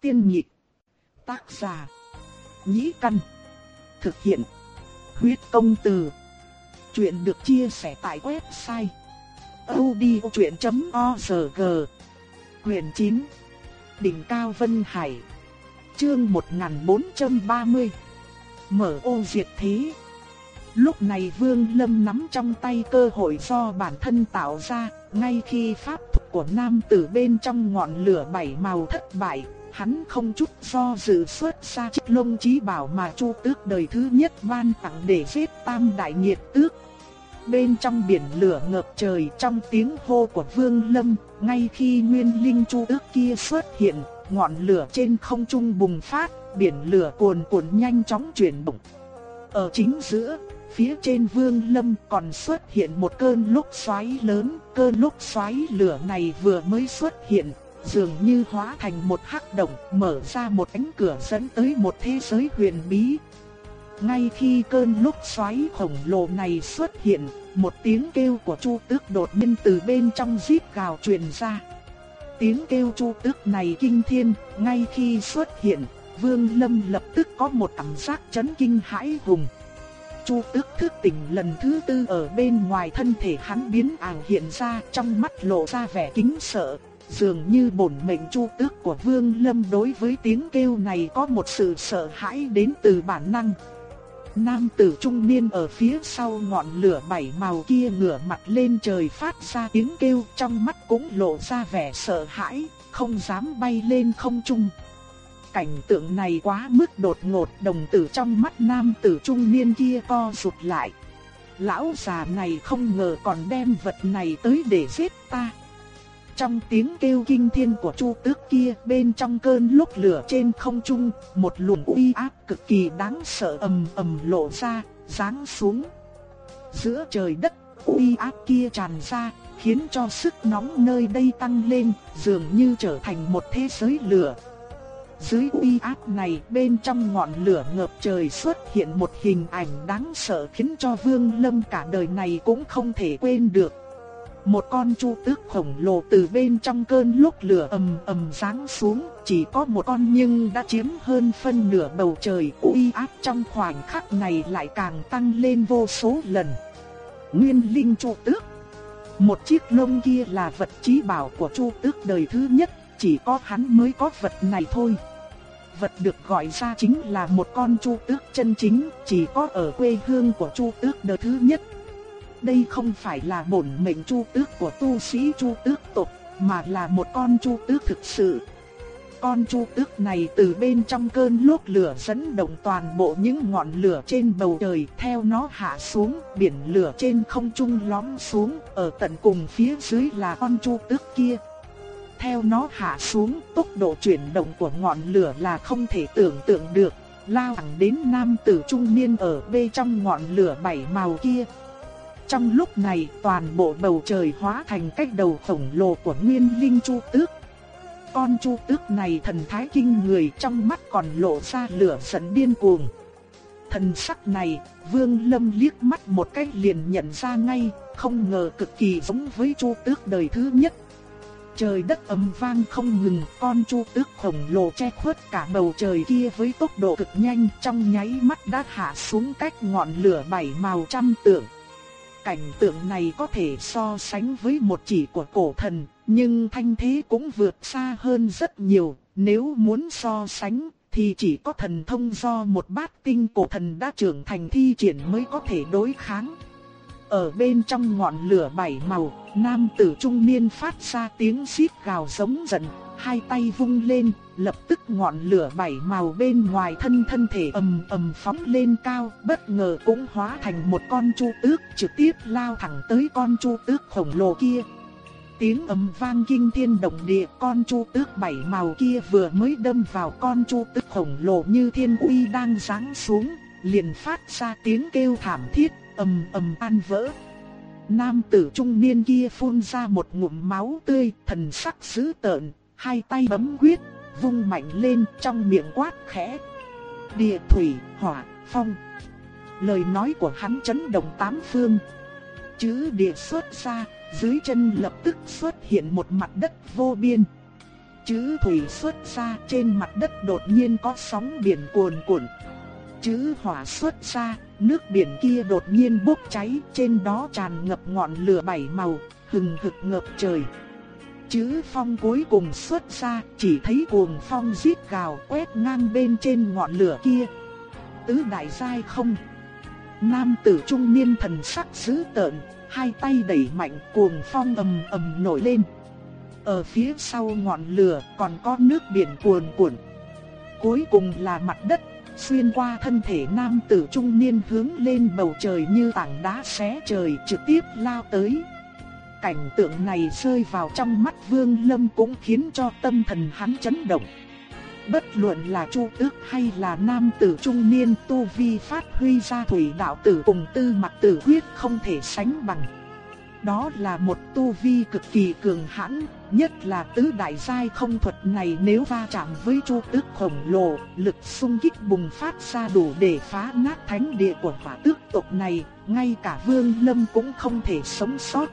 Tiên nhị Tác giả. Nhĩ căn. Thực hiện. Huyết công từ. Chuyện được chia sẻ tại website. odchuyện.org Quyền 9 Đỉnh Cao Vân Hải Chương 1430 Mở ô diệt thế Lúc này Vương Lâm nắm trong tay cơ hội do bản thân tạo ra, ngay khi pháp thuật của nam tử bên trong ngọn lửa bảy màu thất bại, hắn không chút do dự xuất ra chiếc lông trí bảo mà Chu Tước đời thứ nhất ban tặng để giết Tam đại nhiệt tước. Bên trong biển lửa ngập trời trong tiếng hô của Vương Lâm, ngay khi nguyên linh Chu Tước kia xuất hiện, ngọn lửa trên không trung bùng phát, biển lửa cuồn cuộn nhanh chóng chuyển động. Ở chính giữa, phía trên Vương Lâm còn xuất hiện một cơn lốc xoáy lớn, cơn lốc xoáy lửa này vừa mới xuất hiện, dường như hóa thành một hắc động, mở ra một cánh cửa dẫn tới một thế giới huyền bí. Ngay khi cơn lốc xoáy khổng lồ này xuất hiện, một tiếng kêu của Chu Tước đột nhiên từ bên trong rít gào truyền ra. Tiếng kêu Chu Tước này kinh thiên, ngay khi xuất hiện, Vương Lâm lập tức có một cảm giác chấn kinh hãi hùng. Chu Tước thức tỉnh lần thứ tư ở bên ngoài thân thể hắn biến ảo hiện ra, trong mắt lộ ra vẻ kính sợ, dường như bổn mệnh Chu Tước của Vương Lâm đối với tiếng kêu này có một sự sợ hãi đến từ bản năng. Nam tử trung niên ở phía sau ngọn lửa bảy màu kia ngửa mặt lên trời phát ra tiếng kêu, trong mắt cũng lộ ra vẻ sợ hãi, không dám bay lên không trung. Cảnh tượng này quá mức đột ngột, đồng tử trong mắt nam tử trung niên kia co rụt lại. Lão già này không ngờ còn đem vật này tới để giết ta. Trong tiếng kêu kinh thiên của Chu Tước kia, bên trong cơn lốc lửa trên không trung, một luồng uy áp cực kỳ đáng sợ ầm ầm lộ ra, giáng xuống. Giữa trời đất, uy áp kia tràn ra, khiến cho sức nóng nơi đây tăng lên, dường như trở thành một thế giới lửa. Dưới uy áp này, bên trong ngọn lửa ngập trời xuất hiện một hình ảnh đáng sợ khiến cho Vương Lâm cả đời này cũng không thể quên được. Một con chu tước khổng lồ từ bên trong cơn lốc lửa ầm ầm giáng xuống, chỉ có một con nhưng đã chiếm hơn phân nửa bầu trời, uy áp trong khoảnh khắc này lại càng tăng lên vô số lần. Nguyên linh chu tước Một chiếc lông kia là vật chí bảo của chu tước đời thứ nhất, chỉ có hắn mới có vật này thôi. Vật được gọi ra chính là một con chu tước chân chính, chỉ có ở quê hương của chu tước đời thứ nhất đây không phải là bổn mệnh chu tước của tu sĩ chu tước tộc, mà là một con chu tước thực sự. Con chu tước này từ bên trong cơn lốc lửa dẫn động toàn bộ những ngọn lửa trên bầu trời theo nó hạ xuống, biển lửa trên không trung lóm xuống, ở tận cùng phía dưới là con chu tước kia. Theo nó hạ xuống, tốc độ chuyển động của ngọn lửa là không thể tưởng tượng được, lao thẳng đến nam tử trung niên ở bên trong ngọn lửa bảy màu kia, trong lúc này toàn bộ bầu trời hóa thành cách đầu khổng lồ của nguyên linh chu tước. Con chu tước này thần thái kinh người trong mắt còn lộ ra lửa giận điên cuồng. Thần sắc này, Vương Lâm liếc mắt một cái liền nhận ra ngay, không ngờ cực kỳ giống với chu tước đời thứ nhất. Trời đất ầm vang không ngừng, con chu tước khổng lồ che khuất cả bầu trời kia với tốc độ cực nhanh trong nháy mắt đã hạ xuống cách ngọn lửa bảy màu trăm tượng. Cảnh tượng này có thể so sánh với một chỉ của cổ thần, nhưng thanh thế cũng vượt xa hơn rất nhiều. Nếu muốn so sánh, thì chỉ có thần thông do một bát tinh cổ thần đã trưởng thành thi triển mới có thể đối kháng. Ở bên trong ngọn lửa bảy màu, nam tử trung niên phát ra tiếng xít gào giống giận, hai tay vung lên, lập tức ngọn lửa bảy màu bên ngoài thân thân thể ầm ầm phóng lên cao, bất ngờ cũng hóa thành một con chu tước trực tiếp lao thẳng tới con chu tước khổng lồ kia. Tiếng ầm vang kinh thiên động địa, con chu tước bảy màu kia vừa mới đâm vào con chu tước khổng lồ như thiên uy đang giáng xuống, liền phát ra tiếng kêu thảm thiết, ầm ầm tan vỡ. Nam tử trung niên kia phun ra một ngụm máu tươi, thần sắc dữ tợn, hai tay bấm quyết, vung mạnh lên trong miệng quát khẽ. Địa thủy, hỏa, phong. Lời nói của hắn chấn động tám phương. Chữ địa xuất ra, dưới chân lập tức xuất hiện một mặt đất vô biên. chữ thủy xuất ra trên mặt đất đột nhiên có sóng biển cuồn cuộn. Chữ hỏa xuất ra, nước biển kia đột nhiên bốc cháy, trên đó tràn ngập ngọn lửa bảy màu, hừng hực ngập trời. Chữ phong cuối cùng xuất ra, chỉ thấy cuồng phong giết gào quét ngang bên trên ngọn lửa kia. Tứ đại giai không. Nam tử trung niên thần sắc dữ tợn, hai tay đẩy mạnh cuồng phong ầm ầm nổi lên. Ở phía sau ngọn lửa còn có nước biển cuồn cuộn. Cuối cùng là mặt đất, xuyên qua thân thể nam tử trung niên hướng lên bầu trời như tảng đá xé trời trực tiếp lao tới. Cảnh tượng này rơi vào trong mắt Vương Lâm cũng khiến cho tâm thần hắn chấn động. Bất luận là Chu Tước hay là nam tử trung niên tu vi phát huy ra thủy đạo tử cùng tư mặt tử quyết không thể sánh bằng. Đó là một tu vi cực kỳ cường hãn, nhất là tứ đại giai không thuật này nếu va chạm với chu tước khổng lồ, lực xung kích bùng phát ra đủ để phá nát thánh địa của hỏa tước tộc này, ngay cả vương lâm cũng không thể sống sót.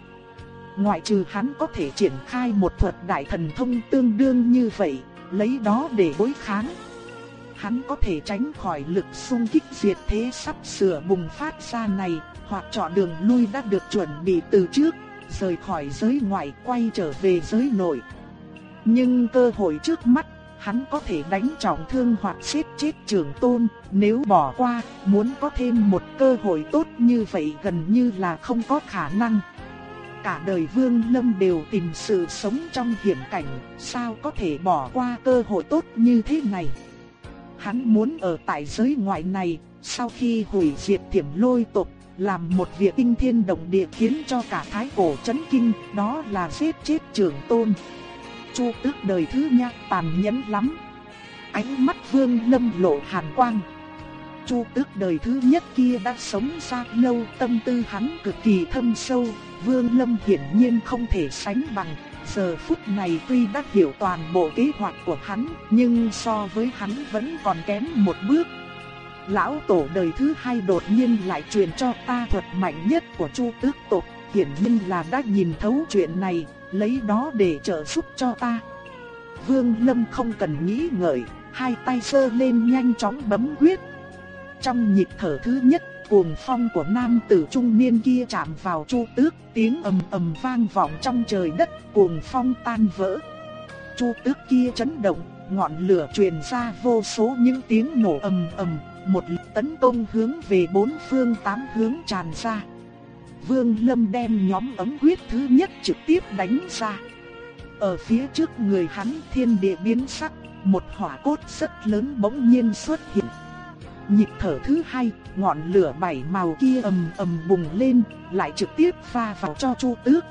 Ngoại trừ hắn có thể triển khai một thuật đại thần thông tương đương như vậy, lấy đó để đối kháng. Hắn có thể tránh khỏi lực xung kích diệt thế sắp sửa bùng phát ra này, hoặc chọn đường lui đã được chuẩn bị từ trước, rời khỏi giới ngoại quay trở về giới nội. Nhưng cơ hội trước mắt, hắn có thể đánh trọng thương hoặc giết chết trưởng tôn, nếu bỏ qua, muốn có thêm một cơ hội tốt như vậy gần như là không có khả năng. Cả đời Vương Lâm đều tìm sự sống trong hiểm cảnh, sao có thể bỏ qua cơ hội tốt như thế này. Hắn muốn ở tại giới ngoại này, sau khi hủy diệt tiềm lôi tộc, làm một việc kinh thiên động địa khiến cho cả thái cổ chấn kinh, đó là giết chết trưởng tôn. Chu tước đời thứ nha tàn nhẫn lắm. Ánh mắt vương lâm lộ hàn quang. Chu tước đời thứ nhất kia đã sống xa lâu, tâm tư hắn cực kỳ thâm sâu, vương lâm hiển nhiên không thể sánh bằng. Giờ phút này tuy đã hiểu toàn bộ kế hoạch của hắn, nhưng so với hắn vẫn còn kém một bước, lão tổ đời thứ hai đột nhiên lại truyền cho ta thuật mạnh nhất của Chu Tước tộc, hiển nhiên là đã nhìn thấu chuyện này, lấy đó để trợ giúp cho ta. Vương Lâm không cần nghĩ ngợi, hai tay sơ lên nhanh chóng bấm quyết. Trong nhịp thở thứ nhất, cuồng phong của nam tử trung niên kia chạm vào Chu Tước, tiếng ầm ầm vang vọng trong trời đất, cuồng phong tan vỡ. Chu Tước kia chấn động, ngọn lửa truyền ra vô số những tiếng nổ ầm ầm, một tấn công hướng về bốn phương tám hướng tràn ra. Vương Lâm đem nhóm ấm huyết thứ nhất trực tiếp đánh ra. Ở phía trước người hắn thiên địa biến sắc, một hỏa cốt rất lớn bỗng nhiên xuất hiện. Nhịp thở thứ hai, ngọn lửa bảy màu kia ầm ầm bùng lên, lại trực tiếp pha vào cho Chu Tước.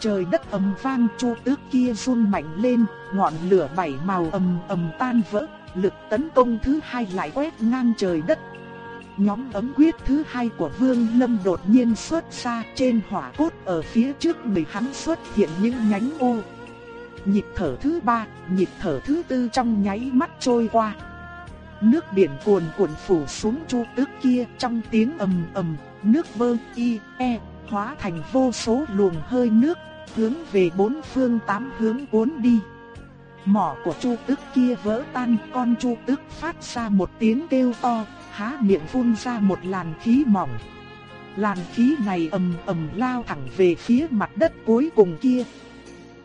Trời đất ầm vang, Chu Tước kia run mạnh lên, ngọn lửa bảy màu ầm ầm tan vỡ, lực tấn công thứ hai lại quét ngang trời đất. Nhóm ấm quyết thứ hai của Vương Lâm đột nhiên xuất ra trên hỏa cốt ở phía trước người hắn xuất hiện những nhánh ô. Nhịp thở thứ ba, nhịp thở thứ tư trong nháy mắt trôi qua. Nước biển cuồn cuộn phủ xuống chu tước kia trong tiếng ầm ầm, nước vơ y e hóa thành vô số luồng hơi nước, hướng về bốn phương tám hướng cuốn đi. Mỏ của Chu Tước kia vỡ tan, con Chu Tước phát ra một tiếng kêu to, há miệng phun ra một làn khí mỏng. Làn khí này ầm ầm lao thẳng về phía mặt đất cuối cùng kia.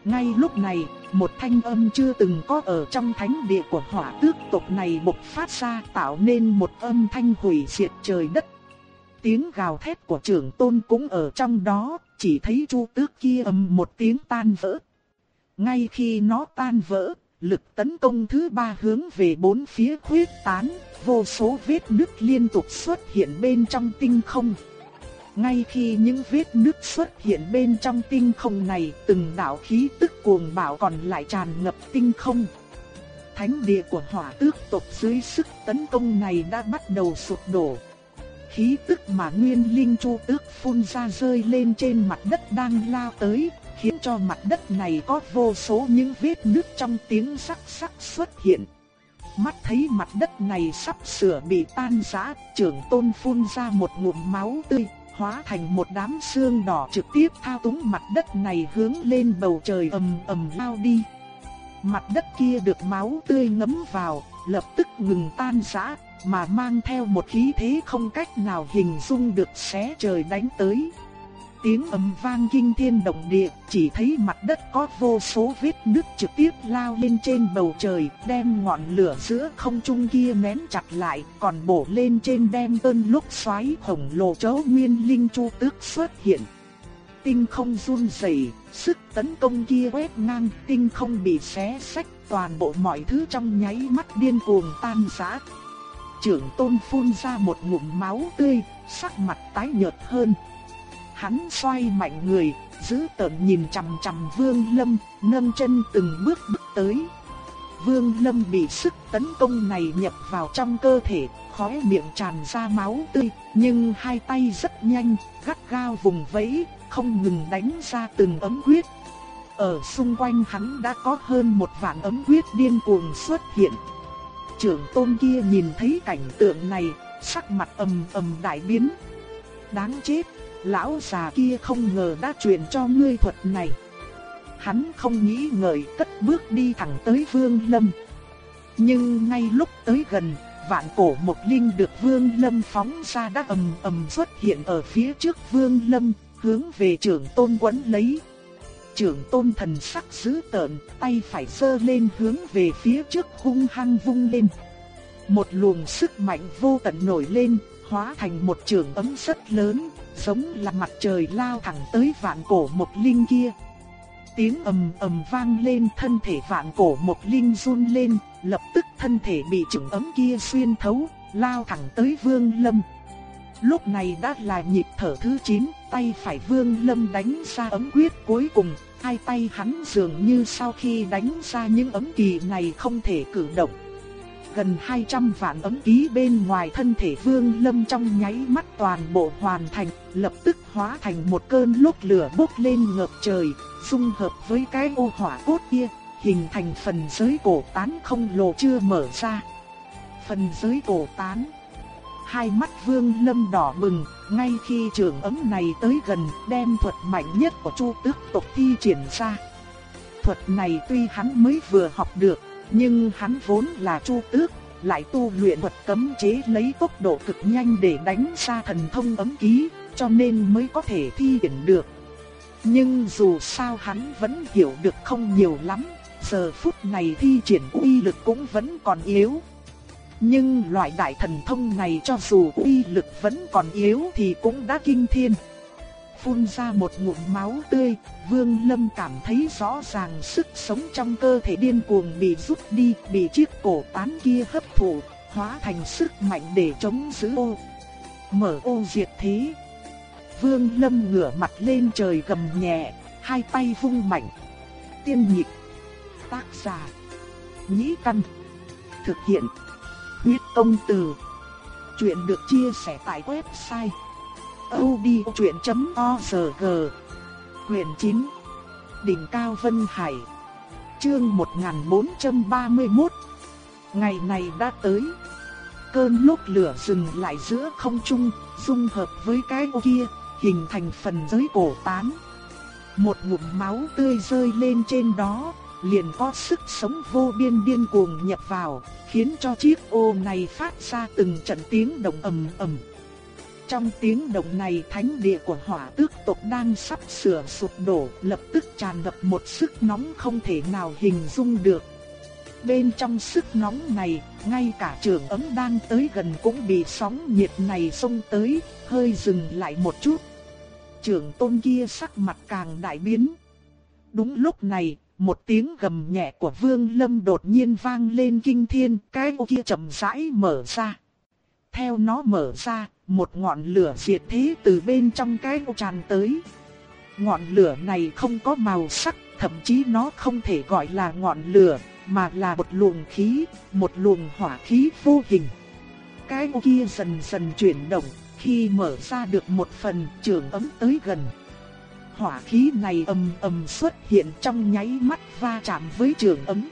Ngay lúc này, một thanh âm chưa từng có ở trong thánh địa của hỏa tước tộc này bộc phát ra tạo nên một âm thanh hủy diệt trời đất. Tiếng gào thét của trưởng tôn cũng ở trong đó, chỉ thấy chu tước kia ầm một tiếng tan vỡ, ngay khi nó tan vỡ, lực tấn công thứ ba hướng về bốn phía khuyết tán, vô số vết nứt liên tục xuất hiện bên trong tinh không. Ngay khi những vết nứt xuất hiện bên trong tinh không này, từng đạo khí tức cuồng bạo còn lại tràn ngập tinh không. Thánh địa của hỏa tước tộc dưới sức tấn công này đã bắt đầu sụp đổ. Khí tức mà nguyên linh chu tước phun ra rơi lên trên mặt đất đang lao tới, khiến cho mặt đất này có vô số những vết nứt trong tiếng sắc sắc xuất hiện. Mắt thấy mặt đất này sắp sửa bị tan rã, trưởng tôn phun ra một ngụm máu tươi, hóa thành một đám xương đỏ trực tiếp thao túng mặt đất này hướng lên bầu trời ầm ầm lao đi. Mặt đất kia được máu tươi ngấm vào, lập tức ngừng tan rã, mà mang theo một khí thế không cách nào hình dung được xé trời đánh tới. Tiếng ầm vang kinh thiên động địa, chỉ thấy mặt đất có vô số vết nứt trực tiếp lao lên trên bầu trời, đem ngọn lửa giữa không trung kia nén chặt lại, còn bổ lên trên đem cơn lúc xoáy khổng lồ chấu nguyên linh chu tước xuất hiện. Tinh không run rẩy, sức tấn công kia quét ngang, tinh không bị xé sách, toàn bộ mọi thứ trong nháy mắt điên cuồng tan rã. Trưởng tôn phun ra một ngụm máu tươi, sắc mặt tái nhợt hơn. Hắn xoay mạnh người, giữ tợn nhìn chằm chằm Vương Lâm, nâng chân từng bước bước tới. Vương Lâm bị sức tấn công này nhập vào trong cơ thể, khóe miệng tràn ra máu tươi, nhưng hai tay rất nhanh, gắt gao vùng vẫy, không ngừng đánh ra từng ấm huyết. Ở xung quanh hắn đã có hơn một vạn ấm huyết điên cuồng xuất hiện. Trưởng tôn kia nhìn thấy cảnh tượng này, sắc mặt ầm ầm đại biến. Đáng chết, lão già kia không ngờ đã truyền cho ngươi thuật này. Hắn không nghĩ ngợi cất bước đi thẳng tới Vương Lâm. Nhưng ngay lúc tới gần, vạn cổ một linh được Vương Lâm phóng ra đã ầm ầm xuất hiện ở phía trước Vương Lâm, hướng về trưởng tôn quấn lấy. Trưởng tôn thần sắc dữ tợn, tay phải sơ lên hướng về phía trước hung hăng vung lên. Một luồng sức mạnh vô tận nổi lên, hóa thành một trường ấm rất lớn, giống là mặt trời lao thẳng tới vạn cổ một linh kia. Tiếng ầm ầm vang lên thân thể vạn cổ một linh run lên, lập tức thân thể bị chưởng ấm kia xuyên thấu, lao thẳng tới vương lâm. Lúc này đã là nhịp thở thứ 9, tay phải vương lâm đánh ra ấm quyết cuối cùng, hai tay hắn dường như sau khi đánh ra những ấm kỳ này không thể cử động gần 200 vạn ấm ký bên ngoài thân thể Vương Lâm trong nháy mắt toàn bộ hoàn thành, lập tức hóa thành một cơn lốc lửa bốc lên ngập trời, xung hợp với cái ô hỏa cốt kia, hình thành phần giới cổ tán không lồ chưa mở ra. Phần giới cổ tán Hai mắt Vương Lâm đỏ bừng, ngay khi trường ấm này tới gần, đem thuật mạnh nhất của Chu Tước tộc thi triển ra. Thuật này tuy hắn mới vừa học được, nhưng hắn vốn là chu tước, lại tu luyện thuật cấm chế lấy tốc độ cực nhanh để đánh ra thần thông ấm ký, cho nên mới có thể thi triển được. Nhưng dù sao hắn vẫn hiểu được không nhiều lắm, giờ phút này thi triển uy lực cũng vẫn còn yếu. Nhưng loại đại thần thông này cho dù uy lực vẫn còn yếu thì cũng đã kinh thiên phun ra một ngụm máu tươi, Vương Lâm cảm thấy rõ ràng sức sống trong cơ thể điên cuồng bị rút đi, bị chiếc cổ tán kia hấp thụ, hóa thành sức mạnh để chống giữ ô. Mở ô diệt thế. Vương Lâm ngửa mặt lên trời gầm nhẹ, hai tay vung mạnh. Tiên nhịp. Tác giả. Nhĩ căn. Thực hiện. Huyết công từ. Chuyện được chia sẻ tại website audiochuyện.org Quyền 9 Đỉnh Cao Vân Hải Chương 1431 Ngày này đã tới. Cơn lốc lửa dừng lại giữa không trung Dung hợp với cái ô kia Hình thành phần giới cổ tán. Một ngụm máu tươi rơi lên trên đó liền có sức sống vô biên điên cuồng nhập vào, khiến cho chiếc ô này phát ra từng trận tiếng động ầm ầm. Trong tiếng động này thánh địa của hỏa tước tộc đang sắp sửa sụp đổ, lập tức tràn ngập một sức nóng không thể nào hình dung được. Bên trong sức nóng này, ngay cả trường ấm đang tới gần cũng bị sóng nhiệt này xông tới, hơi dừng lại một chút. Trường tôn kia sắc mặt càng đại biến. Đúng lúc này, một tiếng gầm nhẹ của Vương Lâm đột nhiên vang lên kinh thiên, cái ô kia chậm rãi mở ra. Theo nó mở ra, một ngọn lửa diệt thế từ bên trong cái ô tràn tới. Ngọn lửa này không có màu sắc, thậm chí nó không thể gọi là ngọn lửa, mà là một luồng khí, một luồng hỏa khí vô hình. Cái ô kia dần dần chuyển động, khi mở ra được một phần trường ấm tới gần. Hỏa khí này ầm ầm xuất hiện trong nháy mắt va chạm với trường ấm.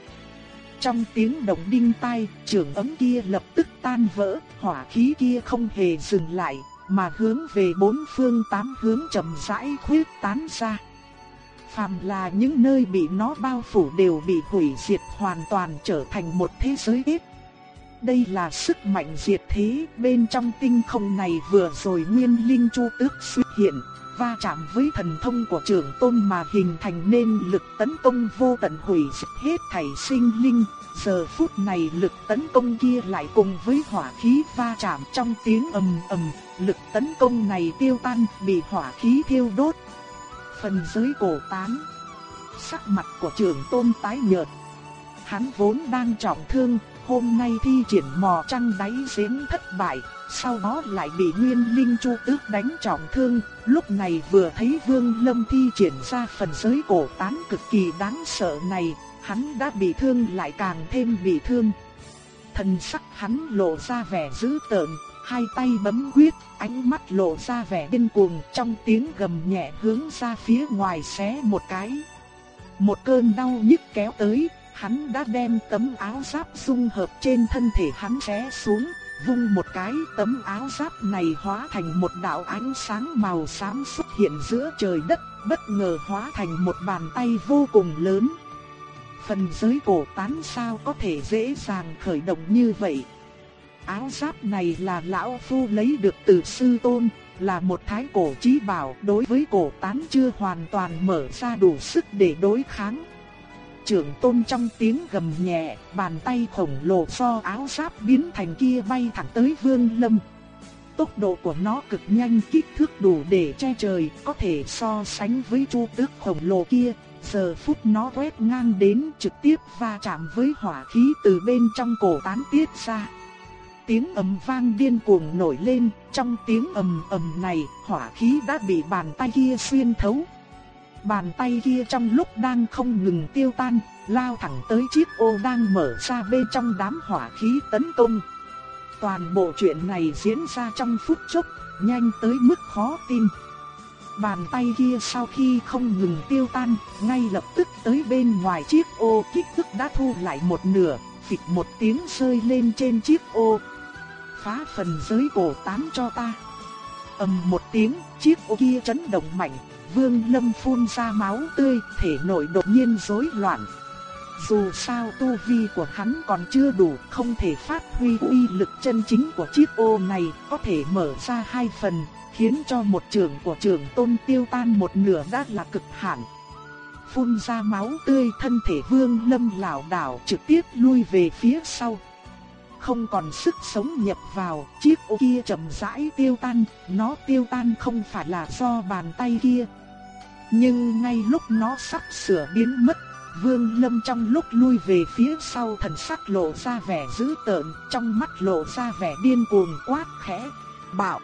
Trong tiếng động đinh tai, trường ấm kia lập tức tan vỡ, hỏa khí kia không hề dừng lại, mà hướng về bốn phương tám hướng chậm rãi khuyết tán ra. phàm là những nơi bị nó bao phủ đều bị hủy diệt hoàn toàn trở thành một thế giới ít. Đây là sức mạnh diệt thế bên trong tinh không này vừa rồi nguyên linh chu tước xuất hiện, va chạm với thần thông của trưởng tôn mà hình thành nên lực tấn công vô tận hủy diệt hết thảy sinh linh. Giờ phút này lực tấn công kia lại cùng với hỏa khí va chạm trong tiếng ầm ầm, lực tấn công này tiêu tan bị hỏa khí thiêu đốt. Phần dưới cổ tán, sắc mặt của trưởng tôn tái nhợt. Hắn vốn đang trọng thương, hôm nay thi triển mò trăng đáy giếng thất bại, sau đó lại bị Nguyên Linh Chu Tước đánh trọng thương, lúc này vừa thấy Vương Lâm thi triển ra phần giới cổ tán cực kỳ đáng sợ này, hắn đã bị thương lại càng thêm bị thương. Thần sắc hắn lộ ra vẻ dữ tợn, hai tay bấm quyết, ánh mắt lộ ra vẻ điên cuồng, trong tiếng gầm nhẹ hướng ra phía ngoài xé một cái. Một cơn đau nhức kéo tới, hắn đã đem tấm áo giáp dung hợp trên thân thể hắn xé xuống, vung một cái tấm áo giáp này hóa thành một đạo ánh sáng màu xám xuất hiện giữa trời đất, bất ngờ hóa thành một bàn tay vô cùng lớn. Phần giới cổ tán sao có thể dễ dàng khởi động như vậy? Áo giáp này là lão phu lấy được từ sư tôn, là một thái cổ chí bảo đối với cổ tán chưa hoàn toàn mở ra đủ sức để đối kháng trưởng tôn trong tiếng gầm nhẹ, bàn tay khổng lồ so áo giáp biến thành kia bay thẳng tới vương lâm. Tốc độ của nó cực nhanh kích thước đủ để che trời, có thể so sánh với chu tước khổng lồ kia. Giờ phút nó quét ngang đến trực tiếp va chạm với hỏa khí từ bên trong cổ tán tiết ra. Tiếng ầm vang điên cuồng nổi lên, trong tiếng ầm ầm này, hỏa khí đã bị bàn tay kia xuyên thấu. Bàn tay kia trong lúc đang không ngừng tiêu tan, lao thẳng tới chiếc ô đang mở ra bên trong đám hỏa khí tấn công. Toàn bộ chuyện này diễn ra trong phút chốc, nhanh tới mức khó tin. Bàn tay kia sau khi không ngừng tiêu tan, ngay lập tức tới bên ngoài chiếc ô kích thước đã thu lại một nửa, phịch một tiếng rơi lên trên chiếc ô. Phá phần giới cổ tán cho ta. ầm một tiếng, chiếc ô kia chấn động mạnh, Vương Lâm phun ra máu tươi, thể nội đột nhiên rối loạn. Dù sao tu vi của hắn còn chưa đủ, không thể phát huy uy lực chân chính của chiếc ô này, có thể mở ra hai phần, khiến cho một trường của trường tôn tiêu tan một nửa đã là cực hạn. Phun ra máu tươi thân thể vương lâm lảo đảo trực tiếp lui về phía sau. Không còn sức sống nhập vào, chiếc ô kia chậm rãi tiêu tan, nó tiêu tan không phải là do bàn tay kia, nhưng ngay lúc nó sắp sửa biến mất, Vương Lâm trong lúc lui về phía sau thần sắc lộ ra vẻ dữ tợn, trong mắt lộ ra vẻ điên cuồng quát khẽ, bạo.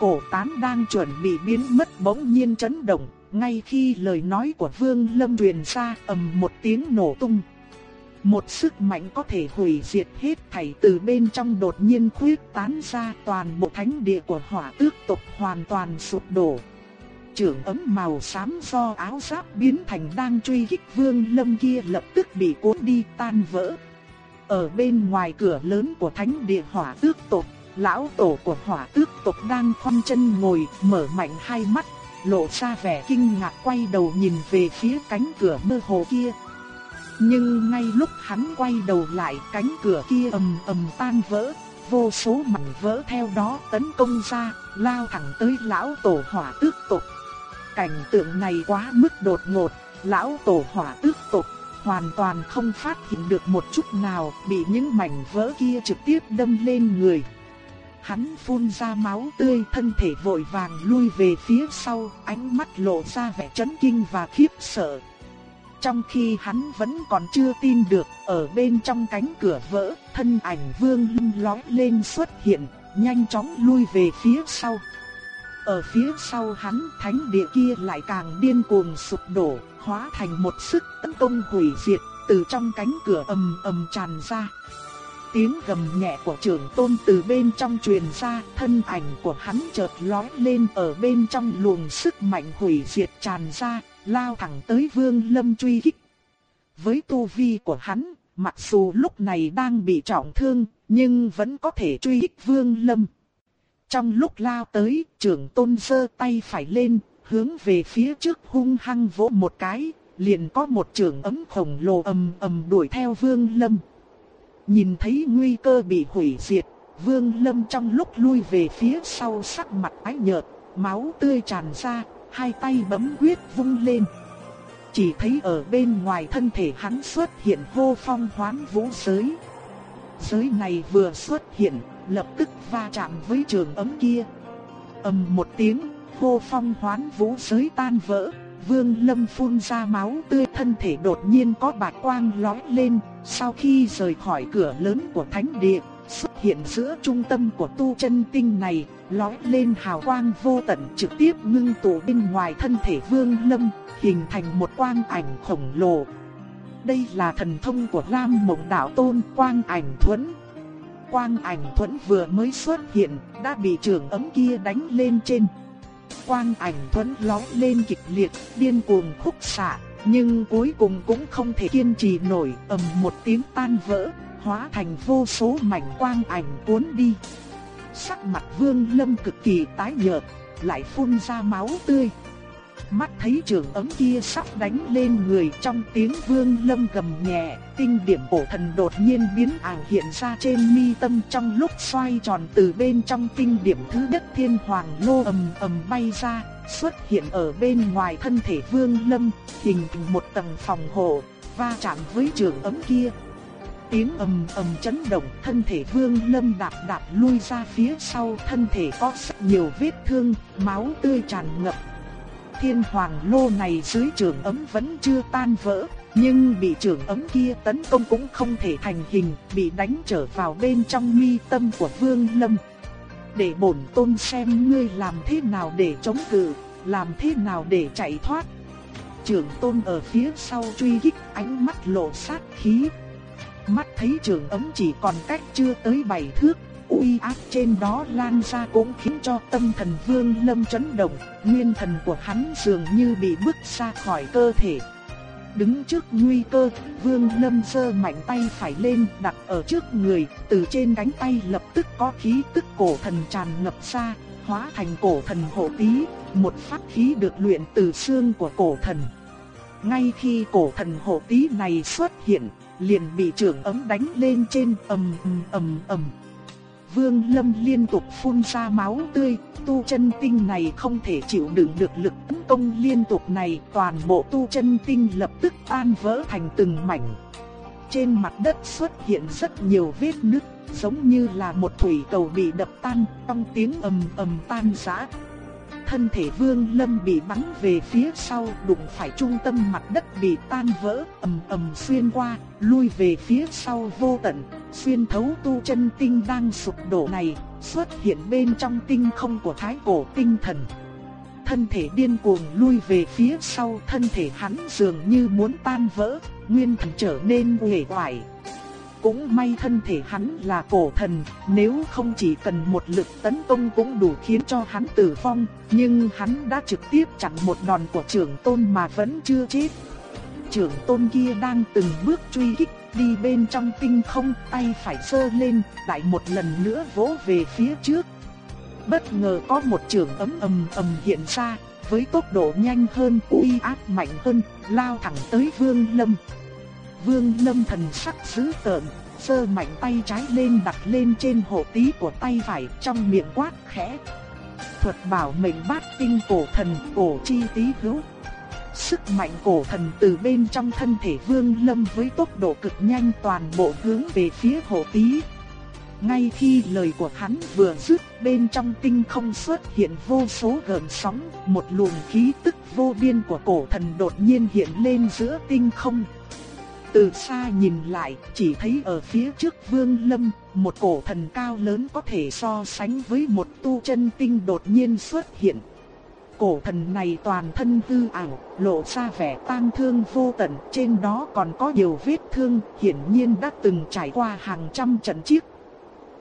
Cổ tán đang chuẩn bị biến mất bỗng nhiên chấn động, ngay khi lời nói của Vương Lâm truyền ra ầm một tiếng nổ tung. Một sức mạnh có thể hủy diệt hết thảy từ bên trong đột nhiên khuyết tán ra toàn bộ thánh địa của hỏa tước tộc hoàn toàn sụp đổ trưởng ấm màu xám do áo giáp biến thành đang truy kích vương lâm kia lập tức bị cuốn đi tan vỡ. Ở bên ngoài cửa lớn của thánh địa hỏa tước tộc, lão tổ của hỏa tước tộc đang khoanh chân ngồi mở mạnh hai mắt, lộ ra vẻ kinh ngạc quay đầu nhìn về phía cánh cửa mơ hồ kia. Nhưng ngay lúc hắn quay đầu lại cánh cửa kia ầm ầm tan vỡ, vô số mảnh vỡ theo đó tấn công ra, lao thẳng tới lão tổ hỏa tước tộc. Cảnh tượng này quá mức đột ngột, lão tổ hỏa tước tộc hoàn toàn không phát hiện được một chút nào, bị những mảnh vỡ kia trực tiếp đâm lên người. Hắn phun ra máu tươi, thân thể vội vàng lui về phía sau, ánh mắt lộ ra vẻ chấn kinh và khiếp sợ. Trong khi hắn vẫn còn chưa tin được, ở bên trong cánh cửa vỡ, thân ảnh vương lâm lói lên xuất hiện, nhanh chóng lui về phía sau. Ở phía sau hắn thánh địa kia lại càng điên cuồng sụp đổ, hóa thành một sức tấn công hủy diệt, từ trong cánh cửa ầm ầm tràn ra. Tiếng gầm nhẹ của trưởng tôn từ bên trong truyền ra, thân ảnh của hắn chợt lói lên ở bên trong luồng sức mạnh hủy diệt tràn ra, lao thẳng tới vương lâm truy kích. Với tu vi của hắn, mặc dù lúc này đang bị trọng thương, nhưng vẫn có thể truy kích vương lâm. Trong lúc lao tới, trưởng tôn sơ tay phải lên, hướng về phía trước hung hăng vỗ một cái, liền có một trường ấm khổng lồ ầm ầm đuổi theo Vương Lâm. Nhìn thấy nguy cơ bị hủy diệt, Vương Lâm trong lúc lui về phía sau sắc mặt ái nhợt, máu tươi tràn ra, hai tay bấm quyết vung lên. Chỉ thấy ở bên ngoài thân thể hắn xuất hiện hô phong hoán vũ giới. Giới này vừa xuất hiện, lập tức va chạm với trường ấm kia. ầm một tiếng, hô phong hoán vũ giới tan vỡ, Vương Lâm phun ra máu tươi thân thể đột nhiên có bạch quang lóe lên, sau khi rời khỏi cửa lớn của thánh địa, xuất hiện giữa trung tâm của tu chân tinh này, lóe lên hào quang vô tận trực tiếp ngưng tụ bên ngoài thân thể Vương Lâm, hình thành một quang ảnh khổng lồ. Đây là thần thông của Lam Mộng Đạo Tôn Quang Ảnh Thuẫn. Quang Ảnh Thuẫn vừa mới xuất hiện, đã bị trường ấm kia đánh lên trên. Quang Ảnh Thuẫn lóe lên kịch liệt, điên cuồng khúc xạ, nhưng cuối cùng cũng không thể kiên trì nổi, ầm một tiếng tan vỡ, hóa thành vô số mảnh quang ảnh cuốn đi. Sắc mặt Vương Lâm cực kỳ tái nhợt, lại phun ra máu tươi. Mắt thấy trường ấm kia sắp đánh lên người trong tiếng Vương Lâm gầm nhẹ, tinh điểm cổ thần đột nhiên biến ảo hiện ra trên mi tâm trong lúc xoay tròn từ bên trong tinh điểm thứ nhất thiên hoàng lô ầm ầm bay ra, xuất hiện ở bên ngoài thân thể Vương Lâm, hình thành một tầng phòng hộ, va chạm với trường ấm kia tiếng ầm ầm chấn động, thân thể Vương Lâm đạp đạp lui ra phía sau, thân thể có rất nhiều vết thương, máu tươi tràn ngập. Thiên Hoàng Lô này dưới trường ấm vẫn chưa tan vỡ, nhưng bị trường ấm kia tấn công cũng không thể thành hình, bị đánh trở vào bên trong mi tâm của Vương Lâm. Để bổn tôn xem ngươi làm thế nào để chống cự, làm thế nào để chạy thoát. Trưởng tôn ở phía sau truy kích ánh mắt lộ sát khí, mắt thấy trường ấm chỉ còn cách chưa tới bảy thước, uy áp trên đó lan ra cũng khiến cho tâm thần Vương Lâm chấn động, nguyên thần của hắn dường như bị bức ra khỏi cơ thể. Đứng trước nguy cơ, Vương Lâm sơ mạnh tay phải lên đặt ở trước người, từ trên cánh tay lập tức có khí tức cổ thần tràn ngập ra, hóa thành cổ thần hộ tí, một pháp khí được luyện từ xương của cổ thần. Ngay khi cổ thần hộ tí này xuất hiện, liền bị trưởng ấm đánh lên trên ầm ầm ầm ầm. Vương Lâm liên tục phun ra máu tươi, tu chân tinh này không thể chịu đựng được lực tấn công liên tục này, toàn bộ tu chân tinh lập tức tan vỡ thành từng mảnh. Trên mặt đất xuất hiện rất nhiều vết nứt, giống như là một thủy cầu bị đập tan, trong tiếng ầm ầm tan rã thân thể Vương Lâm bị bắn về phía sau, đụng phải trung tâm mặt đất bị tan vỡ, ầm ầm xuyên qua, lui về phía sau vô tận, xuyên thấu tu chân tinh đang sụp đổ này, xuất hiện bên trong tinh không của thái cổ tinh thần. Thân thể điên cuồng lui về phía sau, thân thể hắn dường như muốn tan vỡ, nguyên thần trở nên uể oải, cũng may thân thể hắn là cổ thần, nếu không chỉ cần một lực tấn công cũng đủ khiến cho hắn tử vong, nhưng hắn đã trực tiếp chặn một đòn của trưởng tôn mà vẫn chưa chết. Trưởng tôn kia đang từng bước truy kích, đi bên trong tinh không, tay phải sơ lên, lại một lần nữa vỗ về phía trước. Bất ngờ có một trường ấm ầm ầm hiện ra, với tốc độ nhanh hơn, uy áp mạnh hơn, lao thẳng tới Vương Lâm. Vương Lâm thần sắc dữ tợn, giơ mạnh tay trái lên đặt lên trên hộ tí của tay phải, trong miệng quát khẽ. Thuật bảo mệnh bát tinh cổ thần, cổ chi tí hữu. Sức mạnh cổ thần từ bên trong thân thể Vương Lâm với tốc độ cực nhanh toàn bộ hướng về phía hộ tí. Ngay khi lời của hắn vừa dứt, bên trong tinh không xuất hiện vô số gợn sóng, một luồng khí tức vô biên của cổ thần đột nhiên hiện lên giữa tinh không. Từ xa nhìn lại, chỉ thấy ở phía trước Vương Lâm, một cổ thần cao lớn có thể so sánh với một tu chân tinh đột nhiên xuất hiện. Cổ thần này toàn thân hư ảo, lộ ra vẻ tang thương vô tận, trên đó còn có nhiều vết thương, hiển nhiên đã từng trải qua hàng trăm trận chiếc.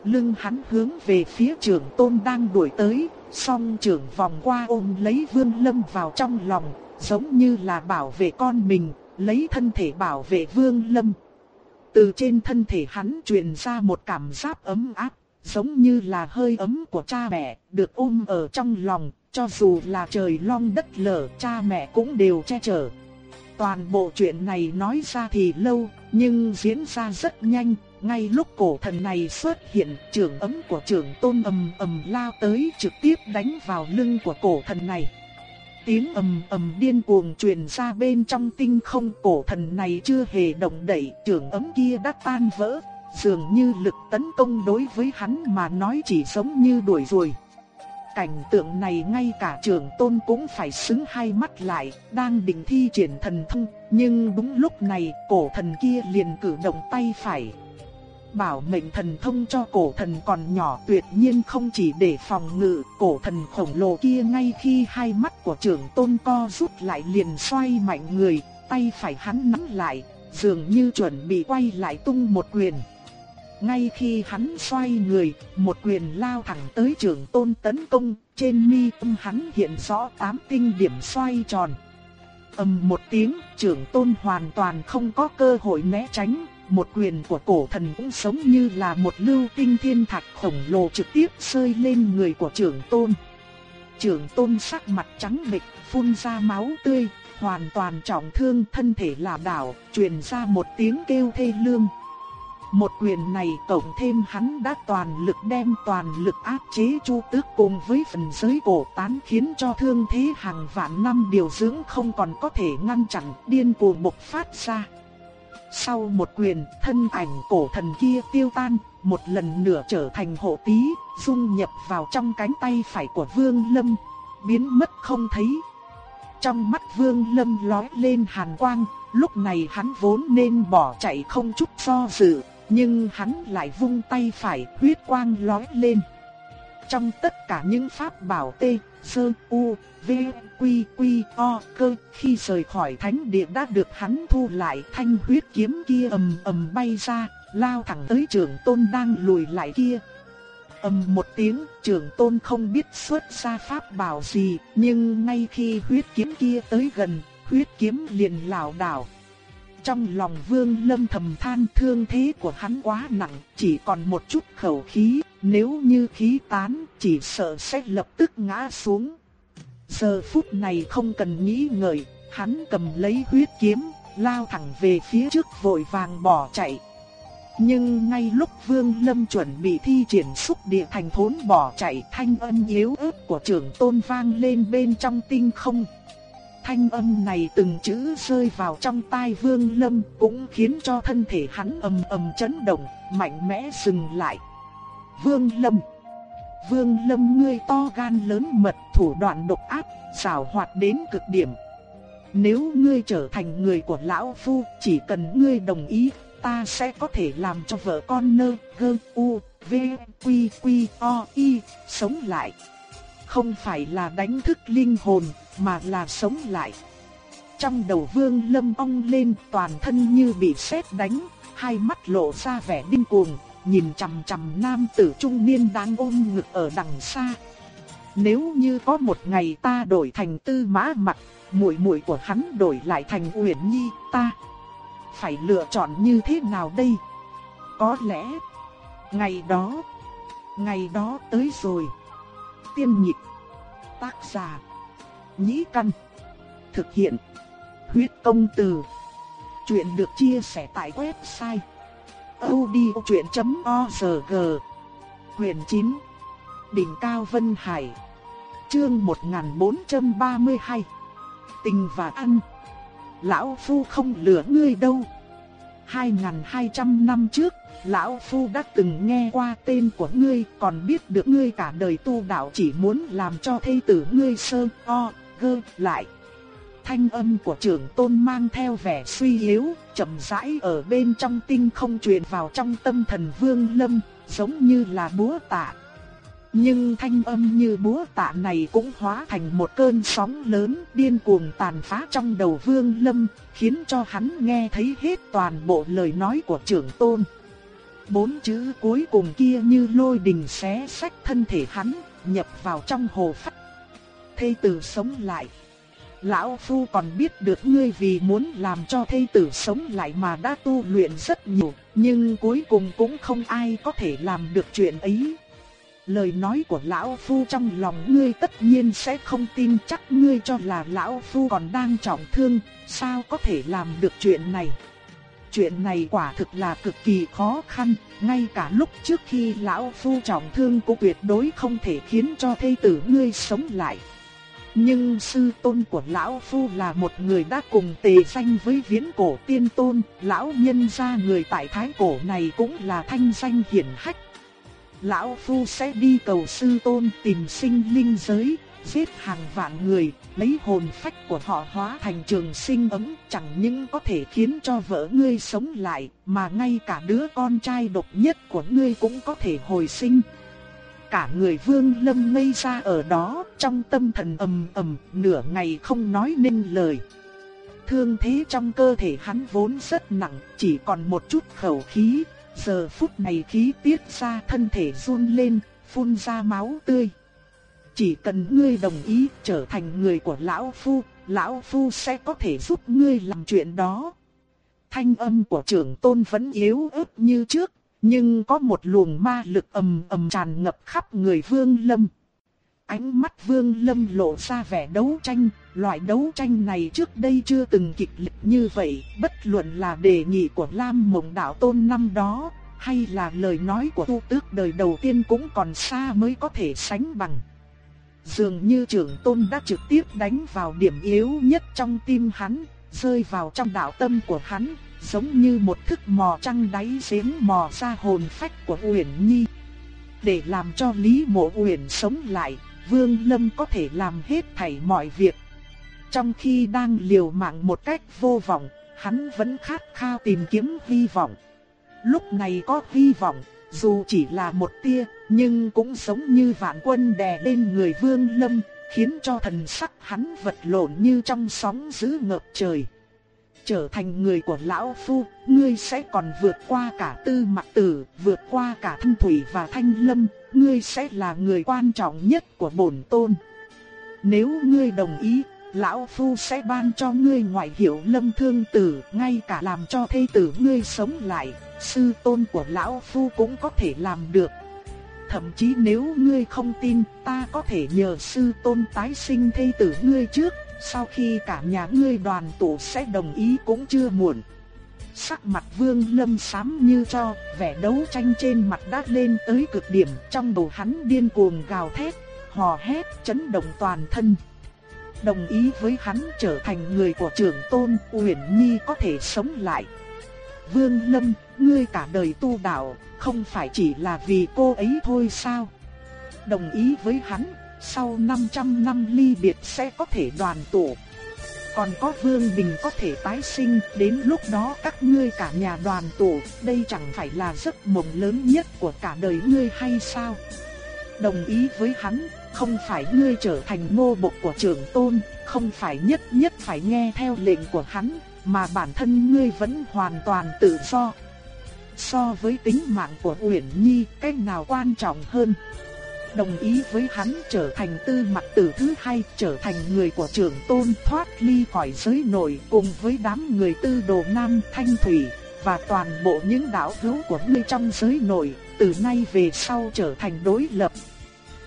Lưng hắn hướng về phía trưởng tôn đang đuổi tới, song trưởng vòng qua ôm lấy Vương Lâm vào trong lòng, giống như là bảo vệ con mình, lấy thân thể bảo vệ Vương Lâm. Từ trên thân thể hắn truyền ra một cảm giác ấm áp, giống như là hơi ấm của cha mẹ, được ôm ở trong lòng, cho dù là trời long đất lở, cha mẹ cũng đều che chở. Toàn bộ chuyện này nói ra thì lâu, nhưng diễn ra rất nhanh, ngay lúc cổ thần này xuất hiện, trưởng ấm của trưởng tôn ầm ầm lao tới trực tiếp đánh vào lưng của cổ thần này. Tiếng ầm ầm điên cuồng truyền ra bên trong tinh không cổ thần này chưa hề động đậy, trường ấm kia đã tan vỡ, dường như lực tấn công đối với hắn mà nói chỉ giống như đuổi ruồi. Cảnh tượng này ngay cả trưởng tôn cũng phải xứng hai mắt lại, đang định thi triển thần thông, nhưng đúng lúc này cổ thần kia liền cử động tay phải. Bảo mệnh thần thông cho cổ thần còn nhỏ tuyệt nhiên không chỉ để phòng ngự, cổ thần khổng lồ kia ngay khi hai mắt của trưởng tôn co rút lại liền xoay mạnh người, tay phải hắn nắm lại, dường như chuẩn bị quay lại tung một quyền. Ngay khi hắn xoay người, một quyền lao thẳng tới trưởng tôn tấn công, trên mi tâm hắn hiện rõ tám tinh điểm xoay tròn. ầm một tiếng, trưởng tôn hoàn toàn không có cơ hội né tránh, một quyền của cổ thần cũng giống như là một lưu tinh thiên thạch khổng lồ trực tiếp rơi lên người của trưởng tôn. Trưởng tôn sắc mặt trắng bệch, phun ra máu tươi, hoàn toàn trọng thương thân thể là đảo, truyền ra một tiếng kêu thê lương. Một quyền này cộng thêm hắn đã toàn lực đem toàn lực áp chế Chu Tước cùng với phần giới cổ tán khiến cho thương thế hàng vạn năm điều dưỡng không còn có thể ngăn chặn điên cuồng bộc phát ra. Sau một quyền, thân ảnh cổ thần kia tiêu tan, một lần nữa trở thành hộ tí, dung nhập vào trong cánh tay phải của Vương Lâm, biến mất không thấy. Trong mắt Vương Lâm lóe lên hàn quang, lúc này hắn vốn nên bỏ chạy không chút do dự, nhưng hắn lại vung tay phải, huyết quang lóe lên. Trong tất cả những pháp bảo tê, sơ, u, v, quy, quy, o, cơ, khi rời khỏi thánh địa đã được hắn thu lại thanh huyết kiếm kia ầm ầm bay ra, lao thẳng tới trưởng tôn đang lùi lại kia. ầm một tiếng, trưởng tôn không biết xuất ra pháp bảo gì, nhưng ngay khi huyết kiếm kia tới gần, huyết kiếm liền lảo đảo. Trong lòng vương lâm thầm than thương thế của hắn quá nặng, chỉ còn một chút khẩu khí, nếu như khí tán, chỉ sợ sẽ lập tức ngã xuống. Giờ phút này không cần nghĩ ngợi, hắn cầm lấy huyết kiếm, lao thẳng về phía trước vội vàng bỏ chạy. Nhưng ngay lúc Vương Lâm chuẩn bị thi triển xúc địa thành thốn bỏ chạy thanh âm yếu ớt của trưởng tôn vang lên bên trong tinh không. Thanh âm này từng chữ rơi vào trong tai Vương Lâm cũng khiến cho thân thể hắn ầm ầm chấn động, mạnh mẽ dừng lại. Vương Lâm Vương Lâm ngươi to gan lớn mật thủ đoạn độc ác, xảo hoạt đến cực điểm. Nếu ngươi trở thành người của lão phu, chỉ cần ngươi đồng ý, ta sẽ có thể làm cho vợ con nơ, gơ, u, v, quy, quy, o, y, sống lại. Không phải là đánh thức linh hồn, mà là sống lại. Trong đầu vương lâm ong lên toàn thân như bị sét đánh, hai mắt lộ ra vẻ điên cuồng, nhìn chằm chằm nam tử trung niên đang ôm ngực ở đằng xa. Nếu như có một ngày ta đổi thành tư mã mặt, muội muội của hắn đổi lại thành Uyển Nhi, ta phải lựa chọn như thế nào đây? Có lẽ ngày đó, ngày đó tới rồi. Tiên nhịp, tác giả, nhĩ căn, thực hiện, huyết công từ. Chuyện được chia sẻ tại website audiochuyện.org Quyền 9 Đỉnh Cao Vân Hải. Chương 1432 Tình và ăn. Lão Phu không lừa ngươi đâu. 2.200 năm trước Lão Phu đã từng nghe qua tên của ngươi Còn biết được ngươi cả đời tu đạo chỉ muốn làm cho thây tử ngươi sơ o gơ lại thanh âm của trưởng tôn mang theo vẻ suy yếu, chậm rãi ở bên trong tinh không truyền vào trong tâm thần vương lâm, giống như là búa tạ. Nhưng thanh âm như búa tạ này cũng hóa thành một cơn sóng lớn điên cuồng tàn phá trong đầu vương lâm, khiến cho hắn nghe thấy hết toàn bộ lời nói của trưởng tôn. Bốn chữ cuối cùng kia như lôi đình xé sách thân thể hắn, nhập vào trong hồ phách. Thê tử sống lại. Lão Phu còn biết được ngươi vì muốn làm cho thây tử sống lại mà đã tu luyện rất nhiều, nhưng cuối cùng cũng không ai có thể làm được chuyện ấy. lời nói của lão phu trong lòng ngươi tất nhiên sẽ không tin chắc ngươi cho là lão phu còn đang trọng thương, sao có thể làm được chuyện này. Chuyện này quả thực là cực kỳ khó khăn, ngay cả lúc trước khi lão phu trọng thương cũng tuyệt đối không thể khiến cho thê tử ngươi sống lại. Nhưng sư tôn của lão phu là một người đã cùng tề danh với viễn cổ tiên tôn, lão nhân gia người tại thái cổ này cũng là thanh danh hiển hách. Lão phu sẽ đi cầu sư tôn tìm sinh linh giới, giết hàng vạn người, lấy hồn phách của họ hóa thành trường sinh ấm, chẳng những có thể khiến cho vợ ngươi sống lại, mà ngay cả đứa con trai độc nhất của ngươi cũng có thể hồi sinh. Cả người vương lâm ngây ra ở đó, trong tâm thần ầm ầm, nửa ngày không nói nên lời. Thương thế trong cơ thể hắn vốn rất nặng, chỉ còn một chút khẩu khí, giờ phút này khí tiết ra thân thể run lên, phun ra máu tươi. Chỉ cần ngươi đồng ý trở thành người của lão phu, lão phu sẽ có thể giúp ngươi làm chuyện đó. Thanh âm của trưởng tôn vẫn yếu ớt như trước, nhưng có một luồng ma lực ầm ầm tràn ngập khắp người Vương Lâm. Ánh mắt Vương Lâm lộ ra vẻ đấu tranh, loại đấu tranh này trước đây chưa từng kịch liệt như vậy, bất luận là đề nghị của Lam Mộng Đạo Tôn năm đó, hay là lời nói của tu tước đời đầu tiên cũng còn xa mới có thể sánh bằng. Dường như trưởng tôn đã trực tiếp đánh vào điểm yếu nhất trong tim hắn, rơi vào trong đạo tâm của hắn, giống như một thức mò trăng đáy giếng mò ra hồn phách của Uyển Nhi. Để làm cho Lý Mộ Uyển sống lại, Vương Lâm có thể làm hết thảy mọi việc. Trong khi đang liều mạng một cách vô vọng, hắn vẫn khát khao tìm kiếm hy vọng. Lúc này có hy vọng, dù chỉ là một tia, nhưng cũng giống như vạn quân đè lên người Vương Lâm, khiến cho thần sắc hắn vật lộn như trong sóng dữ ngập trời. Trở thành người của lão phu, ngươi sẽ còn vượt qua cả tư mặc tử, vượt qua cả thanh thủy và thanh lâm, ngươi sẽ là người quan trọng nhất của bổn tôn. Nếu ngươi đồng ý, lão phu sẽ ban cho ngươi ngoại hiệu lâm thương tử, ngay cả làm cho thê tử ngươi sống lại, sư tôn của lão phu cũng có thể làm được. Thậm chí nếu ngươi không tin, ta có thể nhờ sư tôn tái sinh thê tử ngươi trước, sau khi cả nhà ngươi đoàn tụ sẽ đồng ý cũng chưa muộn. Sắc mặt vương lâm sám như cho, vẻ đấu tranh trên mặt đã lên tới cực điểm, trong đầu hắn điên cuồng gào thét, hò hét, chấn động toàn thân. Đồng ý với hắn trở thành người của trưởng tôn, Uyển Nhi có thể sống lại. Vương Lâm, ngươi cả đời tu đạo, không phải chỉ là vì cô ấy thôi sao? Đồng ý với hắn, sau 500 năm ly biệt sẽ có thể đoàn tụ. Còn có Vương Bình có thể tái sinh, đến lúc đó các ngươi cả nhà đoàn tụ, đây chẳng phải là giấc mộng lớn nhất của cả đời ngươi hay sao? Đồng ý với hắn, không phải ngươi trở thành nô bộc của trưởng tôn, không phải nhất nhất phải nghe theo lệnh của hắn, mà bản thân ngươi vẫn hoàn toàn tự do. So với tính mạng của Uyển Nhi, cái nào quan trọng hơn? Đồng ý với hắn trở thành tư mặt tử thứ hai, trở thành người của trưởng tôn thoát ly khỏi giới nội cùng với đám người tư đồ nam thanh thủy, và toàn bộ những đạo hữu của ngươi trong giới nội, từ nay về sau trở thành đối lập.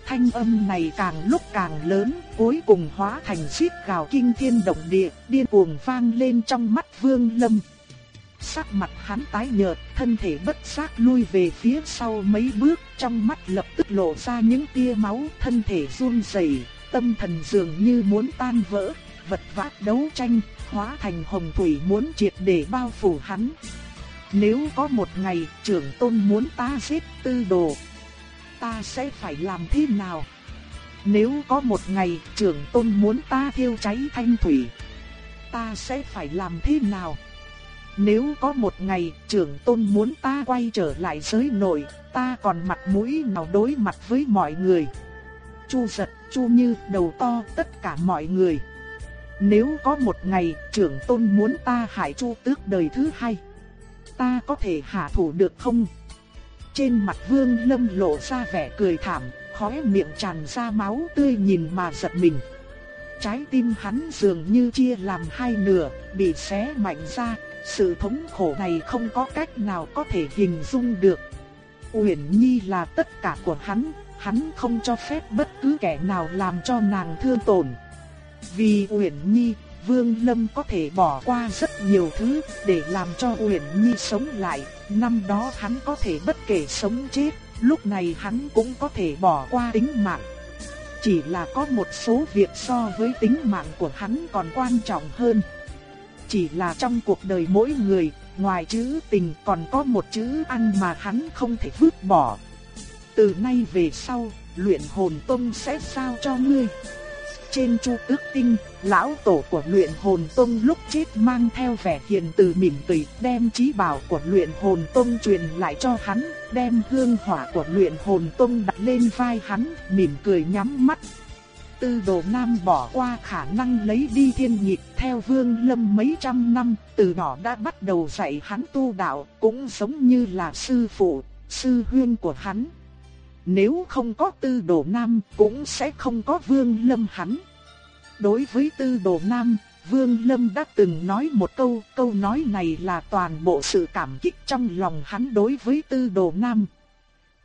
Thanh âm này càng lúc càng lớn, cuối cùng hóa thành xít gào kinh thiên động địa, điên cuồng vang lên trong mắt Vương Lâm. Sắc mặt hắn tái nhợt, thân thể bất giác lui về phía sau mấy bước, trong mắt lập tức lộ ra những tia máu, thân thể run rẩy, tâm thần dường như muốn tan vỡ, vật vã đấu tranh, hóa thành hồng thủy muốn triệt để bao phủ hắn. Nếu có một ngày trưởng tôn muốn ta giết tư đồ, ta sẽ phải làm thế nào? Nếu có một ngày trưởng tôn muốn ta thiêu cháy thanh thủy, ta sẽ phải làm thế nào? Nếu có một ngày trưởng tôn muốn ta quay trở lại giới nội, ta còn mặt mũi nào đối mặt với mọi người. Chu giật, chu như, đầu to, tất cả mọi người. Nếu có một ngày trưởng tôn muốn ta hại chu tước đời thứ hai, ta có thể hạ thủ được không? Trên mặt vương lâm lộ ra vẻ cười thảm, khóe miệng tràn ra máu tươi nhìn mà giật mình. Trái tim hắn dường như chia làm hai nửa, bị xé mạnh ra, sự thống khổ này không có cách nào có thể hình dung được. Uyển Nhi là tất cả của hắn, hắn không cho phép bất cứ kẻ nào làm cho nàng thương tổn. Vì Uyển Nhi, Vương Lâm có thể bỏ qua rất nhiều thứ để làm cho Uyển Nhi sống lại, năm đó hắn có thể bất kể sống chết, lúc này hắn cũng có thể bỏ qua tính mạng. Chỉ là có một số việc so với tính mạng của hắn còn quan trọng hơn. Chỉ là trong cuộc đời mỗi người, ngoài chữ tình còn có một chữ ăn mà hắn không thể vứt bỏ. Từ nay về sau, luyện hồn tông sẽ sao cho ngươi. Trên chu tước tinh, lão tổ của luyện hồn tông lúc chết mang theo vẻ hiền từ mỉm cười, đem trí bảo của luyện hồn tông truyền lại cho hắn, đem hương hỏa của luyện hồn tông đặt lên vai hắn, mỉm cười nhắm mắt. Tư đồ nam bỏ qua khả năng lấy đi thiên nhịp theo vương lâm mấy trăm năm, từ nhỏ đã bắt đầu dạy hắn tu đạo, cũng giống như là sư phụ, sư huyên của hắn. Nếu không có tư đồ nam cũng sẽ không có vương lâm hắn. Đối với tư đồ nam, vương lâm đã từng nói một câu, câu nói này là toàn bộ sự cảm kích trong lòng hắn đối với tư đồ nam.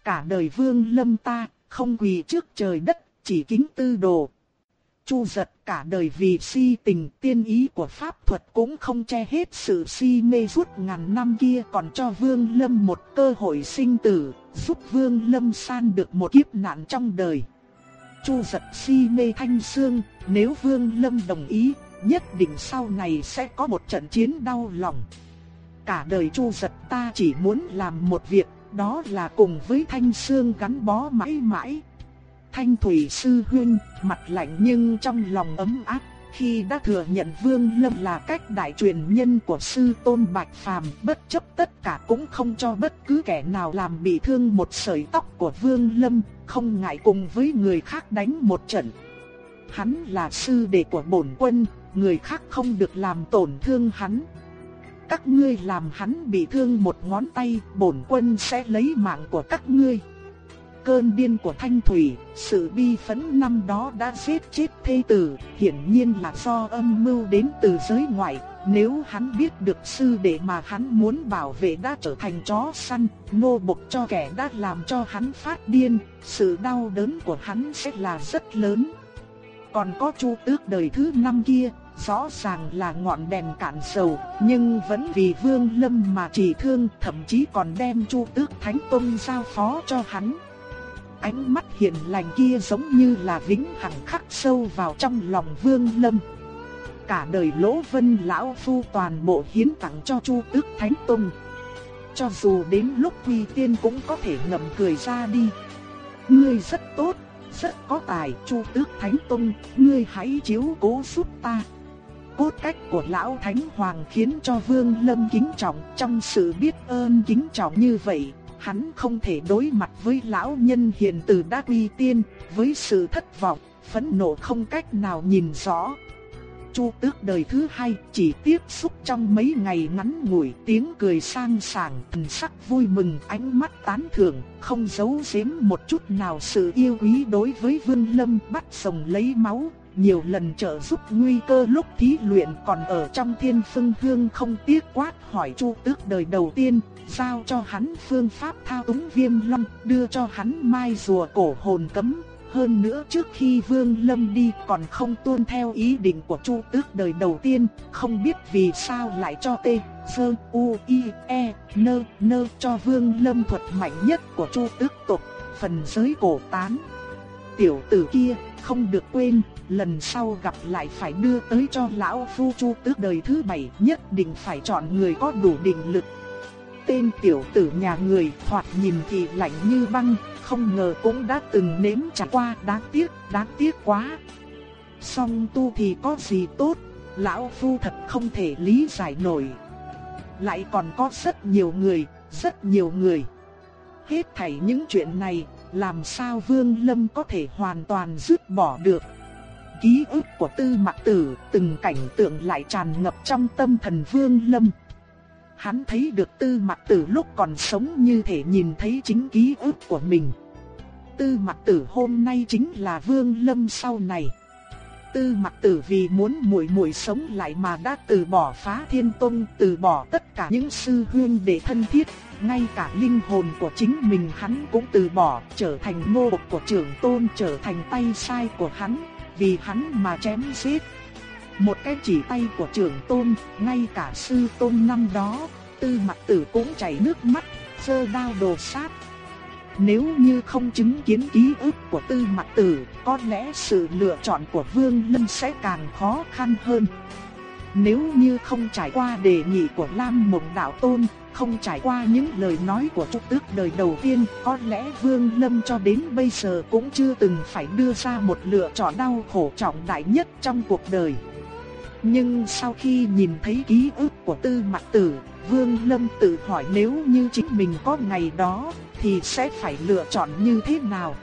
Cả đời vương lâm ta, không quỳ trước trời đất, chỉ kính tư đồ. Chu giật cả đời vì si tình tiên ý của pháp thuật cũng không che hết sự si mê suốt ngàn năm kia còn cho Vương Lâm một cơ hội sinh tử, giúp Vương Lâm san được một kiếp nạn trong đời. Chu giật si mê thanh xương, nếu Vương Lâm đồng ý, nhất định sau này sẽ có một trận chiến đau lòng. Cả đời Chu giật ta chỉ muốn làm một việc, đó là cùng với thanh xương gắn bó mãi mãi. Thanh Thủy Sư Huyên, mặt lạnh nhưng trong lòng ấm áp, khi đã thừa nhận Vương Lâm là cách đại truyền nhân của Sư Tôn Bạch Phàm bất chấp tất cả cũng không cho bất cứ kẻ nào làm bị thương một sợi tóc của Vương Lâm, không ngại cùng với người khác đánh một trận. Hắn là sư đệ của bổn quân, người khác không được làm tổn thương hắn. Các ngươi làm hắn bị thương một ngón tay, bổn quân sẽ lấy mạng của các ngươi cơn điên của Thanh Thủy, sự bi phẫn năm đó đã giết chết thê tử, hiển nhiên là do âm mưu đến từ giới ngoại. Nếu hắn biết được sư đệ mà hắn muốn bảo vệ đã trở thành chó săn, nô bộc cho kẻ đã làm cho hắn phát điên, sự đau đớn của hắn sẽ là rất lớn. Còn có chu tước đời thứ năm kia, rõ ràng là ngọn đèn cạn dầu, nhưng vẫn vì Vương Lâm mà chỉ thương, thậm chí còn đem Chu Tước Thánh Tông giao phó cho hắn ánh mắt hiền lành kia giống như là vĩnh hằng khắc sâu vào trong lòng Vương Lâm. Cả đời Lỗ Vân lão phu toàn bộ hiến tặng cho Chu Tước Thánh Tông. Cho dù đến lúc quy tiên cũng có thể ngậm cười ra đi. Ngươi rất tốt, rất có tài, Chu Tước Thánh Tông, ngươi hãy chiếu cố giúp ta. Cốt cách của lão thánh hoàng khiến cho Vương Lâm kính trọng, trong sự biết ơn kính trọng như vậy, hắn không thể đối mặt với lão nhân hiền từ đã uy tiên, với sự thất vọng, phẫn nộ không cách nào nhìn rõ. Chu tước đời thứ hai chỉ tiếp xúc trong mấy ngày ngắn ngủi tiếng cười sang sảng thần sắc vui mừng ánh mắt tán thưởng không giấu giếm một chút nào sự yêu quý đối với vương lâm bắt sồng lấy máu nhiều lần trợ giúp nguy cơ lúc thí luyện còn ở trong thiên phương hương không tiếc quát hỏi chu tước đời đầu tiên, giao cho hắn phương pháp thao túng viêm long, đưa cho hắn mai rùa cổ hồn cấm. Hơn nữa trước khi Vương Lâm đi còn không tuân theo ý định của Chu Tước đời đầu tiên, không biết vì sao lại cho tê, sơn u, i, e, nơ, nơ cho Vương Lâm thuật mạnh nhất của Chu Tước tộc, phần giới cổ tán. Tiểu tử kia, không được quên, lần sau gặp lại phải đưa tới cho lão phu chu tước đời thứ bảy nhất định phải chọn người có đủ định lực. Tên tiểu tử nhà người thoạt nhìn thì lạnh như băng, không ngờ cũng đã từng nếm trải qua đáng tiếc, đáng tiếc quá. Song tu thì có gì tốt, lão phu thật không thể lý giải nổi. Lại còn có rất nhiều người, rất nhiều người. Hết thảy những chuyện này, làm sao Vương Lâm có thể hoàn toàn dứt bỏ được. Ký ức của Tư Mạc Tử, từng cảnh tượng lại tràn ngập trong tâm thần Vương Lâm. Hắn thấy được Tư mặt Tử lúc còn sống như thể nhìn thấy chính ký ức của mình. Tư mặt Tử hôm nay chính là Vương Lâm sau này. Tư mặt Tử vì muốn muội muội sống lại mà đã từ bỏ Phá Thiên Tông, từ bỏ tất cả những sư huyên để thân thiết, ngay cả linh hồn của chính mình hắn cũng từ bỏ, trở thành nô bộc của trưởng tôn, trở thành tay sai của hắn, vì hắn mà chém giết. Một cái chỉ tay của trưởng tôn, ngay cả sư tôn năm đó, Tư mặt Tử cũng chảy nước mắt, sơ đao đồ sát, nếu như không chứng kiến ký ức của tư mặt tử, có lẽ sự lựa chọn của Vương Lâm sẽ càng khó khăn hơn. Nếu như không trải qua đề nghị của Lam Mộng Đạo Tôn, không trải qua những lời nói của Trúc Tước đời đầu tiên, có lẽ Vương Lâm cho đến bây giờ cũng chưa từng phải đưa ra một lựa chọn đau khổ trọng đại nhất trong cuộc đời. Nhưng sau khi nhìn thấy ký ức của Tư Mặc Tử, Vương Lâm tự hỏi nếu như chính mình có ngày đó, thì sẽ phải lựa chọn như thế nào.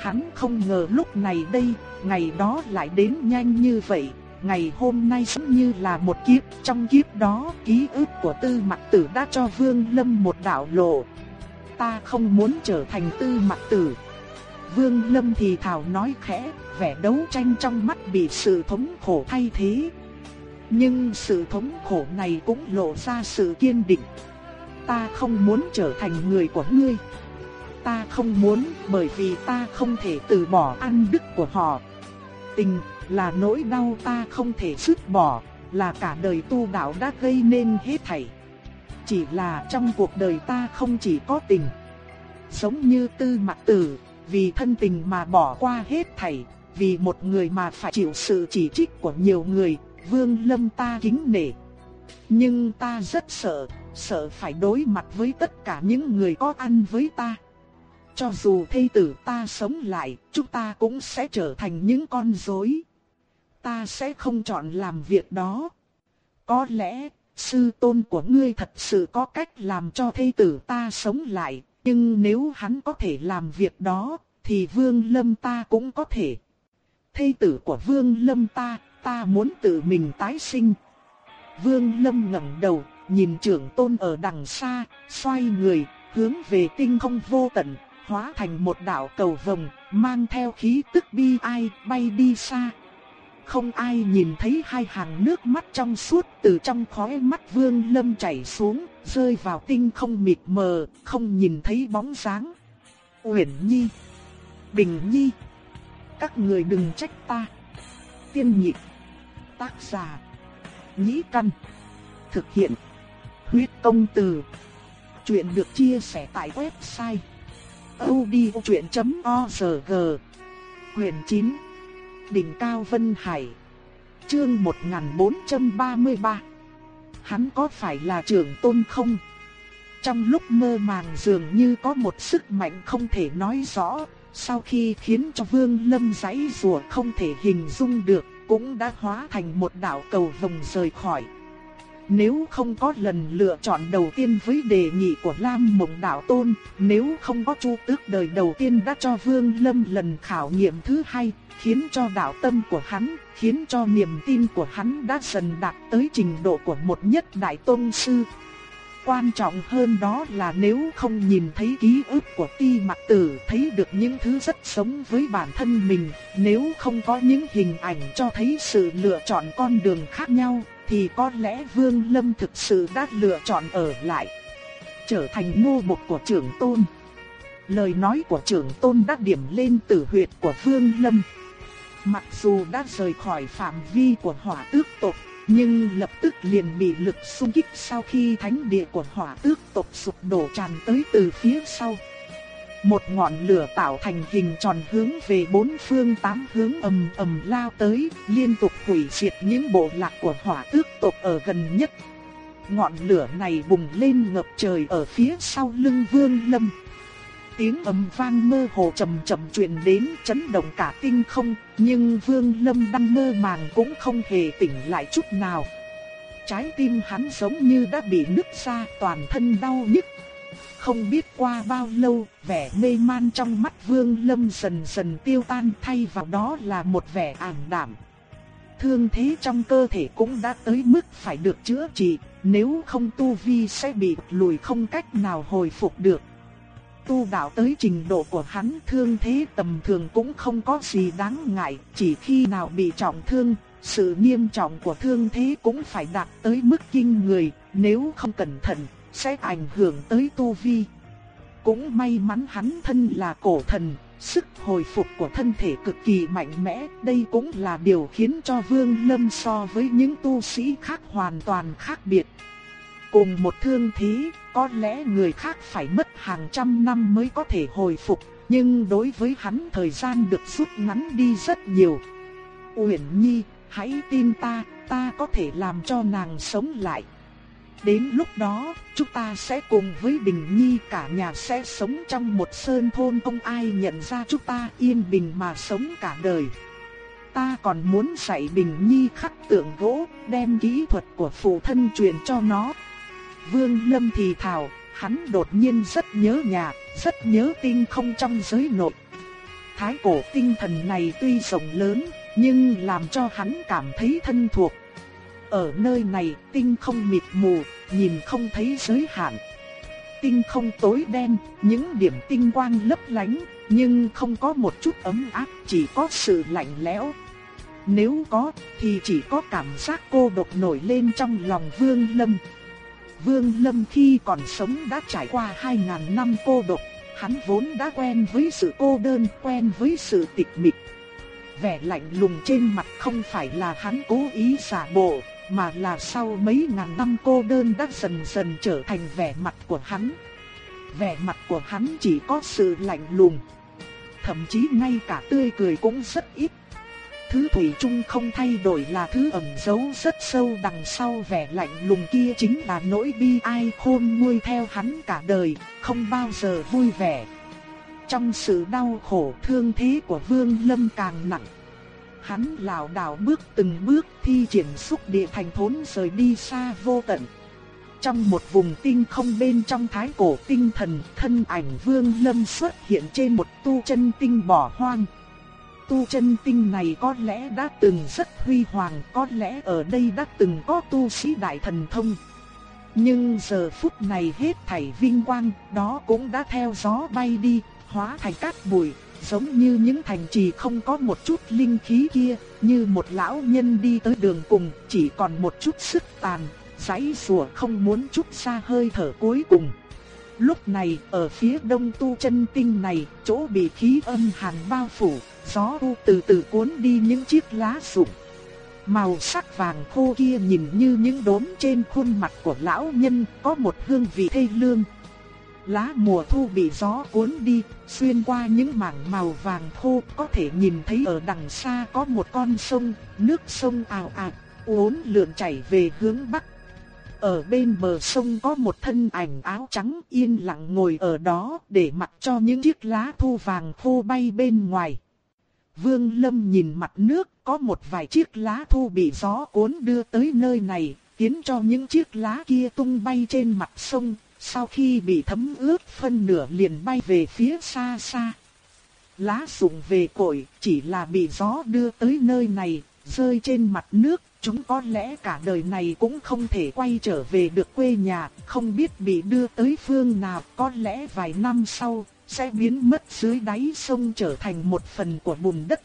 Hắn không ngờ lúc này đây, ngày đó lại đến nhanh như vậy, ngày hôm nay giống như là một kiếp, trong kiếp đó ký ức của tư mặt tử đã cho Vương Lâm một đạo lộ. Ta không muốn trở thành tư mặt tử. Vương Lâm thì thào nói khẽ, vẻ đấu tranh trong mắt bị sự thống khổ thay thế. Nhưng sự thống khổ này cũng lộ ra sự kiên định. Ta không muốn trở thành người của ngươi. Ta không muốn bởi vì ta không thể từ bỏ ăn đức của họ. Tình là nỗi đau ta không thể dứt bỏ, là cả đời tu đạo đã gây nên hết thảy. Chỉ là trong cuộc đời ta không chỉ có tình. Giống như tư mặt tử, vì thân tình mà bỏ qua hết thảy, vì một người mà phải chịu sự chỉ trích của nhiều người, vương lâm ta kính nể. Nhưng ta rất sợ, sợ phải đối mặt với tất cả những người có ăn với ta. Cho dù thây tử ta sống lại, chúng ta cũng sẽ trở thành những con rối. Ta sẽ không chọn làm việc đó. Có lẽ, sư tôn của ngươi thật sự có cách làm cho thây tử ta sống lại, nhưng nếu hắn có thể làm việc đó, thì vương lâm ta cũng có thể thê tử của vương lâm ta, ta muốn tự mình tái sinh. Vương lâm ngẩng đầu, nhìn trưởng tôn ở đằng xa, xoay người, hướng về tinh không vô tận, hóa thành một đạo cầu vồng, mang theo khí tức bi ai, bay đi xa. Không ai nhìn thấy hai hàng nước mắt trong suốt từ trong khóe mắt vương lâm chảy xuống, rơi vào tinh không mịt mờ, không nhìn thấy bóng dáng. Uyển Nhi, Bình Nhi, các người đừng trách ta. Tiên nhị, tác giả, nhĩ căn, thực hiện Huyết công từ. Chuyện được chia sẻ tại website odchuyện.org. Quyền 9. Đỉnh cao Vân Hải. Chương 1433. Hắn có phải là trưởng tôn không? Trong lúc mơ màng dường như có một sức mạnh không thể nói rõ, sau khi khiến cho Vương Lâm giãy rùa không thể hình dung được, cũng đã hóa thành một đạo cầu vồng rời khỏi. Nếu không có lần lựa chọn đầu tiên với đề nghị của Lam Mộng Đạo Tôn, nếu không có Chu Tước đời đầu tiên đã cho Vương Lâm lần khảo nghiệm thứ hai, khiến cho đạo tâm của hắn, khiến cho niềm tin của hắn đã dần đạt tới trình độ của một nhất đại tôn sư. Quan trọng hơn đó là nếu không nhìn thấy ký ức của ti mặc tử thấy được những thứ rất sống với bản thân mình, nếu không có những hình ảnh cho thấy sự lựa chọn con đường khác nhau, thì có lẽ Vương Lâm thực sự đã lựa chọn ở lại, trở thành nô bộc của trưởng tôn. Lời nói của trưởng tôn đã điểm lên tử huyệt của Vương Lâm. Mặc dù đã rời khỏi phạm vi của hỏa tước tộc, nhưng lập tức liền bị lực xung kích sau khi thánh địa của hỏa tước tộc sụp đổ tràn tới từ phía sau. Một ngọn lửa tạo thành hình tròn hướng về bốn phương tám hướng ầm ầm lao tới, liên tục hủy diệt những bộ lạc của hỏa tước tộc ở gần nhất. Ngọn lửa này bùng lên ngập trời ở phía sau lưng Vương Lâm. Tiếng ầm vang mơ hồ trầm trầm truyền đến chấn động cả tinh không, nhưng Vương Lâm đang mơ màng cũng không hề tỉnh lại chút nào. Trái tim hắn giống như đã bị nứt ra, toàn thân đau nhức không biết qua bao lâu, vẻ mê man trong mắt Vương Lâm dần dần tiêu tan thay vào đó là một vẻ ảm đạm. Thương thế trong cơ thể cũng đã tới mức phải được chữa trị, nếu không tu vi sẽ bị lùi không cách nào hồi phục được tu đạo tới trình độ của hắn thương thế tầm thường cũng không có gì đáng ngại, chỉ khi nào bị trọng thương, sự nghiêm trọng của thương thế cũng phải đạt tới mức kinh người, nếu không cẩn thận, sẽ ảnh hưởng tới tu vi. Cũng may mắn hắn thân là cổ thần, sức hồi phục của thân thể cực kỳ mạnh mẽ, đây cũng là điều khiến cho Vương Lâm so với những tu sĩ khác hoàn toàn khác biệt. Cùng một thương thế, có lẽ người khác phải mất hàng trăm năm mới có thể hồi phục, nhưng đối với hắn thời gian được rút ngắn đi rất nhiều. Uyển Nhi, hãy tin ta, ta có thể làm cho nàng sống lại. Đến lúc đó, chúng ta sẽ cùng với Bình Nhi cả nhà sẽ sống trong một sơn thôn không ai nhận ra chúng ta yên bình mà sống cả đời. Ta còn muốn dạy Bình Nhi khắc tượng gỗ, đem kỹ thuật của phụ thân truyền cho nó. Vương Lâm thì thào, hắn đột nhiên rất nhớ nhà, rất nhớ tinh không trong giới nội. Thái cổ tinh thần này tuy rộng lớn, nhưng làm cho hắn cảm thấy thân thuộc. Ở nơi này tinh không mịt mù, nhìn không thấy giới hạn. Tinh không tối đen, những điểm tinh quang lấp lánh, nhưng không có một chút ấm áp, chỉ có sự lạnh lẽo. Nếu có, thì chỉ có cảm giác cô độc nổi lên trong lòng Vương Lâm. Vương Lâm khi còn sống đã trải qua 2.000 năm cô độc, hắn vốn đã quen với sự cô đơn, quen với sự tịch mịch. Vẻ lạnh lùng trên mặt không phải là hắn cố ý giả bộ, mà là sau mấy ngàn năm cô đơn đã dần dần trở thành vẻ mặt của hắn. Vẻ mặt của hắn chỉ có sự lạnh lùng. Thậm chí ngay cả tươi cười cũng rất ít. Thứ thủy chung không thay đổi là thứ ẩn giấu rất sâu đằng sau vẻ lạnh lùng kia chính là nỗi bi ai khôn nguôi theo hắn cả đời, không bao giờ vui vẻ. Trong sự đau khổ thương thế của Vương Lâm càng nặng. Hắn lảo đảo bước từng bước thi triển xúc địa thành thốn rời đi xa vô tận. Trong một vùng tinh không bên trong thái cổ tinh thần, thân ảnh Vương Lâm xuất hiện trên một tu chân tinh bỏ hoang. Tu chân tinh này có lẽ đã từng rất huy hoàng, có lẽ ở đây đã từng có tu sĩ đại thần thông. Nhưng giờ phút này hết thảy vinh quang, đó cũng đã theo gió bay đi, hóa thành cát bụi, giống như những thành trì không có một chút linh khí kia, như một lão nhân đi tới đường cùng, chỉ còn một chút sức tàn, giấy rùa không muốn chút xa hơi thở cuối cùng. Lúc này, ở phía đông tu chân tinh này, chỗ bị khí âm hàn bao phủ, gió u từ từ cuốn đi những chiếc lá rụng. Màu sắc vàng khô kia nhìn như những đốm trên khuôn mặt của lão nhân, có một hương vị thê lương. Lá mùa thu bị gió cuốn đi, xuyên qua những mảng màu vàng khô, có thể nhìn thấy ở đằng xa có một con sông, nước sông ào ạt, uốn lượn chảy về hướng bắc. Ở bên bờ sông có một thân ảnh áo trắng yên lặng ngồi ở đó để mặc cho những chiếc lá thu vàng khô bay bên ngoài. Vương Lâm nhìn mặt nước, có một vài chiếc lá thu bị gió cuốn đưa tới nơi này, khiến cho những chiếc lá kia tung bay trên mặt sông, sau khi bị thấm ướt phân nửa liền bay về phía xa xa. Lá sụng về cội, chỉ là bị gió đưa tới nơi này, rơi trên mặt nước, chúng có lẽ cả đời này cũng không thể quay trở về được quê nhà, không biết bị đưa tới phương nào, có lẽ vài năm sau, sẽ biến mất dưới đáy sông trở thành một phần của bùn đất.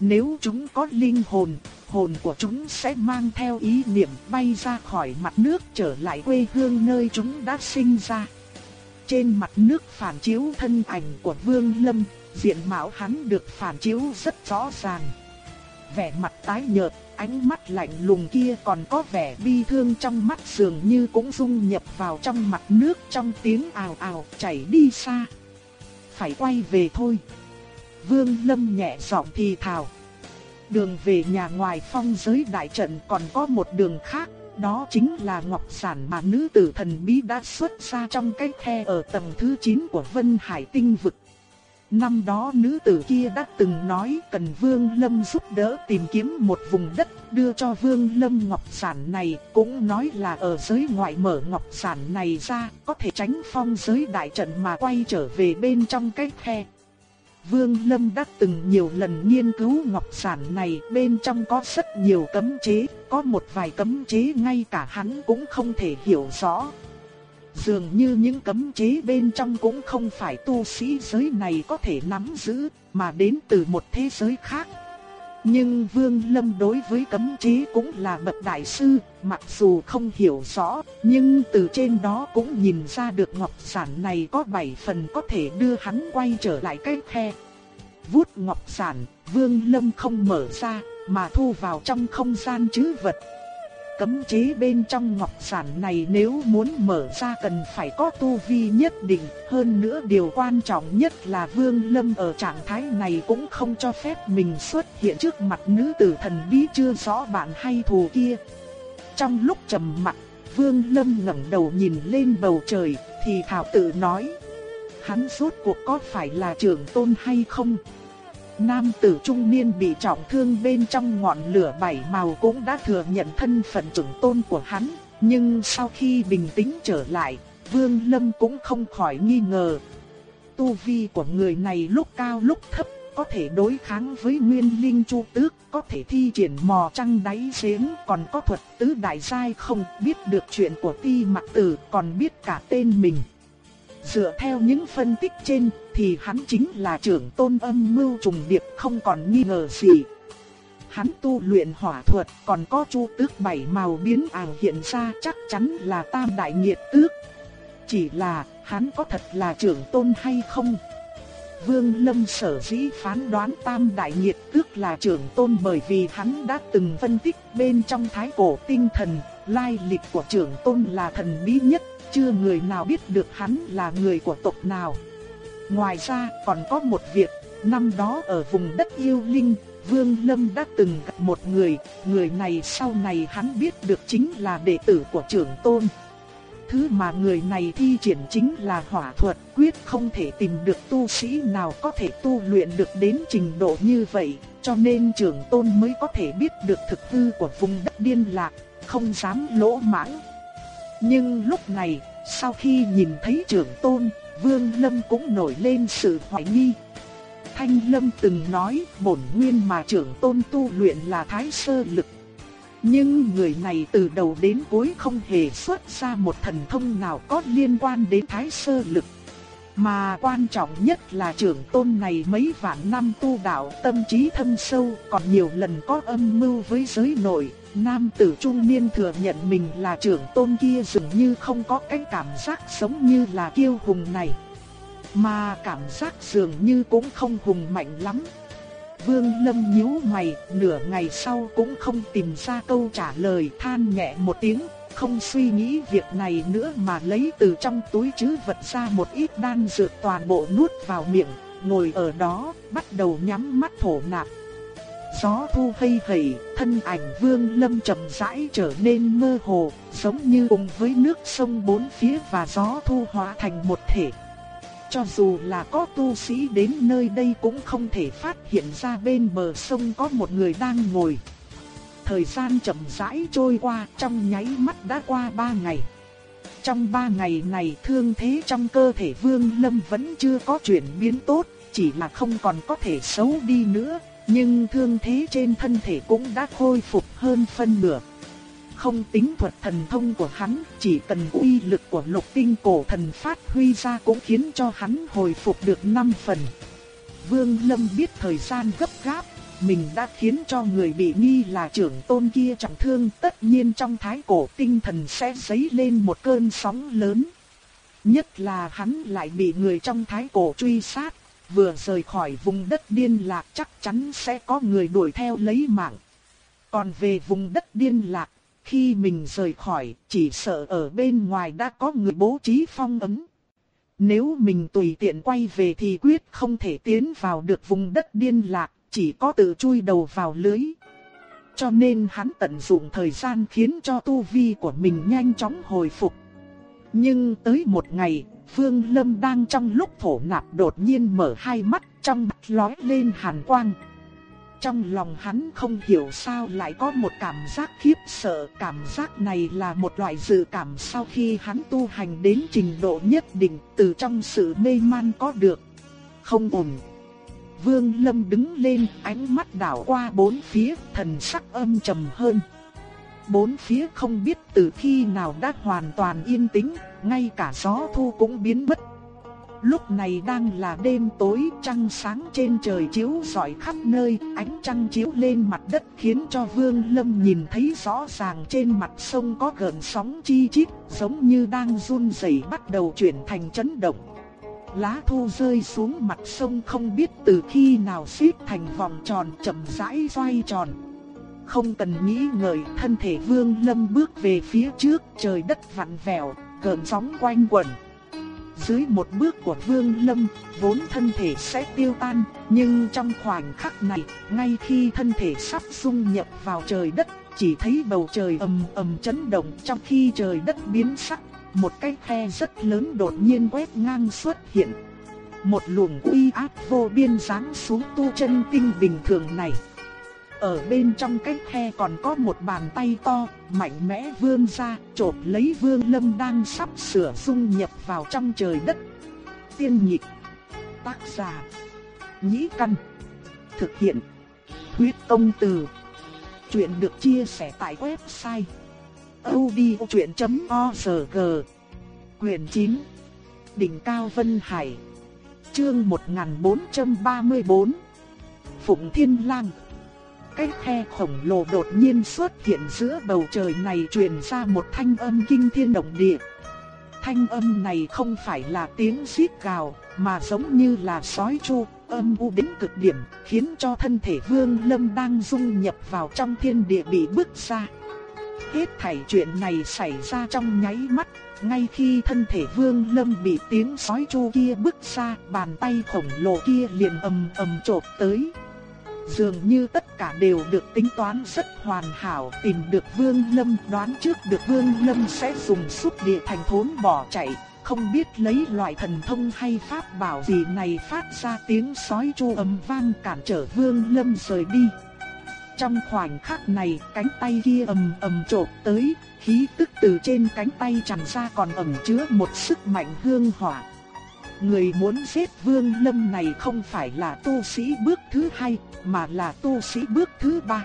Nếu chúng có linh hồn, hồn của chúng sẽ mang theo ý niệm bay ra khỏi mặt nước trở lại quê hương nơi chúng đã sinh ra. Trên mặt nước phản chiếu thân ảnh của Vương Lâm, diện mạo hắn được phản chiếu rất rõ ràng. Vẻ mặt tái nhợt, ánh mắt lạnh lùng kia còn có vẻ bi thương trong mắt dường như cũng dung nhập vào trong mặt nước trong tiếng ào ào chảy đi xa. Phải quay về thôi. Vương Lâm nhẹ giọng thì thào. Đường về nhà ngoài phong giới đại trận còn có một đường khác, đó chính là ngọc sản mà nữ tử thần bí đã xuất ra trong cái khe ở tầng thứ 9 của Vân Hải tinh vực. Năm đó nữ tử kia đã từng nói cần Vương Lâm giúp đỡ tìm kiếm một vùng đất đưa cho Vương Lâm ngọc sản này, cũng nói là ở giới ngoại mở ngọc sản này ra, có thể tránh phong giới đại trận mà quay trở về bên trong cái khe. Vương Lâm đã từng nhiều lần nghiên cứu ngọc sản này, bên trong có rất nhiều cấm chế, có một vài cấm chế ngay cả hắn cũng không thể hiểu rõ. Dường như những cấm chế bên trong cũng không phải tu sĩ giới này có thể nắm giữ, mà đến từ một thế giới khác. Nhưng Vương Lâm đối với cấm chế cũng là bậc đại sư, mặc dù không hiểu rõ, nhưng từ trên đó cũng nhìn ra được ngọc giản này có bảy phần có thể đưa hắn quay trở lại cái khe. Vuốt ngọc giản, Vương Lâm không mở ra, mà thu vào trong không gian chứ vật. Cấm chế bên trong ngọc giản này nếu muốn mở ra cần phải có tu vi nhất định, hơn nữa điều quan trọng nhất là Vương Lâm ở trạng thái này cũng không cho phép mình xuất hiện trước mặt nữ tử thần bí chưa rõ bạn hay thù kia. Trong lúc trầm mặc, Vương Lâm ngẩng đầu nhìn lên bầu trời, thì thảo tự nói: Hắn rốt cuộc có phải là trưởng tôn hay không? Nam tử trung niên bị trọng thương bên trong ngọn lửa bảy màu cũng đã thừa nhận thân phận trưởng tôn của hắn, nhưng sau khi bình tĩnh trở lại, Vương Lâm cũng không khỏi nghi ngờ. Tu vi của người này lúc cao lúc thấp, có thể đối kháng với Nguyên Linh Chu Tước, có thể thi triển mò trăng đáy giếng, còn có thuật tứ đại giai không biết được chuyện của Ti Mặc Tử, còn biết cả tên mình. Dựa theo những phân tích trên, thì hắn chính là trưởng tôn âm mưu trùng điệp không còn nghi ngờ gì. Hắn tu luyện hỏa thuật còn có chu tước bảy màu biến ảo hiện ra chắc chắn là tam đại nghiệt tước. Chỉ là hắn có thật là trưởng tôn hay không? Vương Lâm sở dĩ phán đoán tam đại nghiệt tước là trưởng tôn bởi vì hắn đã từng phân tích bên trong thái cổ tinh thần, lai lịch của trưởng tôn là thần bí nhất, chưa người nào biết được hắn là người của tộc nào. Ngoài ra còn có một việc, năm đó ở vùng đất yêu linh, Vương Lâm đã từng gặp một người, người này sau này hắn biết được chính là đệ tử của trưởng tôn. Thứ mà người này thi triển chính là hỏa thuật, quyết không thể tìm được tu sĩ nào có thể tu luyện được đến trình độ như vậy, cho nên trưởng tôn mới có thể biết được thực hư của vùng đất điên lạc, không dám lỗ mãng. Nhưng lúc này, sau khi nhìn thấy trưởng tôn, Vương Lâm cũng nổi lên sự hoài nghi. Thanh Lâm từng nói bổn nguyên mà trưởng tôn tu luyện là thái sơ lực. Nhưng người này từ đầu đến cuối không hề xuất ra một thần thông nào có liên quan đến thái sơ lực. Mà quan trọng nhất là trưởng tôn này mấy vạn năm tu đạo tâm trí thâm sâu còn nhiều lần có âm mưu với giới nội. Nam tử trung niên thừa nhận mình là trưởng tôn kia dường như không có cái cảm giác sống như là kiêu hùng này. Mà cảm giác dường như cũng không hùng mạnh lắm. Vương Lâm nhíu mày, nửa ngày sau cũng không tìm ra câu trả lời than nhẹ một tiếng, không suy nghĩ việc này nữa mà lấy từ trong túi chứ vật ra một ít đan dược toàn bộ nuốt vào miệng, ngồi ở đó, bắt đầu nhắm mắt thổ nạp. Gió thu hây hầy, thân ảnh vương lâm chậm rãi trở nên mơ hồ, giống như cùng với nước sông bốn phía và gió thu hóa thành một thể. Cho dù là có tu sĩ đến nơi đây cũng không thể phát hiện ra bên bờ sông có một người đang ngồi. Thời gian chậm rãi trôi qua, trong nháy mắt đã qua ba ngày. Trong ba ngày này thương thế trong cơ thể Vương Lâm vẫn chưa có chuyển biến tốt, chỉ là không còn có thể xấu đi nữa, nhưng thương thế trên thân thể cũng đã khôi phục hơn phân nửa. Không tính thuật thần thông của hắn, chỉ cần uy lực của lục tinh cổ thần phát huy ra cũng khiến cho hắn hồi phục được 5 phần. Vương Lâm biết thời gian gấp gáp, mình đã khiến cho người bị nghi là trưởng tôn kia trọng thương, tất nhiên trong thái cổ tinh thần sẽ dấy lên một cơn sóng lớn. Nhất là hắn lại bị người trong thái cổ truy sát, vừa rời khỏi vùng đất điên lạc chắc chắn sẽ có người đuổi theo lấy mạng. Còn về vùng đất điên lạc, khi mình rời khỏi, chỉ sợ ở bên ngoài đã có người bố trí phong ấn. Nếu mình tùy tiện quay về thì quyết không thể tiến vào được vùng đất điên lạc, chỉ có tự chui đầu vào lưới. Cho nên hắn tận dụng thời gian khiến cho tu vi của mình nhanh chóng hồi phục. Nhưng tới một ngày, Vương Lâm đang trong lúc thổ nạp đột nhiên mở hai mắt trong mắt lóe lên hàn quang. Trong lòng hắn không hiểu sao lại có một cảm giác khiếp sợ, cảm giác này là một loại dự cảm sau khi hắn tu hành đến trình độ nhất định từ trong sự mê man có được. Không ổn. Vương Lâm đứng lên, ánh mắt đảo qua bốn phía, thần sắc âm trầm hơn bốn phía không biết từ khi nào đã hoàn toàn yên tĩnh, ngay cả gió thu cũng biến mất. Lúc này đang là đêm tối, trăng sáng trên trời chiếu rọi khắp nơi, ánh trăng chiếu lên mặt đất khiến cho Vương Lâm nhìn thấy rõ ràng trên mặt sông có gợn sóng chi chít, giống như đang run rẩy bắt đầu chuyển thành chấn động. Lá thu rơi xuống mặt sông không biết từ khi nào xếp thành vòng tròn chậm rãi xoay tròn. Không cần nghĩ ngợi, thân thể Vương Lâm bước về phía trước, trời đất vặn vẹo, cơn sóng quanh quẩn. Dưới một bước của Vương Lâm, vốn thân thể sẽ tiêu tan, nhưng trong khoảnh khắc này, ngay khi thân thể sắp dung nhập vào trời đất, chỉ thấy bầu trời ầm ầm chấn động trong khi trời đất biến sắc, một cái khe rất lớn đột nhiên quét ngang xuất hiện. Một luồng uy áp vô biên giáng xuống tu chân tinh bình thường này. Ở bên trong cái khe còn có một bàn tay to, mạnh mẽ vươn ra, chộp lấy vương lâm đang sắp sửa dung nhập vào trong trời đất. Tiên nhịp, tác giả, nhĩ căn, thực hiện, huyết công từ. Chuyện được chia sẻ tại website audiochuyện.org Quyền 9 Đỉnh Cao Vân Hải Chương 1434 Phụng Thiên Lang cái khe khổng lồ đột nhiên xuất hiện giữa bầu trời này truyền ra một thanh âm kinh thiên động địa. Thanh âm này không phải là tiếng xít gào, mà giống như là sói chu, âm u đến cực điểm, khiến cho thân thể Vương Lâm đang dung nhập vào trong thiên địa bị bức ra. Hết thảy chuyện này xảy ra trong nháy mắt, ngay khi thân thể Vương Lâm bị tiếng sói chu kia bức ra, bàn tay khổng lồ kia liền ầm ầm chộp tới. Dường như tất cả đều được tính toán rất hoàn hảo, tìm được Vương Lâm, đoán trước được Vương Lâm sẽ dùng xúc địa thành thốn bỏ chạy, không biết lấy loại thần thông hay pháp bảo gì này phát ra tiếng sói chu ầm vang cản trở Vương Lâm rời đi. Trong khoảnh khắc này, cánh tay kia ầm ầm trộp tới, khí tức từ trên cánh tay tràn ra còn ẩn chứa một sức mạnh hương hỏa. Người muốn giết Vương Lâm này không phải là tu sĩ bước thứ hai, mà là tu sĩ bước thứ ba.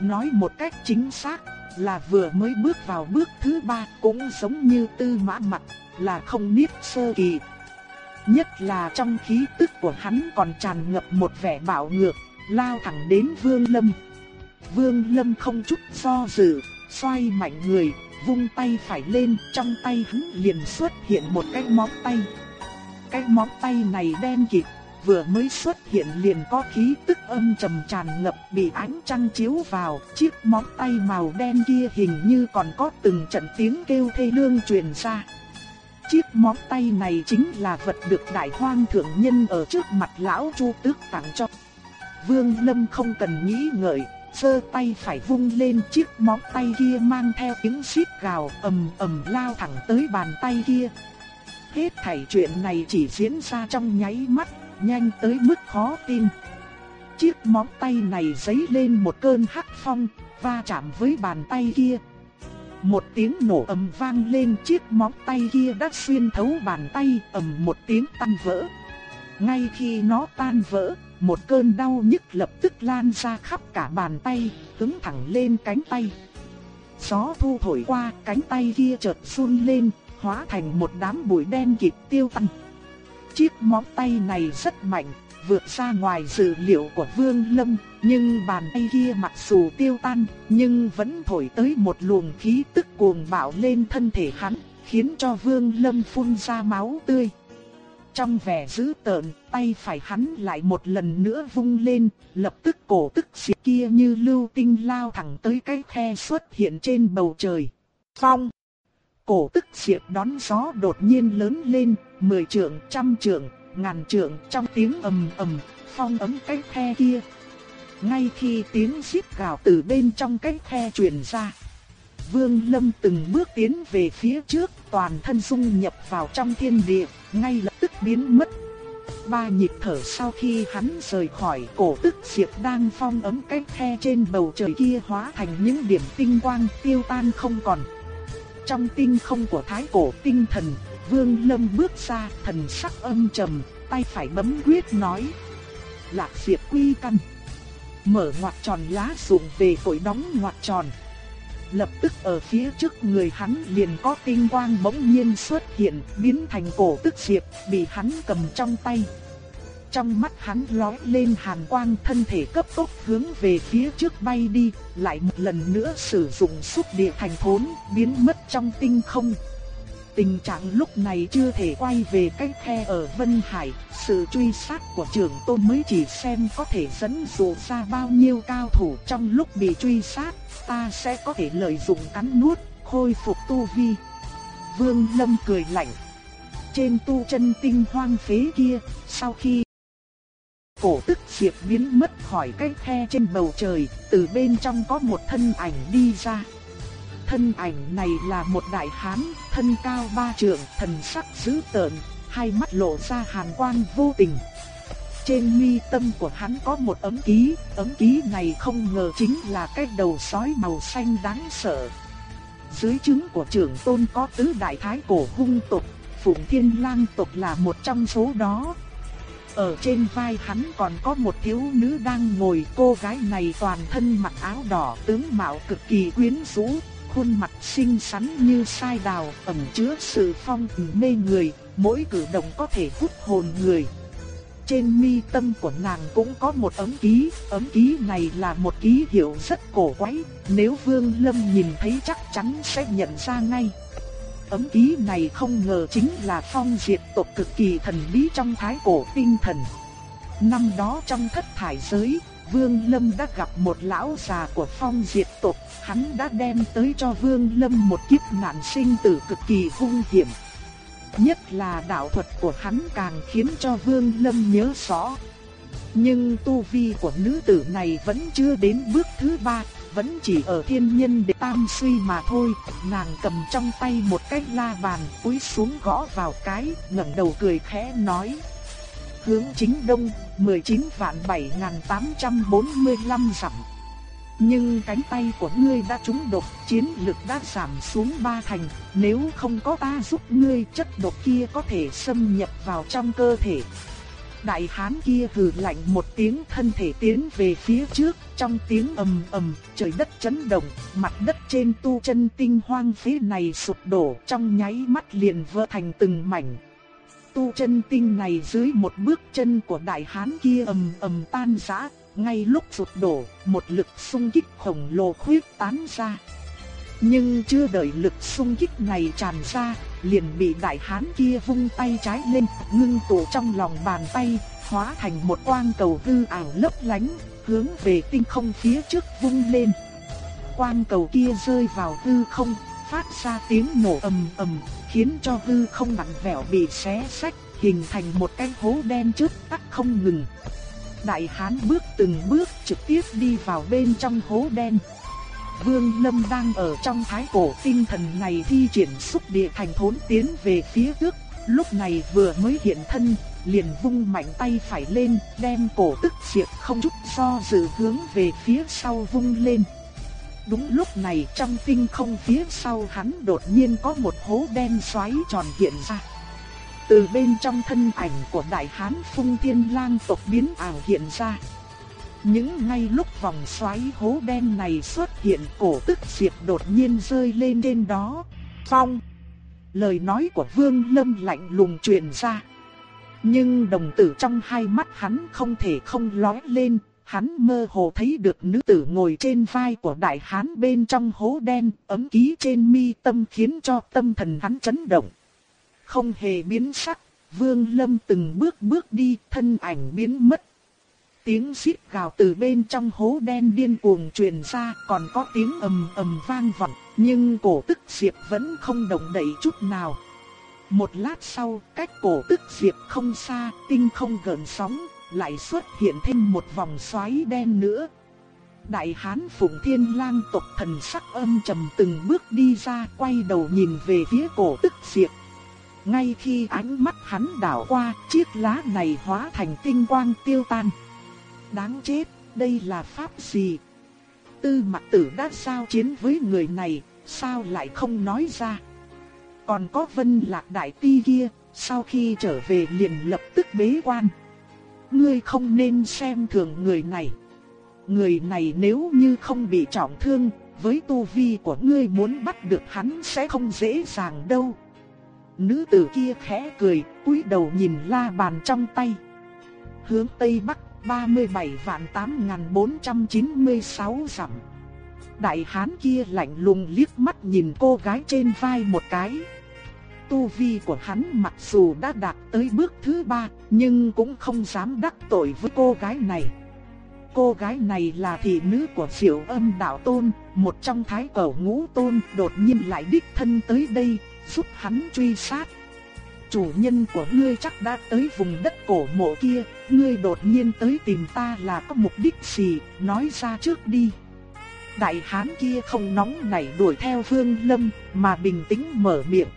Nói một cách chính xác là vừa mới bước vào bước thứ ba cũng giống như tư mã mặt, là không niết sơ kỳ. Nhất là trong khí tức của hắn còn tràn ngập một vẻ bạo ngược, lao thẳng đến Vương Lâm. Vương Lâm không chút do dự, xoay mạnh người, vung tay phải lên, trong tay hắn liền xuất hiện một cái móng tay. Cái móng tay này đen kịt, vừa mới xuất hiện liền có khí tức âm trầm tràn ngập bị ánh trăng chiếu vào, chiếc móng tay màu đen kia hình như còn có từng trận tiếng kêu thê lương truyền ra. Chiếc móng tay này chính là vật được đại hoang thượng nhân ở trước mặt lão Chu Tước tặng cho. Vương Lâm không cần nghĩ ngợi, sơ tay phải vung lên chiếc móng tay kia mang theo tiếng xít gào ầm ầm lao thẳng tới bàn tay kia. Hết thảy chuyện này chỉ diễn ra trong nháy mắt, nhanh tới mức khó tin. Chiếc móng tay này giấy lên một cơn hắc phong, va chạm với bàn tay kia. Một tiếng nổ ầm vang lên chiếc móng tay kia đã xuyên thấu bàn tay ầm một tiếng tan vỡ. Ngay khi nó tan vỡ, một cơn đau nhức lập tức lan ra khắp cả bàn tay, hướng thẳng lên cánh tay. Gió thu thổi qua, cánh tay kia chợt run lên, hóa thành một đám bụi đen kịt tiêu tan. Chiếc móng tay này rất mạnh, vượt ra ngoài dự liệu của Vương Lâm, nhưng bàn tay kia mặc dù tiêu tan, nhưng vẫn thổi tới một luồng khí tức cuồng bạo lên thân thể hắn, khiến cho Vương Lâm phun ra máu tươi. Trong vẻ dữ tợn, tay phải hắn lại một lần nữa vung lên, lập tức cổ tức xì kia như lưu tinh lao thẳng tới cái khe xuất hiện trên bầu trời. Phong! Cổ tức diệp đón gió đột nhiên lớn lên, mười trượng, trăm trượng, ngàn trượng trong tiếng ầm ầm, phong ấm cái khe kia. Ngay khi tiếng xít gào từ bên trong cái khe truyền ra, Vương Lâm từng bước tiến về phía trước, toàn thân dung nhập vào trong thiên địa, ngay lập tức biến mất. Ba nhịp thở sau khi hắn rời khỏi cổ tức diệp đang phong ấm cái khe trên bầu trời kia hóa thành những điểm tinh quang tiêu tan không còn. Trong tinh không của thái cổ tinh thần, Vương Lâm bước ra thần sắc âm trầm, tay phải bấm quyết nói. Lạc diệp quy căn. Mở ngoặt tròn lá dụng về phổi đóng ngoặt tròn. lập tức ở phía trước người hắn liền có tinh quang bỗng nhiên xuất hiện, biến thành cổ tức diệp, bị hắn cầm trong tay. Trong mắt hắn lóe lên hàn quang thân thể cấp tốc hướng về phía trước bay đi, lại một lần nữa sử dụng xúc địa thành thốn, biến mất trong tinh không. Tình trạng lúc này chưa thể quay về cái khe ở Vân Hải, sự truy sát của trưởng tôn mới chỉ xem có thể dẫn dụ ra bao nhiêu cao thủ trong lúc bị truy sát, ta sẽ có thể lợi dụng cắn nuốt, khôi phục tu vi. Vương Lâm cười lạnh. Trên tu chân tinh hoang phế kia, sau khi cổ tức diệp biến mất khỏi cái khe trên bầu trời, từ bên trong có một thân ảnh đi ra. Thân ảnh này là một đại hán, thân cao ba trượng, thần sắc dữ tợn, hai mắt lộ ra hàn quang vô tình. Trên mi tâm của hắn có một ấm ký, ấm ký này không ngờ chính là cái đầu sói màu xanh đáng sợ. Dưới chứng của trưởng tôn có tứ đại thái cổ hung tộc, Phụng Thiên Lang tộc là một trong số đó. Ở trên vai hắn còn có một thiếu nữ đang ngồi, cô gái này toàn thân mặc áo đỏ, tướng mạo cực kỳ quyến rũ, khuôn mặt xinh xắn như sai đào, ẩn chứa sự phong mê người, mỗi cử động có thể hút hồn người. Trên mi tâm của nàng cũng có một ấm ký, ấm ký này là một ký hiệu rất cổ quái, nếu Vương Lâm nhìn thấy chắc chắn sẽ nhận ra ngay. Ấm ký này không ngờ chính là phong diệt tộc cực kỳ thần bí trong thái cổ tinh thần. Năm đó trong thất thải giới, Vương Lâm đã gặp một lão già của phong diệt tộc, hắn đã đem tới cho Vương Lâm một kiếp nạn sinh tử cực kỳ hung hiểm. Nhất là đạo thuật của hắn càng khiến cho Vương Lâm nhớ rõ. Nhưng tu vi của nữ tử này vẫn chưa đến bước thứ ba, vẫn chỉ ở thiên nhân để tam suy mà thôi. Nàng cầm trong tay một cái la bàn, cúi xuống gõ vào cái, ngẩng đầu cười khẽ nói: "Hướng chính đông, 19 vạn 7845 dặm." Nhưng cánh tay của ngươi đã trúng độc, chiến lực đã giảm xuống ba thành, nếu không có ta giúp ngươi chất độc kia có thể xâm nhập vào trong cơ thể. Đại hán kia hừ lạnh một tiếng thân thể tiến về phía trước, trong tiếng ầm ầm, trời đất chấn động, mặt đất trên tu chân tinh hoang phế này sụp đổ trong nháy mắt liền vỡ thành từng mảnh. Tu chân tinh này dưới một bước chân của đại hán kia ầm ầm tan rã, ngay lúc sụp đổ, một lực xung kích khổng lồ khuyết tán ra. Nhưng chưa đợi lực xung kích này tràn ra, liền bị đại hán kia vung tay trái lên, ngưng tụ trong lòng bàn tay, hóa thành một quang cầu hư ảo lấp lánh, hướng về tinh không phía trước vung lên. Quang cầu kia rơi vào hư không, phát ra tiếng nổ ầm ầm, khiến cho hư không vặn vẹo bị xé rách, hình thành một cái hố đen trước tắt không ngừng. Đại hán bước từng bước trực tiếp đi vào bên trong hố đen. Vương Lâm đang ở trong thái cổ tinh thần này thi triển xúc địa thành thốn tiến về phía trước, lúc này vừa mới hiện thân, liền vung mạnh tay phải lên, đem cổ tức diệt không chút do dự hướng về phía sau vung lên. Đúng lúc này trong tinh không phía sau hắn đột nhiên có một hố đen xoáy tròn hiện ra. Từ bên trong thân ảnh của đại hán phung thiên lang tộc biến ảo hiện ra. Những ngay lúc vòng xoáy hố đen này xuất hiện cổ tức diệp đột nhiên rơi lên trên đó. Phong! Lời nói của vương lâm lạnh lùng truyền ra. Nhưng đồng tử trong hai mắt hắn không thể không lóe lên, hắn mơ hồ thấy được nữ tử ngồi trên vai của đại hán bên trong hố đen, ấm ký trên mi tâm khiến cho tâm thần hắn chấn động. Không hề biến sắc, vương lâm từng bước bước đi, thân ảnh biến mất. Tiếng xít gào từ bên trong hố đen điên cuồng truyền ra, còn có tiếng ầm ầm vang vọng, nhưng cổ tức diệp vẫn không động đậy chút nào. Một lát sau, cách cổ tức diệp không xa, tinh không gần sóng, lại xuất hiện thêm một vòng xoáy đen nữa. Đại hán Phụng Thiên Lang tộc thần sắc âm trầm từng bước đi ra, quay đầu nhìn về phía cổ tức diệp. Ngay khi ánh mắt hắn đảo qua, chiếc lá này hóa thành tinh quang tiêu tan. Đáng chết, đây là pháp gì? Tư mặt tử đã sao chiến với người này, sao lại không nói ra? Còn có vân lạc đại ti kia, sau khi trở về liền lập tức bế quan. Ngươi không nên xem thường người này. Người này nếu như không bị trọng thương, với tu vi của ngươi muốn bắt được hắn sẽ không dễ dàng đâu. Nữ tử kia khẽ cười, cúi đầu nhìn la bàn trong tay. Hướng Tây Bắc 37 vạn 8496 dặm. Đại hán kia lạnh lùng liếc mắt nhìn cô gái trên vai một cái. Tu vi của hắn mặc dù đã đạt tới bước thứ ba, nhưng cũng không dám đắc tội với cô gái này. Cô gái này là thị nữ của Diệu Âm Đạo Tôn, một trong thái cổ ngũ tôn, đột nhiên lại đích thân tới đây, giúp hắn truy sát. Chủ nhân của ngươi chắc đã tới vùng đất cổ mộ kia, ngươi đột nhiên tới tìm ta là có mục đích gì, nói ra trước đi. Đại hán kia không nóng nảy đuổi theo Vương Lâm, mà bình tĩnh mở miệng.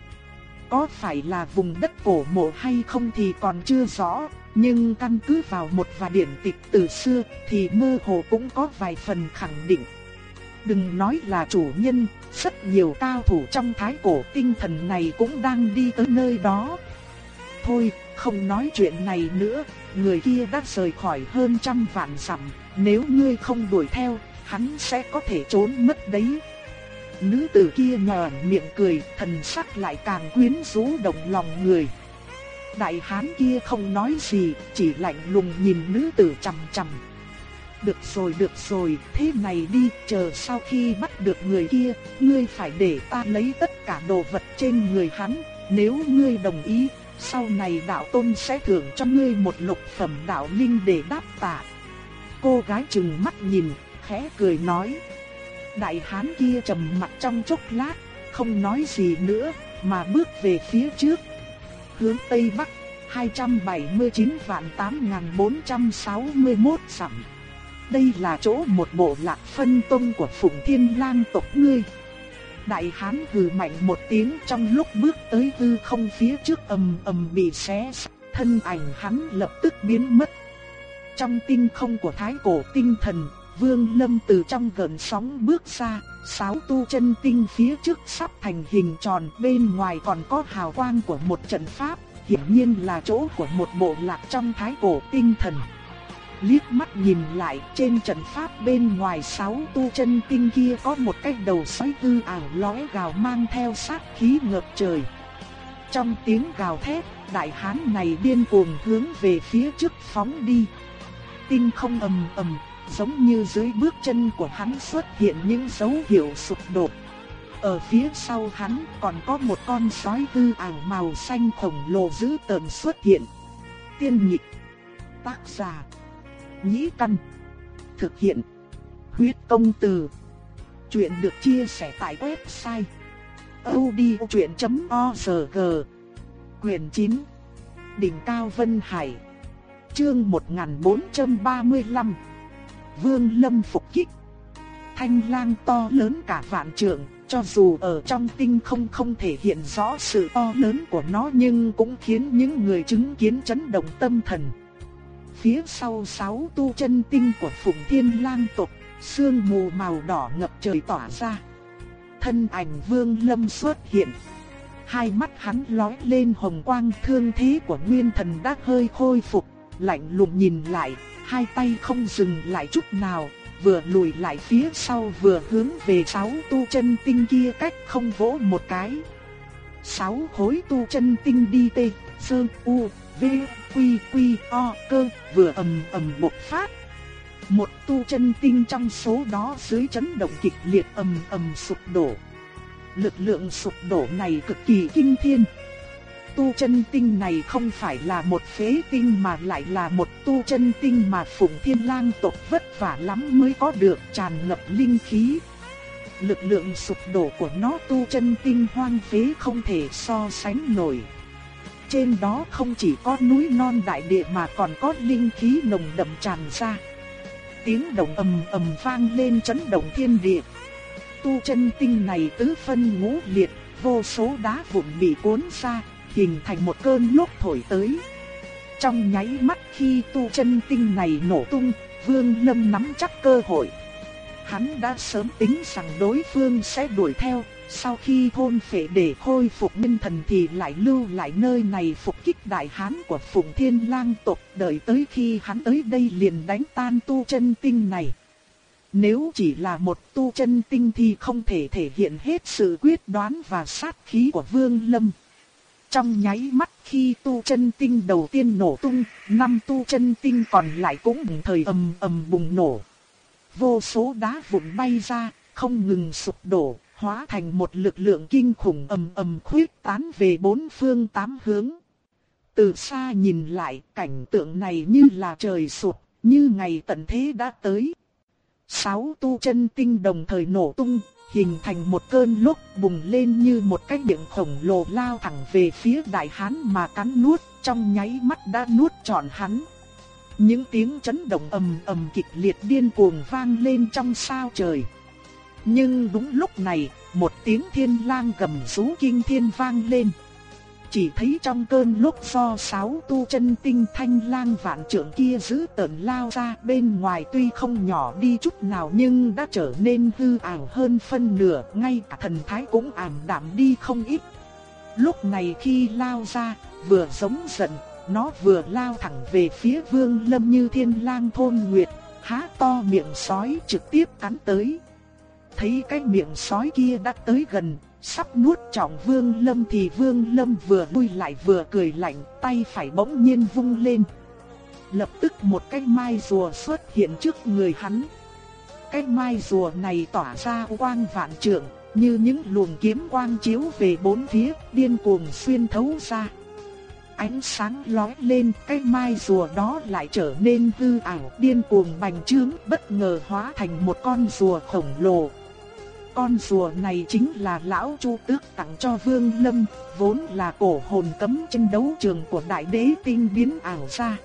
Có phải là vùng đất cổ mộ hay không thì còn chưa rõ, nhưng căn cứ vào một vài điển tịch từ xưa thì mơ hồ cũng có vài phần khẳng định. Đừng nói là chủ nhân, rất nhiều cao thủ trong thái cổ tinh thần này cũng đang đi tới nơi đó. Thôi, không nói chuyện này nữa, người kia đã rời khỏi hơn trăm vạn dặm, nếu ngươi không đuổi theo, hắn sẽ có thể trốn mất đấy. Nữ tử kia nhòn miệng cười, thần sắc lại càng quyến rũ động lòng người. Đại hán kia không nói gì, chỉ lạnh lùng nhìn nữ tử chằm chằm. Được rồi được rồi, thế này đi, chờ sau khi bắt được người kia, ngươi phải để ta lấy tất cả đồ vật trên người hắn, nếu ngươi đồng ý, sau này đạo tôn sẽ thưởng cho ngươi một lục phẩm đạo linh để đáp tạ. Cô gái chừng mắt nhìn, khẽ cười nói. Đại hán kia trầm mặt trong chốc lát, không nói gì nữa, mà bước về phía trước. Hướng Tây Bắc, 279 vạn 8461 dặm. Đây là chỗ một bộ lạc phân tông của Phụng Thiên Lang tộc ngươi. Đại hán hừ mạnh một tiếng trong lúc bước tới hư không phía trước ầm ầm bị xé, thân ảnh hắn lập tức biến mất. Trong tinh không của thái cổ tinh thần, Vương Lâm từ trong gần sóng bước ra, sáu tu chân tinh phía trước sắp thành hình tròn, bên ngoài còn có hào quang của một trận pháp, hiển nhiên là chỗ của một bộ lạc trong thái cổ tinh thần. Liếc mắt nhìn lại, trên trận pháp bên ngoài sáu tu chân tinh kia có một cái đầu sói hư ảo lóe gào mang theo sát khí ngập trời. Trong tiếng gào thét, đại hán này điên cuồng hướng về phía trước phóng đi. Tinh không ầm ầm, giống như dưới bước chân của hắn xuất hiện những dấu hiệu sụp đổ. Ở phía sau hắn còn có một con sói hư ảo màu xanh khổng lồ dữ tợn xuất hiện. Tiên nhị Tác giả. Nhĩ căn. Thực hiện. Huyết công từ. Chuyện được chia sẻ tại website. odchuyện.org Quyền 9. Đỉnh Cao Vân Hải. Chương 1435 Vương Lâm phục kích. Thanh lang to lớn cả vạn trượng, cho dù ở trong tinh không không thể hiện rõ sự to lớn của nó nhưng cũng khiến những người chứng kiến chấn động tâm thần. Phía sau sáu tu chân tinh của Phụng Thiên Lang tộc, sương mù màu đỏ ngập trời tỏa ra. Thân ảnh Vương Lâm xuất hiện. Hai mắt hắn lóe lên hồng quang thương thế của Nguyên Thần đã hơi khôi phục, lạnh lùng nhìn lại, hai tay không dừng lại chút nào, vừa lùi lại phía sau vừa hướng về sáu tu chân tinh kia cách không vỗ một cái. Sáu khối tu chân tinh đi tê, sơn, u, v, quy, quy, o, cơ, vừa ầm ầm bộc phát. Một tu chân tinh trong số đó dưới chấn động kịch liệt ầm ầm sụp đổ. Lực lượng sụp đổ này cực kỳ kinh thiên tu chân tinh này không phải là một phế tinh mà lại là một tu chân tinh mà Phụng Thiên Lang tộc vất vả lắm mới có được tràn ngập linh khí. Lực lượng sụp đổ của nó tu chân tinh hoang phế không thể so sánh nổi. Trên đó không chỉ có núi non đại địa mà còn có linh khí nồng đậm tràn ra. Tiếng động ầm ầm vang lên chấn động thiên địa. Tu chân tinh này tứ phân ngũ liệt, vô số đá vụn bị cuốn ra, hình thành một cơn lốc thổi tới. Trong nháy mắt khi tu chân tinh này nổ tung, Vương Lâm nắm chắc cơ hội. Hắn đã sớm tính rằng đối phương sẽ đuổi theo, sau khi thôn phệ để khôi phục minh thần thì lại lưu lại nơi này phục kích đại hán của Phụng Thiên Lang tộc, đợi tới khi hắn tới đây liền đánh tan tu chân tinh này. Nếu chỉ là một tu chân tinh thì không thể thể hiện hết sự quyết đoán và sát khí của Vương Lâm. Trong nháy mắt khi tu chân tinh đầu tiên nổ tung, năm tu chân tinh còn lại cũng đồng thời ầm ầm bùng nổ. Vô số đá vụn bay ra, không ngừng sụp đổ, hóa thành một lực lượng kinh khủng ầm ầm khuyết tán về bốn phương tám hướng. Từ xa nhìn lại, cảnh tượng này như là trời sụp, như ngày tận thế đã tới. Sáu tu chân tinh đồng thời nổ tung, hình thành một cơn lốc bùng lên như một cái miệng khổng lồ lao thẳng về phía đại hán mà cắn nuốt, trong nháy mắt đã nuốt trọn hắn. Những tiếng chấn động ầm ầm kịch liệt điên cuồng vang lên trong sao trời. Nhưng đúng lúc này, một tiếng thiên lang gầm rú kinh thiên vang lên. Chỉ thấy trong cơn lúc do sáu tu chân tinh thanh lang vạn trưởng kia giữ tợn lao ra bên ngoài tuy không nhỏ đi chút nào nhưng đã trở nên hư ảo hơn phân nửa, ngay cả thần thái cũng ảm đạm đi không ít. Lúc này khi lao ra, vừa giống giận, nó vừa lao thẳng về phía vương lâm như thiên lang thôn nguyệt, há to miệng sói trực tiếp cắn tới. Thấy cái miệng sói kia đã tới gần, sắp nuốt trọng Vương Lâm thì Vương Lâm vừa lui lại vừa cười lạnh, tay phải bỗng nhiên vung lên. Lập tức một cái mai rùa xuất hiện trước người hắn. Cái mai rùa này tỏa ra quang vạn trượng, như những luồng kiếm quang chiếu về bốn phía, điên cuồng xuyên thấu ra. Ánh sáng lóe lên, cái mai rùa đó lại trở nên hư ảo, điên cuồng bành trướng, bất ngờ hóa thành một con rùa khổng lồ, con rùa này chính là lão Chu Tước tặng cho Vương Lâm, vốn là cổ hồn cấm trên đấu trường của đại đế tinh biến ảo ra.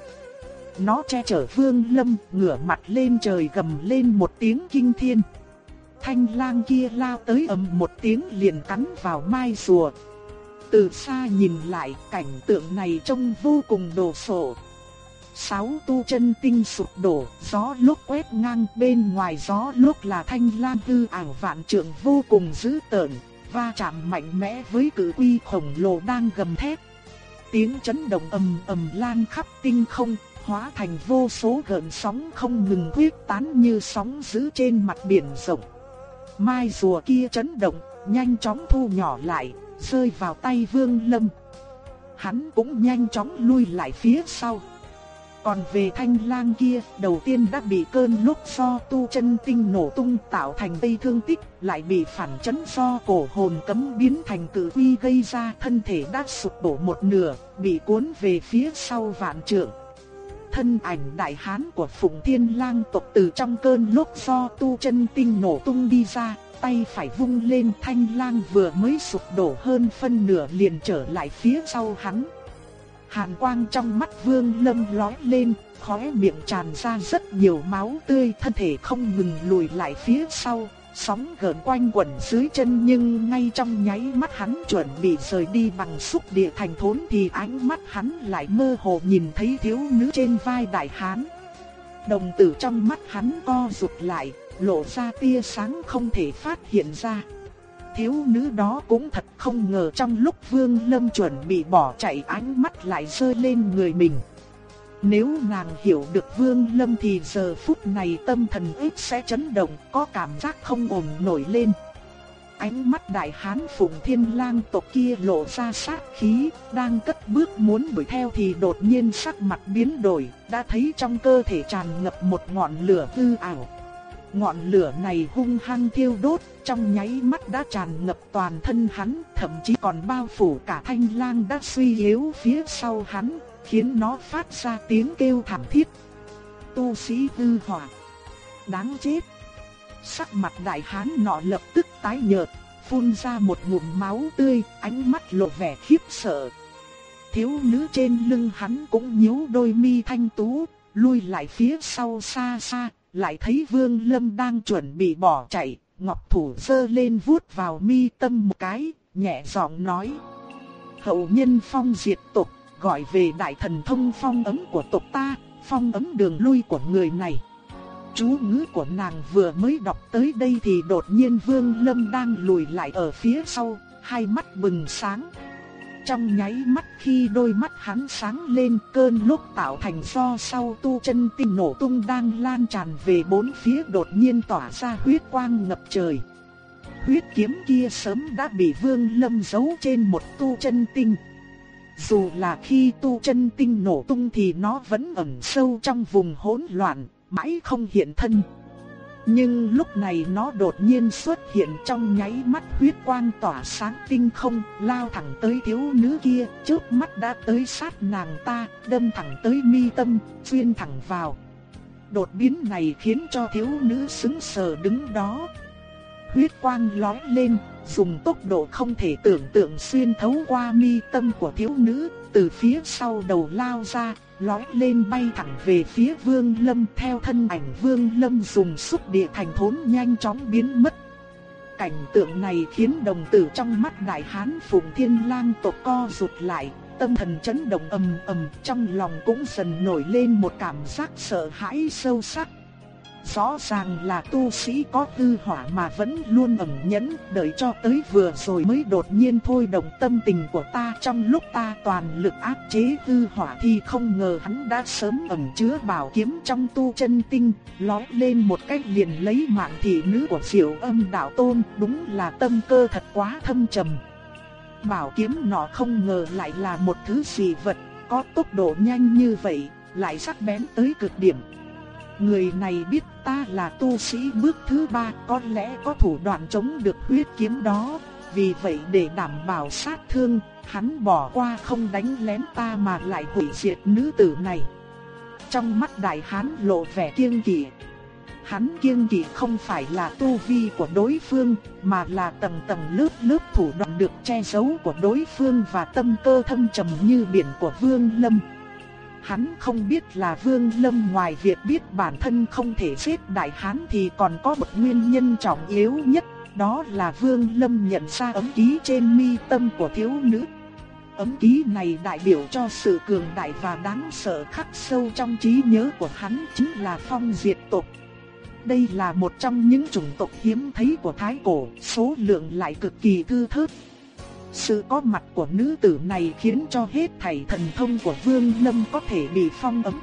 Nó che chở Vương Lâm, ngửa mặt lên trời gầm lên một tiếng kinh thiên. Thanh lang kia lao tới ầm một tiếng liền cắn vào mai rùa. Từ xa nhìn lại, cảnh tượng này trông vô cùng đồ sộ, sáu tu chân tinh sụp đổ, gió lúc quét ngang bên ngoài gió lúc là thanh lan hư ảo vạn trượng vô cùng dữ tợn, va chạm mạnh mẽ với cử quy khổng lồ đang gầm thét. Tiếng chấn động ầm ầm lan khắp tinh không, hóa thành vô số gợn sóng không ngừng huyết tán như sóng dữ trên mặt biển rộng. Mai rùa kia chấn động, nhanh chóng thu nhỏ lại, rơi vào tay Vương Lâm. Hắn cũng nhanh chóng lui lại phía sau. Còn về thanh lang kia, đầu tiên đã bị cơn lúc do tu chân tinh nổ tung tạo thành tây thương tích, lại bị phản chấn do cổ hồn cấm biến thành cử quy gây ra thân thể đã sụp đổ một nửa, bị cuốn về phía sau vạn trượng. Thân ảnh đại hán của Phụng Thiên Lang tộc từ trong cơn lúc do tu chân tinh nổ tung đi ra, tay phải vung lên thanh lang vừa mới sụp đổ hơn phân nửa liền trở lại phía sau hắn. Hàn quang trong mắt vương lâm lói lên, khóe miệng tràn ra rất nhiều máu tươi thân thể không ngừng lùi lại phía sau, sóng gợn quanh quẩn dưới chân nhưng ngay trong nháy mắt hắn chuẩn bị rời đi bằng xúc địa thành thốn thì ánh mắt hắn lại mơ hồ nhìn thấy thiếu nữ trên vai đại hán. Đồng tử trong mắt hắn co rụt lại, lộ ra tia sáng không thể phát hiện ra thiếu nữ đó cũng thật không ngờ trong lúc Vương Lâm chuẩn bị bỏ chạy ánh mắt lại rơi lên người mình. Nếu nàng hiểu được Vương Lâm thì giờ phút này tâm thần ít sẽ chấn động, có cảm giác không ổn nổi lên. Ánh mắt đại hán phụng thiên lang tộc kia lộ ra sát khí, đang cất bước muốn đuổi theo thì đột nhiên sắc mặt biến đổi, đã thấy trong cơ thể tràn ngập một ngọn lửa hư ảo. Ngọn lửa này hung hăng thiêu đốt, trong nháy mắt đã tràn ngập toàn thân hắn, thậm chí còn bao phủ cả thanh lang đã suy yếu phía sau hắn, khiến nó phát ra tiếng kêu thảm thiết. Tu sĩ hư hỏa. Đáng chết. Sắc mặt đại hán nọ lập tức tái nhợt, phun ra một ngụm máu tươi, ánh mắt lộ vẻ khiếp sợ. Thiếu nữ trên lưng hắn cũng nhíu đôi mi thanh tú, lui lại phía sau xa xa, lại thấy Vương Lâm đang chuẩn bị bỏ chạy, Ngọc Thủ sơ lên vuốt vào mi tâm một cái, nhẹ giọng nói. Hậu nhân phong diệt tộc, gọi về đại thần thông phong ấm của tộc ta, phong ấm đường lui của người này. Chú ngữ của nàng vừa mới đọc tới đây thì đột nhiên Vương Lâm đang lùi lại ở phía sau, hai mắt bừng sáng trong nháy mắt khi đôi mắt hắn sáng lên cơn lúc tạo thành do sau tu chân tinh nổ tung đang lan tràn về bốn phía đột nhiên tỏa ra huyết quang ngập trời. Huyết kiếm kia sớm đã bị Vương Lâm giấu trên một tu chân tinh. Dù là khi tu chân tinh nổ tung thì nó vẫn ẩn sâu trong vùng hỗn loạn, mãi không hiện thân. Nhưng lúc này nó đột nhiên xuất hiện trong nháy mắt huyết quang tỏa sáng tinh không, lao thẳng tới thiếu nữ kia, trước mắt đã tới sát nàng ta, đâm thẳng tới mi tâm, xuyên thẳng vào. Đột biến này khiến cho thiếu nữ sững sờ đứng đó. Huyết quang lóe lên, dùng tốc độ không thể tưởng tượng xuyên thấu qua mi tâm của thiếu nữ, từ phía sau đầu lao ra, lói lên bay thẳng về phía Vương Lâm theo thân ảnh Vương Lâm dùng xúc địa thành thốn nhanh chóng biến mất. Cảnh tượng này khiến đồng tử trong mắt đại hán Phùng Thiên Lang tộc co rụt lại, tâm thần chấn động ầm ầm, trong lòng cũng dần nổi lên một cảm giác sợ hãi sâu sắc. Rõ ràng là tu sĩ có tư hỏa mà vẫn luôn ẩn nhẫn, đợi cho tới vừa rồi mới đột nhiên thôi động tâm tình của ta trong lúc ta toàn lực áp chế tư hỏa thì không ngờ hắn đã sớm ẩn chứa bảo kiếm trong tu chân tinh, lói lên một cách liền lấy mạng thị nữ của diệu âm đạo tôn, đúng là tâm cơ thật quá thâm trầm. Bảo kiếm nọ không ngờ lại là một thứ gì vật, có tốc độ nhanh như vậy, lại sắc bén tới cực điểm. Người này biết ta là tu sĩ bước thứ ba có lẽ có thủ đoạn chống được huyết kiếm đó. Vì vậy để đảm bảo sát thương, hắn bỏ qua không đánh lén ta mà lại hủy diệt nữ tử này. Trong mắt đại hán lộ vẻ kiêng kỵ. Hắn kiêng kỵ không phải là tu vi của đối phương, mà là tầng tầng lớp lớp thủ đoạn được che giấu của đối phương và tâm cơ thâm trầm như biển của Vương Lâm. Hắn không biết là Vương Lâm ngoài việc biết bản thân không thể giết Đại Hán thì còn có một nguyên nhân trọng yếu nhất, đó là Vương Lâm nhận ra ấm ký trên mi tâm của thiếu nữ. Ấm ký này đại biểu cho sự cường đại và đáng sợ khắc sâu trong trí nhớ của hắn chính là phong diệt tộc. Đây là một trong những chủng tộc hiếm thấy của Thái Cổ, số lượng lại cực kỳ thư thớt, sự có mặt của nữ tử này khiến cho hết thảy thần thông của Vương Lâm có thể bị phong ấm.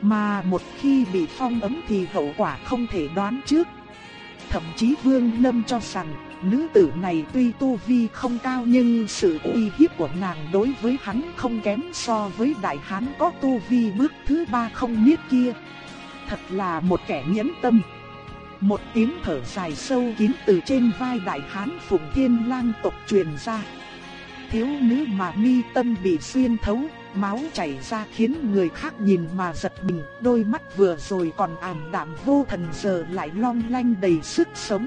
Mà một khi bị phong ấm thì hậu quả không thể đoán trước. Thậm chí Vương Lâm cho rằng, nữ tử này tuy tu vi không cao nhưng sự uy hiếp của nàng đối với hắn không kém so với đại hán có tu vi bước thứ ba không biết kia. Thật là một kẻ nhẫn tâm. Một tiếng thở dài sâu kín từ trên vai đại hán Phùng Thiên Lang tộc truyền ra. Thiếu nữ mà mi tâm bị xuyên thấu, máu chảy ra khiến người khác nhìn mà giật mình, đôi mắt vừa rồi còn ảm đạm vô thần giờ lại long lanh đầy sức sống.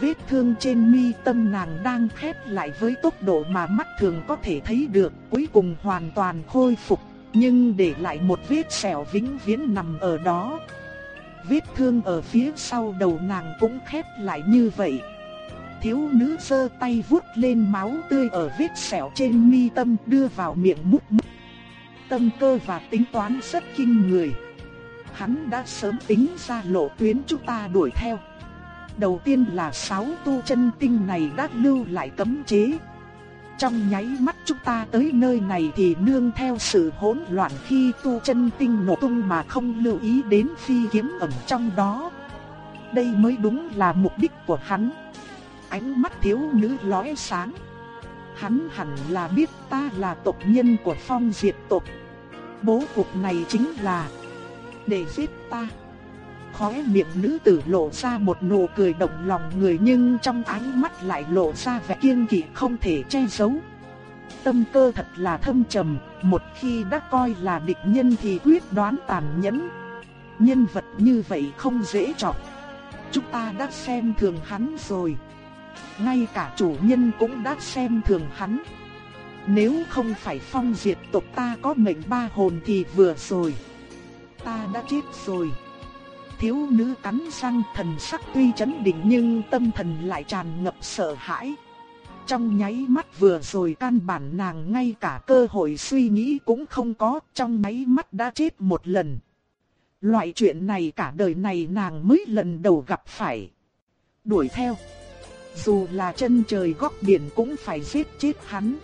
Vết thương trên mi tâm nàng đang khép lại với tốc độ mà mắt thường có thể thấy được, cuối cùng hoàn toàn khôi phục, nhưng để lại một vết sẹo vĩnh viễn nằm ở đó, vết thương ở phía sau đầu nàng cũng khép lại như vậy. Thiếu nữ giơ tay vuốt lên máu tươi ở vết sẹo trên mi tâm đưa vào miệng mút mút. Tâm cơ và tính toán rất kinh người. Hắn đã sớm tính ra lộ tuyến chúng ta đuổi theo. Đầu tiên là sáu tu chân tinh này đã lưu lại cấm chế, trong nháy mắt chúng ta tới nơi này thì nương theo sự hỗn loạn khi tu chân tinh nổ tung mà không lưu ý đến phi kiếm ẩn trong đó. Đây mới đúng là mục đích của hắn. Ánh mắt thiếu nữ lóe sáng. Hắn hẳn là biết ta là tộc nhân của phong diệt tộc. Bố cục này chính là để giết ta. Khóe miệng nữ tử lộ ra một nụ cười động lòng người nhưng trong ánh mắt lại lộ ra vẻ kiên kỵ không thể che giấu. Tâm cơ thật là thâm trầm, một khi đã coi là địch nhân thì quyết đoán tàn nhẫn. Nhân vật như vậy không dễ chọc. Chúng ta đã xem thường hắn rồi. Ngay cả chủ nhân cũng đã xem thường hắn. Nếu không phải phong diệt tộc ta có mệnh ba hồn thì vừa rồi. Ta đã chết rồi thiếu nữ cắn răng thần sắc tuy chấn định nhưng tâm thần lại tràn ngập sợ hãi. Trong nháy mắt vừa rồi căn bản nàng ngay cả cơ hội suy nghĩ cũng không có, trong nháy mắt đã chết một lần. Loại chuyện này cả đời này nàng mới lần đầu gặp phải. Đuổi theo. Dù là chân trời góc biển cũng phải giết chết hắn.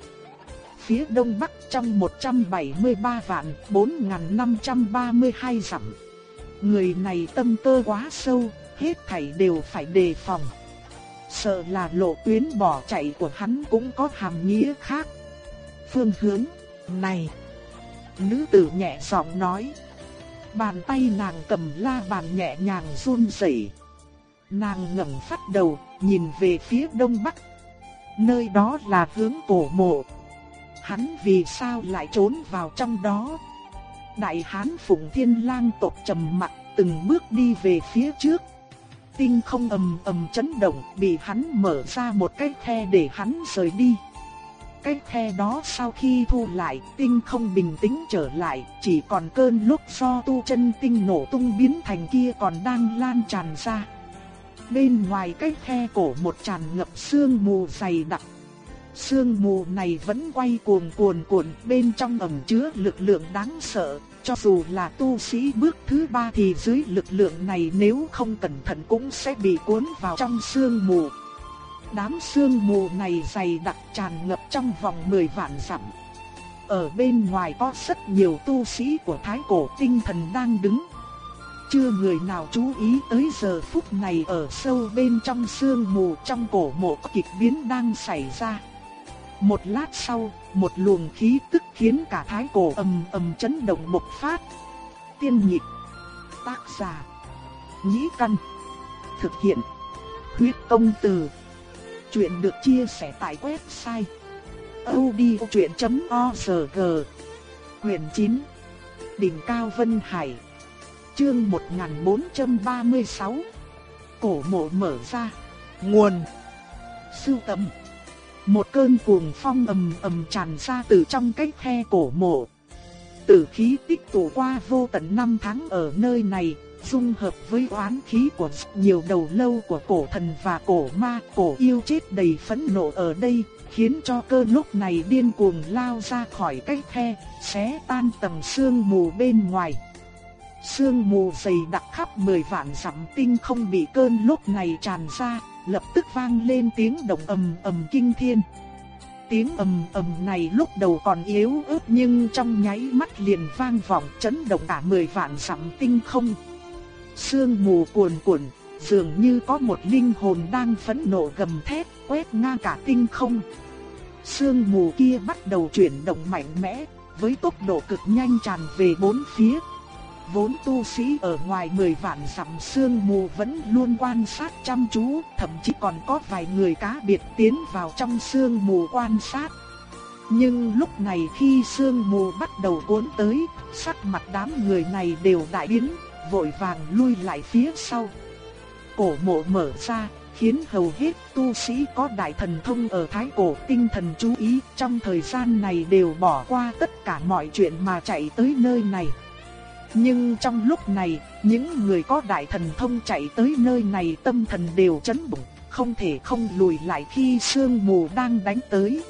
phía đông bắc trong 173 vạn 4532 dặm. Người này tâm cơ quá sâu, hết thảy đều phải đề phòng. Sợ là lộ tuyến bỏ chạy của hắn cũng có hàm nghĩa khác. Phương hướng này, nữ tử nhẹ giọng nói. Bàn tay nàng cầm la bàn nhẹ nhàng run rẩy. Nàng ngẩng phát đầu, nhìn về phía đông bắc. Nơi đó là hướng cổ mộ. Hắn vì sao lại trốn vào trong đó? Đại hán Phụng Thiên Lang tộc trầm mặt, từng bước đi về phía trước. Tinh không ầm ầm chấn động, bị hắn mở ra một cái khe để hắn rời đi. Cái khe đó sau khi thu lại, tinh không bình tĩnh trở lại, chỉ còn cơn lúc do tu chân tinh nổ tung biến thành kia còn đang lan tràn ra. Bên ngoài cái khe cổ một tràn ngập sương mù dày đặc. Sương mù này vẫn quay cuồn cuồn cuộn bên trong ẩm chứa lực lượng đáng sợ, cho dù là tu sĩ bước thứ ba thì dưới lực lượng này nếu không cẩn thận cũng sẽ bị cuốn vào trong sương mù. Đám sương mù này dày đặc tràn ngập trong vòng 10 vạn dặm. Ở bên ngoài có rất nhiều tu sĩ của Thái Cổ tinh thần đang đứng. Chưa người nào chú ý tới giờ phút này ở sâu bên trong sương mù trong cổ mộ kịch biến đang xảy ra. Một lát sau, một luồng khí tức khiến cả thái cổ ầm ầm chấn động bộc phát. Tiên nhịp, tác giả, nhĩ căn, thực hiện, huyết công từ. Chuyện được chia sẻ tại website odchuyện.org Quyền 9 Đỉnh Cao Vân Hải Chương 1436 Cổ mộ mở ra Nguồn Sưu tầm một cơn cuồng phong ầm ầm tràn ra từ trong cái khe cổ mộ. Tử khí tích tụ qua vô tận năm tháng ở nơi này, dung hợp với oán khí của nhiều đầu lâu của cổ thần và cổ ma, cổ yêu chết đầy phẫn nộ ở đây, khiến cho cơn lúc này điên cuồng lao ra khỏi cái khe, xé tan tầng sương mù bên ngoài. Sương mù dày đặc khắp mười vạn dặm tinh không bị cơn lúc này tràn ra, lập tức vang lên tiếng động ầm ầm kinh thiên. Tiếng ầm ầm này lúc đầu còn yếu ớt nhưng trong nháy mắt liền vang vọng chấn động cả mười vạn dặm tinh không. Sương mù cuồn cuộn, dường như có một linh hồn đang phẫn nộ gầm thét, quét ngang cả tinh không. Sương mù kia bắt đầu chuyển động mạnh mẽ, với tốc độ cực nhanh tràn về bốn phía, vốn tu sĩ ở ngoài mười vạn dặm sương mù vẫn luôn quan sát chăm chú, thậm chí còn có vài người cá biệt tiến vào trong sương mù quan sát. Nhưng lúc này khi sương mù bắt đầu cuốn tới, sắc mặt đám người này đều đại biến, vội vàng lui lại phía sau. Cổ mộ mở ra, khiến hầu hết tu sĩ có đại thần thông ở thái cổ tinh thần chú ý trong thời gian này đều bỏ qua tất cả mọi chuyện mà chạy tới nơi này. Nhưng trong lúc này, những người có đại thần thông chạy tới nơi này tâm thần đều chấn động, không thể không lùi lại khi sương mù đang đánh tới.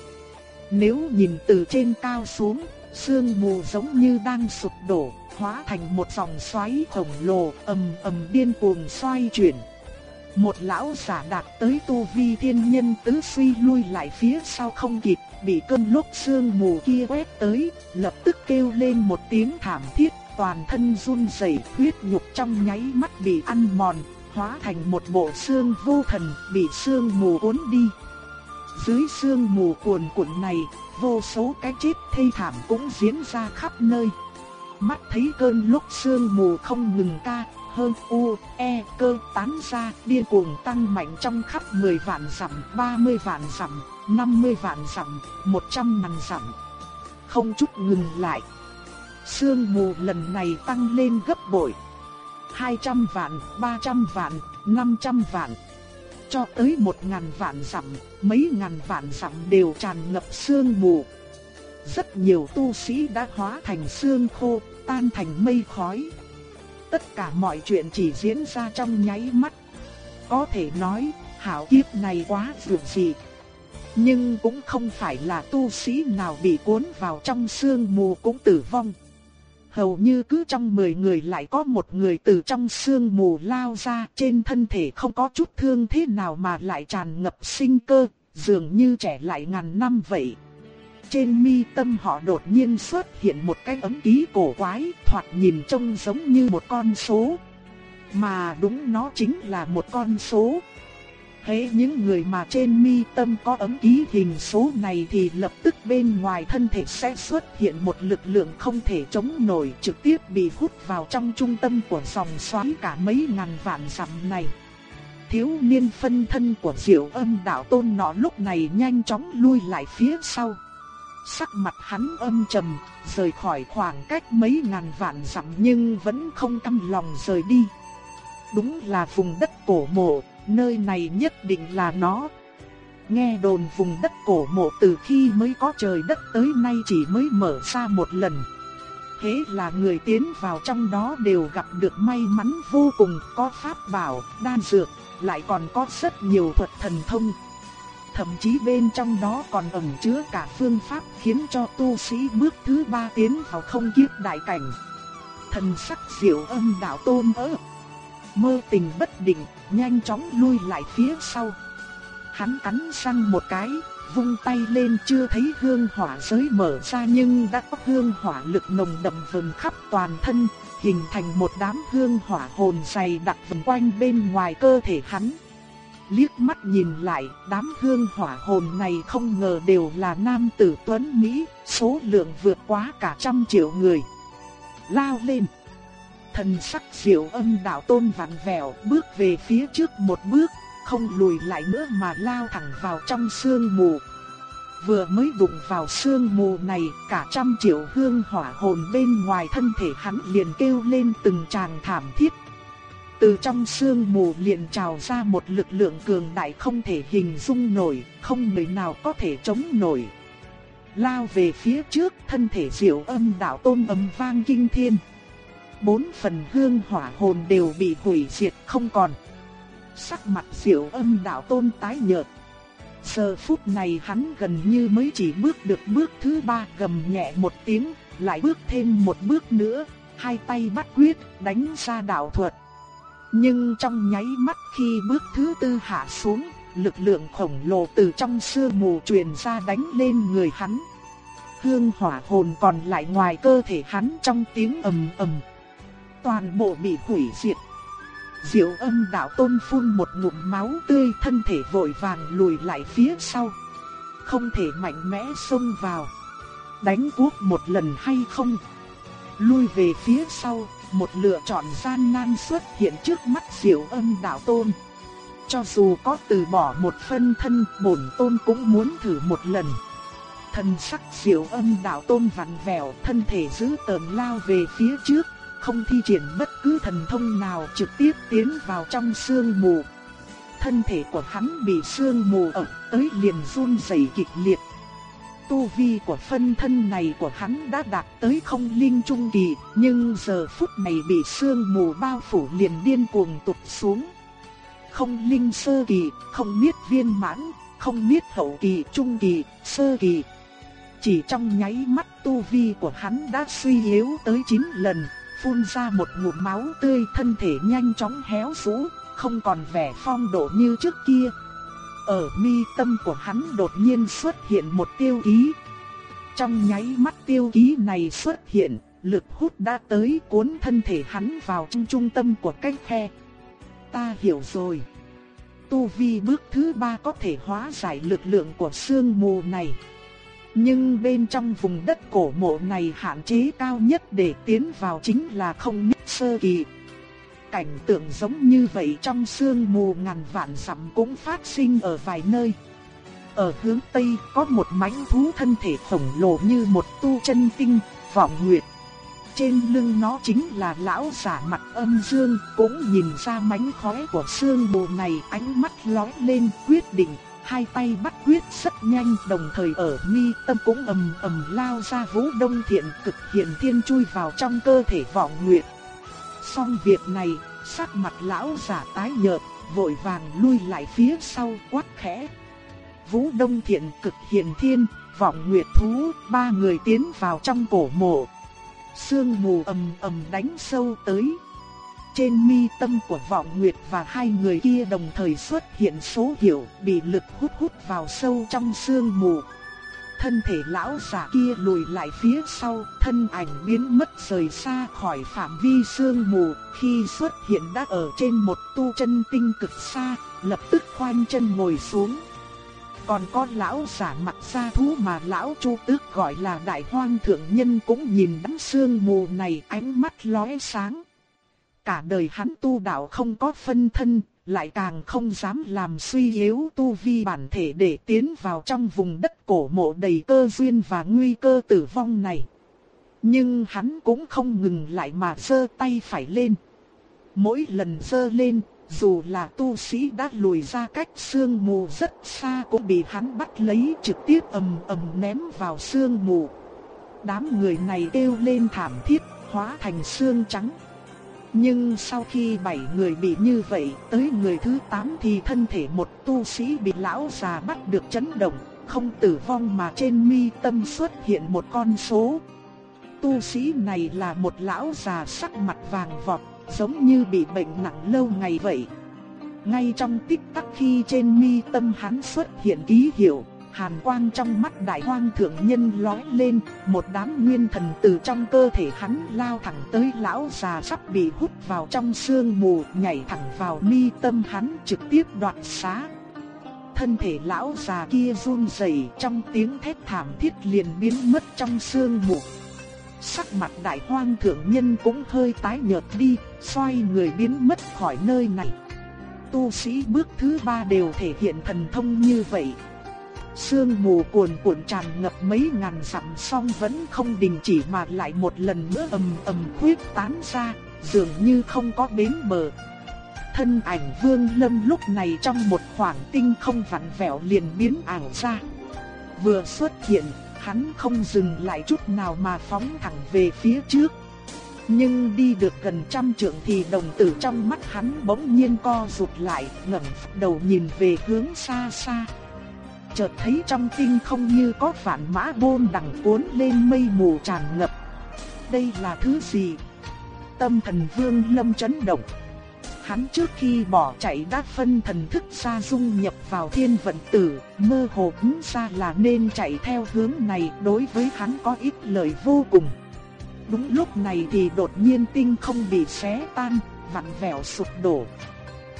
Nếu nhìn từ trên cao xuống, sương mù giống như đang sụp đổ, hóa thành một dòng xoáy khổng lồ, ầm ầm điên cuồng xoay chuyển. Một lão giả đạt tới tu vi thiên nhân tứ suy lui lại phía sau không kịp, bị cơn lốc sương mù kia quét tới, lập tức kêu lên một tiếng thảm thiết toàn thân run rẩy, huyết nhục trong nháy mắt bị ăn mòn, hóa thành một bộ xương vô thần bị xương mù cuốn đi. Dưới xương mù cuồn cuộn này, vô số cái chết thê thảm cũng diễn ra khắp nơi. Mắt thấy cơn lúc xương mù không ngừng ca, hơn u, e, cơ tán ra, điên cuồng tăng mạnh trong khắp 10 vạn dặm, 30 vạn dặm, 50 vạn dặm, 100 ngàn dặm. Không chút ngừng lại. Sương mù lần này tăng lên gấp bội. 200 vạn, 300 vạn, 500 vạn. Cho tới 1.000 vạn dặm, mấy ngàn vạn dặm đều tràn ngập sương mù. Rất nhiều tu sĩ đã hóa thành sương khô, tan thành mây khói. Tất cả mọi chuyện chỉ diễn ra trong nháy mắt. Có thể nói, hảo kiếp này quá dường dị. Nhưng cũng không phải là tu sĩ nào bị cuốn vào trong sương mù cũng tử vong hầu như cứ trong 10 người lại có một người từ trong sương mù lao ra, trên thân thể không có chút thương thế nào mà lại tràn ngập sinh cơ, dường như trẻ lại ngàn năm vậy. trên mi tâm họ đột nhiên xuất hiện một cái ấm ký cổ quái, thoạt nhìn trông giống như một con số. Mà đúng nó chính là một con số. Hễ những người mà trên mi tâm có ấm ký hình số này thì lập tức bên ngoài thân thể sẽ xuất hiện một lực lượng không thể chống nổi trực tiếp bị hút vào trong trung tâm của dòng xoáy cả mấy ngàn vạn dặm này. Thiếu niên phân thân của diệu âm đạo tôn nọ lúc này nhanh chóng lui lại phía sau. Sắc mặt hắn âm trầm, rời khỏi khoảng cách mấy ngàn vạn dặm nhưng vẫn không căm lòng rời đi. Đúng là vùng đất cổ mộ, nơi này nhất định là nó. Nghe đồn vùng đất cổ mộ từ khi mới có trời đất tới nay chỉ mới mở ra một lần. Thế là người tiến vào trong đó đều gặp được may mắn vô cùng, có pháp bảo, đan dược, lại còn có rất nhiều thuật thần thông. Thậm chí bên trong đó còn ẩn chứa cả phương pháp khiến cho tu sĩ bước thứ ba tiến vào không kiếp đại cảnh. Thần sắc diệu âm đạo tôn ơ. Mơ tình bất định, nhanh chóng lui lại phía sau. Hắn cắn răng một cái, vung tay lên chưa thấy hương hỏa giới mở ra nhưng đã có hương hỏa lực nồng đậm vần khắp toàn thân, hình thành một đám hương hỏa hồn dày đặc vần quanh bên ngoài cơ thể hắn. Liếc mắt nhìn lại, đám hương hỏa hồn này không ngờ đều là nam tử tuấn Mỹ, số lượng vượt quá cả trăm triệu người. Lao lên! Thần sắc diệu âm đạo tôn vặn vẹo, bước về phía trước một bước, không lùi lại nữa mà lao thẳng vào trong sương mù. Vừa mới đụng vào sương mù này, cả trăm triệu hương hỏa hồn bên ngoài thân thể hắn liền kêu lên từng tràng thảm thiết. Từ trong sương mù liền trào ra một lực lượng cường đại không thể hình dung nổi, không người nào có thể chống nổi. Lao về phía trước, thân thể diệu âm đạo tôn âm vang kinh thiên. Bốn phần hương hỏa hồn đều bị hủy diệt không còn. Sắc mặt diệu âm đạo tôn tái nhợt. Giờ phút này hắn gần như mới chỉ bước được bước thứ ba gầm nhẹ một tiếng, lại bước thêm một bước nữa, hai tay bắt quyết, đánh ra đạo thuật. Nhưng trong nháy mắt khi bước thứ tư hạ xuống, lực lượng khổng lồ từ trong sương mù truyền ra đánh lên người hắn. Hương hỏa hồn còn lại ngoài cơ thể hắn trong tiếng ầm ầm. Toàn bộ bị hủy diệt. Diệu âm đạo tôn phun một ngụm máu tươi thân thể vội vàng lùi lại phía sau. Không thể mạnh mẽ xông vào. Đánh cuốc một lần hay không? Lui về phía sau, một lựa chọn gian nan xuất hiện trước mắt diệu âm đạo tôn. Cho dù có từ bỏ một phân thân, bổn tôn cũng muốn thử một lần. Thần sắc diệu âm đạo tôn vặn vẹo, thân thể giữ tờn lao về phía trước, không thi triển bất cứ thần thông nào trực tiếp tiến vào trong sương mù. Thân thể của hắn bị sương mù ập tới liền run rẩy kịch liệt, Tu vi của phân thân này của hắn đã đạt tới không linh trung kỳ, nhưng giờ phút này bị sương mù bao phủ liền điên cuồng tụt xuống. Không linh sơ kỳ, không biết viên mãn, không biết hậu kỳ, trung kỳ, sơ kỳ. Chỉ trong nháy mắt tu vi của hắn đã suy yếu tới 9 lần, phun ra một ngụm máu tươi thân thể nhanh chóng héo rũ, không còn vẻ phong độ như trước kia. Ở mi tâm của hắn đột nhiên xuất hiện một tiêu ký. Trong nháy mắt tiêu ký này xuất hiện, lực hút đã tới cuốn thân thể hắn vào trong trung tâm của cái khe. Ta hiểu rồi. Tu vi bước thứ ba có thể hóa giải lực lượng của sương mù này. Nhưng bên trong vùng đất cổ mộ này hạn chế cao nhất để tiến vào chính là không nhất sơ kỳ cảnh tượng giống như vậy trong sương mù ngàn vạn dặm cũng phát sinh ở vài nơi. Ở hướng Tây có một mãnh thú thân thể khổng lồ như một tu chân tinh, vọng nguyệt. Trên lưng nó chính là lão giả mặt âm dương, cũng nhìn ra mánh khóe của sương mù này ánh mắt lóe lên quyết định, hai tay bắt quyết rất nhanh đồng thời ở mi tâm cũng ầm ầm lao ra vũ đông thiện cực hiện thiên chui vào trong cơ thể vọng nguyệt. Xong việc này, sắc mặt lão giả tái nhợt, vội vàng lui lại phía sau quát khẽ. Vũ Đông Thiện cực hiện thiên, vọng nguyệt thú, ba người tiến vào trong cổ mộ. Sương mù ầm ầm đánh sâu tới. Trên mi tâm của vọng nguyệt và hai người kia đồng thời xuất hiện số hiệu bị lực hút hút vào sâu trong sương mù. thân thể lão giả kia lùi lại phía sau, thân ảnh biến mất rời xa khỏi phạm vi sương mù, khi xuất hiện đã ở trên một tu chân tinh cực xa, lập tức khoanh chân ngồi xuống. Còn con lão giả mặt xa thú mà lão Chu Tước gọi là đại hoang thượng nhân cũng nhìn đám sương mù này ánh mắt lóe sáng. Cả đời hắn tu đạo không có phân thân, lại càng không dám làm suy yếu tu vi bản thể để tiến vào trong vùng đất cổ mộ đầy cơ duyên và nguy cơ tử vong này. Nhưng hắn cũng không ngừng lại mà giơ tay phải lên. Mỗi lần giơ lên, dù là tu sĩ đã lùi ra cách sương mù rất xa cũng bị hắn bắt lấy trực tiếp ầm ầm ném vào sương mù. Đám người này kêu lên thảm thiết, hóa thành xương trắng. Nhưng sau khi bảy người bị như vậy, tới người thứ tám thì thân thể một tu sĩ bị lão già bắt được chấn động, không tử vong mà trên mi tâm xuất hiện một con số. Tu sĩ này là một lão già sắc mặt vàng vọt, giống như bị bệnh nặng lâu ngày vậy. Ngay trong tích tắc khi trên mi tâm hắn xuất hiện ký hiệu, hàn quang trong mắt đại hoang thượng nhân lói lên, một đám nguyên thần từ trong cơ thể hắn lao thẳng tới lão già sắp bị hút vào trong sương mù, nhảy thẳng vào mi tâm hắn trực tiếp đoạt xá. Thân thể lão già kia run rẩy trong tiếng thét thảm thiết liền biến mất trong sương mù. Sắc mặt đại hoang thượng nhân cũng hơi tái nhợt đi, xoay người biến mất khỏi nơi này. Tu sĩ bước thứ ba đều thể hiện thần thông như vậy, Sương mù cuồn cuộn tràn ngập mấy ngàn dặm song vẫn không đình chỉ mà lại một lần nữa ầm ầm khuyết tán ra, dường như không có bến bờ. Thân ảnh Vương Lâm lúc này trong một khoảng tinh không vặn vẹo liền biến ảo ra. Vừa xuất hiện, hắn không dừng lại chút nào mà phóng thẳng về phía trước. Nhưng đi được gần trăm trượng thì đồng tử trong mắt hắn bỗng nhiên co rụt lại, ngẩng đầu nhìn về hướng xa xa chợt thấy trong tinh không như có vạn mã bôn đằng cuốn lên mây mù tràn ngập. Đây là thứ gì? Tâm thần vương lâm chấn động. Hắn trước khi bỏ chạy đã phân thần thức xa dung nhập vào thiên vận tử, mơ hồ cũng ra là nên chạy theo hướng này đối với hắn có ít lợi vô cùng. Đúng lúc này thì đột nhiên tinh không bị xé tan, vặn vẹo sụp đổ.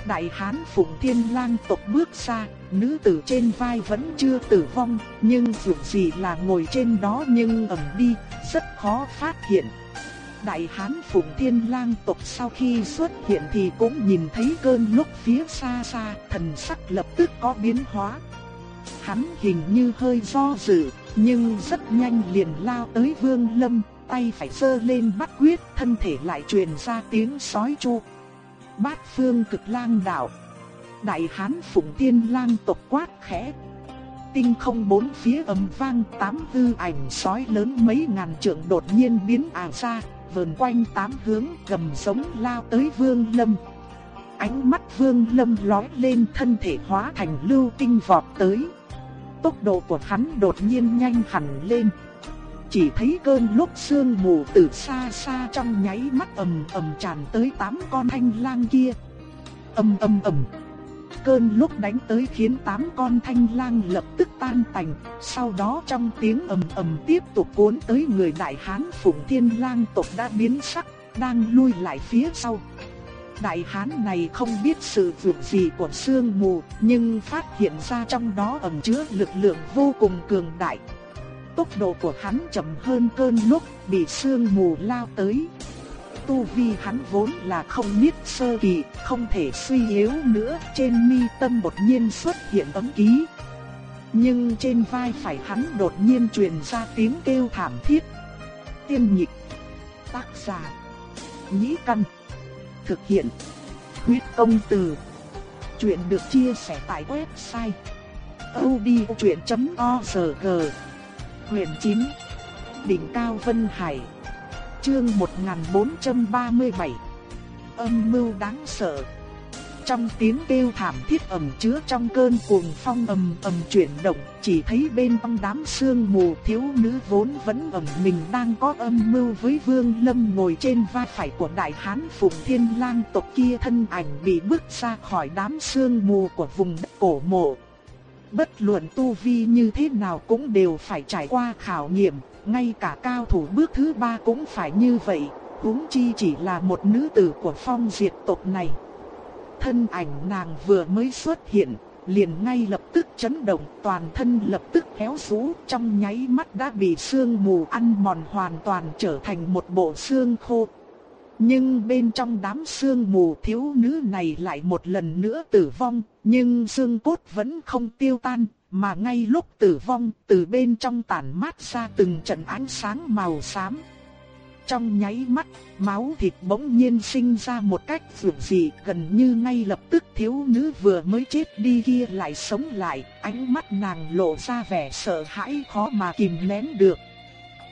Đại hán Phụng Thiên Lang tộc bước ra, nữ tử trên vai vẫn chưa tử vong, nhưng dù gì là ngồi trên đó nhưng ẩn đi, rất khó phát hiện. Đại hán Phụng Thiên Lang tộc sau khi xuất hiện thì cũng nhìn thấy cơn lúc phía xa xa, thần sắc lập tức có biến hóa. Hắn hình như hơi do dự, nhưng rất nhanh liền lao tới Vương Lâm, tay phải sơ lên bắt quyết, thân thể lại truyền ra tiếng sói chu. Bát phương cực lang đạo đại hán phụng tiên lang tộc quát khẽ. Tinh không bốn phía ầm vang tám hư ảnh sói lớn mấy ngàn trượng đột nhiên biến ảo ra, vờn quanh tám hướng gầm giống lao tới vương lâm. Ánh mắt vương lâm lói lên thân thể hóa thành lưu tinh vọt tới. Tốc độ của hắn đột nhiên nhanh hẳn lên. Chỉ thấy cơn lốc sương mù từ xa xa trong nháy mắt ầm ầm tràn tới tám con thanh lang kia. Ầm ầm ầm cơn lốc đánh tới khiến tám con thanh lang lập tức tan tành, sau đó trong tiếng ầm ầm tiếp tục cuốn tới người đại hán Phụng Thiên Lang tộc đã biến sắc, đang lui lại phía sau. Đại hán này không biết sự việc gì của sương mù, nhưng phát hiện ra trong đó ẩn chứa lực lượng vô cùng cường đại. Tốc độ của hắn chậm hơn cơn lúc bị sương mù lao tới tu vi hắn vốn là không biết sơ kỳ, không thể suy yếu nữa, trên mi tâm đột nhiên xuất hiện ấm ký. Nhưng trên vai phải hắn đột nhiên truyền ra tiếng kêu thảm thiết. Tiên nhịch, tác giả, nhĩ căn, thực hiện, huyết công từ. Chuyện được chia sẻ tại website odchuyện.org Huyền 9 Đỉnh Cao Vân Hải. Chương 1437 Âm mưu đáng sợ. Trong tiếng kêu thảm thiết ẩm chứa trong cơn cuồng phong ầm ầm chuyển động, Chỉ thấy bên trong đám sương mù thiếu nữ vốn vẫn ẩn mình đang có âm mưu với Vương Lâm ngồi trên vai phải của Đại Hán Phụng Thiên Lang tộc kia thân ảnh bị bước ra khỏi đám sương mù của vùng đất cổ mộ bất luận tu vi như thế nào cũng đều phải trải qua khảo nghiệm, ngay cả cao thủ bước thứ ba cũng phải như vậy, huống chi chỉ là một nữ tử của phong diệt tộc này. Thân ảnh nàng vừa mới xuất hiện, liền ngay lập tức chấn động, toàn thân lập tức héo rũ, trong nháy mắt đã bị sương mù ăn mòn hoàn toàn trở thành một bộ xương khô. Nhưng bên trong đám sương mù thiếu nữ này lại một lần nữa tử vong, nhưng xương cốt vẫn không tiêu tan, mà ngay lúc tử vong, từ bên trong tản mát ra từng trận ánh sáng màu xám. Trong nháy mắt, máu thịt bỗng nhiên sinh ra một cách dường dị, gần như ngay lập tức thiếu nữ vừa mới chết đi kia lại sống lại, ánh mắt nàng lộ ra vẻ sợ hãi khó mà kìm nén được.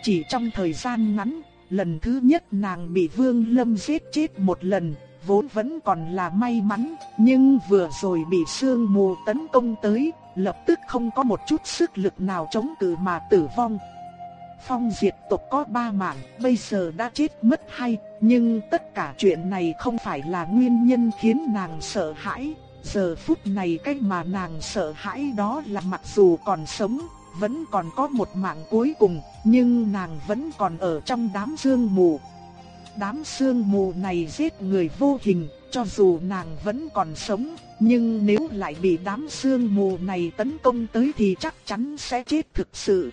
Chỉ trong thời gian ngắn, lần thứ nhất nàng bị Vương Lâm giết chết một lần, vốn vẫn còn là may mắn, nhưng vừa rồi bị sương mù tấn công tới, lập tức không có một chút sức lực nào chống cự mà tử vong. Phong diệt tộc có ba mạng, bây giờ đã chết mất hai, nhưng tất cả chuyện này không phải là nguyên nhân khiến nàng sợ hãi. Giờ phút này cách mà nàng sợ hãi đó là mặc dù còn sống, vẫn còn có một mạng cuối cùng, nhưng nàng vẫn còn ở trong đám sương mù. Đám sương mù này giết người vô hình, cho dù nàng vẫn còn sống, nhưng nếu lại bị đám sương mù này tấn công tới thì chắc chắn sẽ chết thực sự.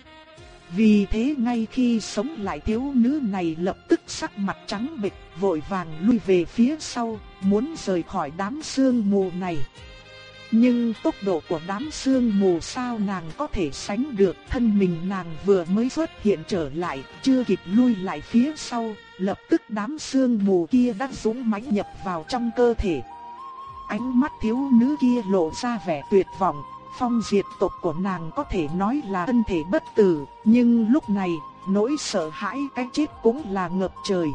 Vì thế ngay khi sống lại thiếu nữ này lập tức sắc mặt trắng bệch, vội vàng lui về phía sau, muốn rời khỏi đám sương mù này. Nhưng tốc độ của đám sương mù sao nàng có thể sánh được thân mình nàng vừa mới xuất hiện trở lại, chưa kịp lui lại phía sau, lập tức đám sương mù kia đã dũng mãnh nhập vào trong cơ thể. Ánh mắt thiếu nữ kia lộ ra vẻ tuyệt vọng, phong diệt tộc của nàng có thể nói là thân thể bất tử, nhưng lúc này, nỗi sợ hãi cái chết cũng là ngập trời.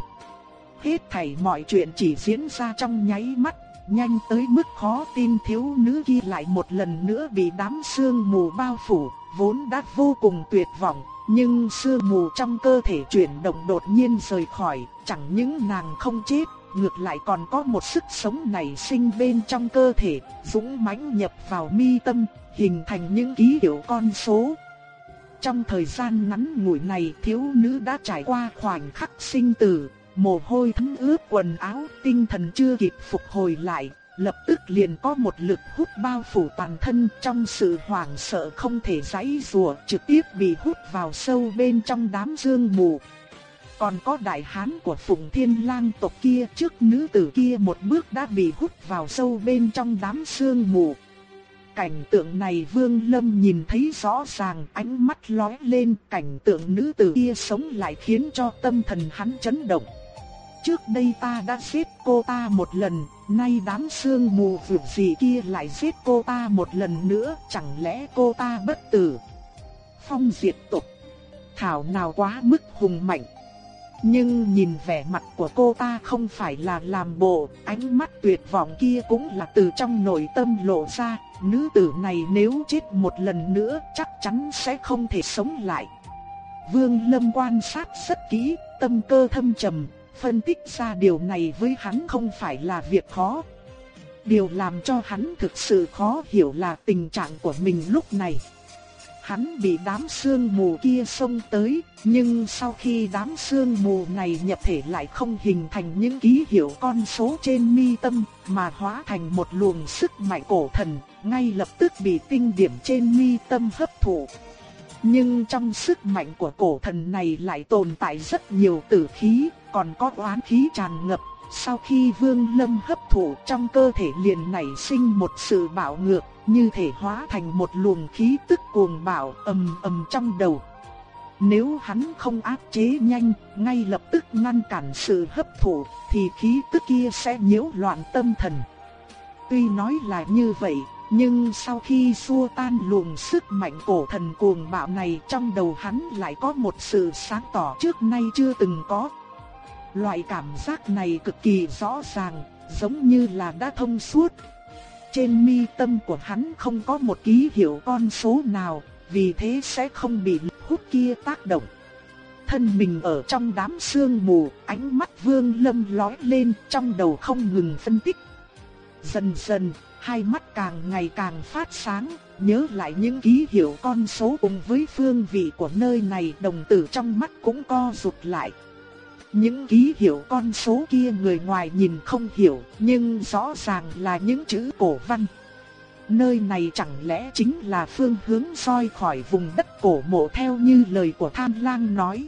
Hết thảy mọi chuyện chỉ diễn ra trong nháy mắt, nhanh tới mức khó tin thiếu nữ kia lại một lần nữa bị đám sương mù bao phủ, vốn đã vô cùng tuyệt vọng, nhưng sương mù trong cơ thể chuyển động đột nhiên rời khỏi, chẳng những nàng không chết, ngược lại còn có một sức sống nảy sinh bên trong cơ thể, dũng mãnh nhập vào mi tâm, hình thành những ký hiệu con số. Trong thời gian ngắn ngủi này thiếu nữ đã trải qua khoảnh khắc sinh tử, mồ hôi thấm ướt quần áo, tinh thần chưa kịp phục hồi lại, lập tức liền có một lực hút bao phủ toàn thân trong sự hoảng sợ không thể giãy rùa trực tiếp bị hút vào sâu bên trong đám dương mù. Còn có đại hán của Phụng Thiên Lang tộc kia trước nữ tử kia một bước đã bị hút vào sâu bên trong đám sương mù. Cảnh tượng này Vương Lâm nhìn thấy rõ ràng ánh mắt lóe lên cảnh tượng nữ tử kia sống lại khiến cho tâm thần hắn chấn động. Trước đây ta đã giết cô ta một lần, nay đám sương mù vượt gì kia lại giết cô ta một lần nữa, chẳng lẽ cô ta bất tử? Phong diệt tục. Thảo nào quá mức hùng mạnh. Nhưng nhìn vẻ mặt của cô ta không phải là làm bộ, ánh mắt tuyệt vọng kia cũng là từ trong nội tâm lộ ra, nữ tử này nếu chết một lần nữa chắc chắn sẽ không thể sống lại. Vương Lâm quan sát rất kỹ, tâm cơ thâm trầm, phân tích ra điều này với hắn không phải là việc khó. Điều làm cho hắn thực sự khó hiểu là tình trạng của mình lúc này. Hắn bị đám sương mù kia xông tới, nhưng sau khi đám sương mù này nhập thể lại không hình thành những ký hiệu con số trên mi tâm, mà hóa thành một luồng sức mạnh cổ thần, ngay lập tức bị tinh điểm trên mi tâm hấp thụ. Nhưng trong sức mạnh của cổ thần này lại tồn tại rất nhiều tử khí, còn có oán khí tràn ngập. Sau khi Vương Lâm hấp thụ trong cơ thể liền nảy sinh một sự bạo ngược, như thể hóa thành một luồng khí tức cuồng bạo ầm ầm trong đầu. Nếu hắn không áp chế nhanh, ngay lập tức ngăn cản sự hấp thụ, thì khí tức kia sẽ nhiễu loạn tâm thần. Tuy nói là như vậy, nhưng sau khi xua tan luồng sức mạnh cổ thần cuồng bạo này trong đầu hắn lại có một sự sáng tỏ trước nay chưa từng có. Loại cảm giác này cực kỳ rõ ràng, giống như là đã thông suốt. Trên mi tâm của hắn không có một ký hiệu con số nào, vì thế sẽ không bị lực hút kia tác động. Thân mình ở trong đám sương mù, ánh mắt vương lâm lói lên trong đầu không ngừng phân tích Dần dần, hai mắt càng ngày càng phát sáng, nhớ lại những ký hiệu con số cùng với phương vị của nơi này đồng tử trong mắt cũng co rụt lại. Những ký hiệu con số kia người ngoài nhìn không hiểu, nhưng rõ ràng là những chữ cổ văn. Nơi này chẳng lẽ chính là phương hướng soi khỏi vùng đất cổ mộ theo như lời của Tham Lang nói.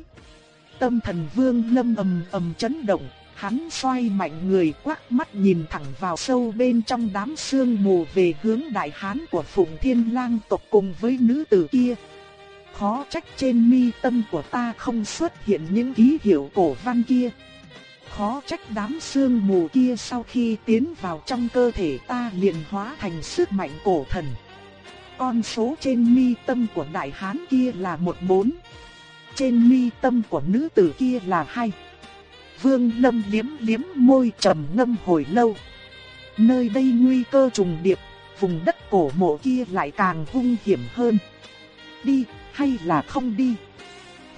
Tâm thần Vương Lâm ầm ầm chấn động, hắn xoay mạnh người quắc mắt nhìn thẳng vào sâu bên trong đám sương mù về hướng đại hán của Phụng Thiên Lang tộc cùng với nữ tử kia. Khó trách trên mi tâm của ta không xuất hiện những ký hiệu cổ văn kia. Khó trách đám sương mù kia sau khi tiến vào trong cơ thể ta liền hóa thành sức mạnh cổ thần. Con số trên mi tâm của đại hán kia là 14. Trên mi tâm của nữ tử kia là 2. Vương Lâm liếm liếm môi trầm ngâm hồi lâu. Nơi đây nguy cơ trùng điệp, vùng đất cổ mộ kia lại càng hung hiểm hơn. Đi, hay là không đi?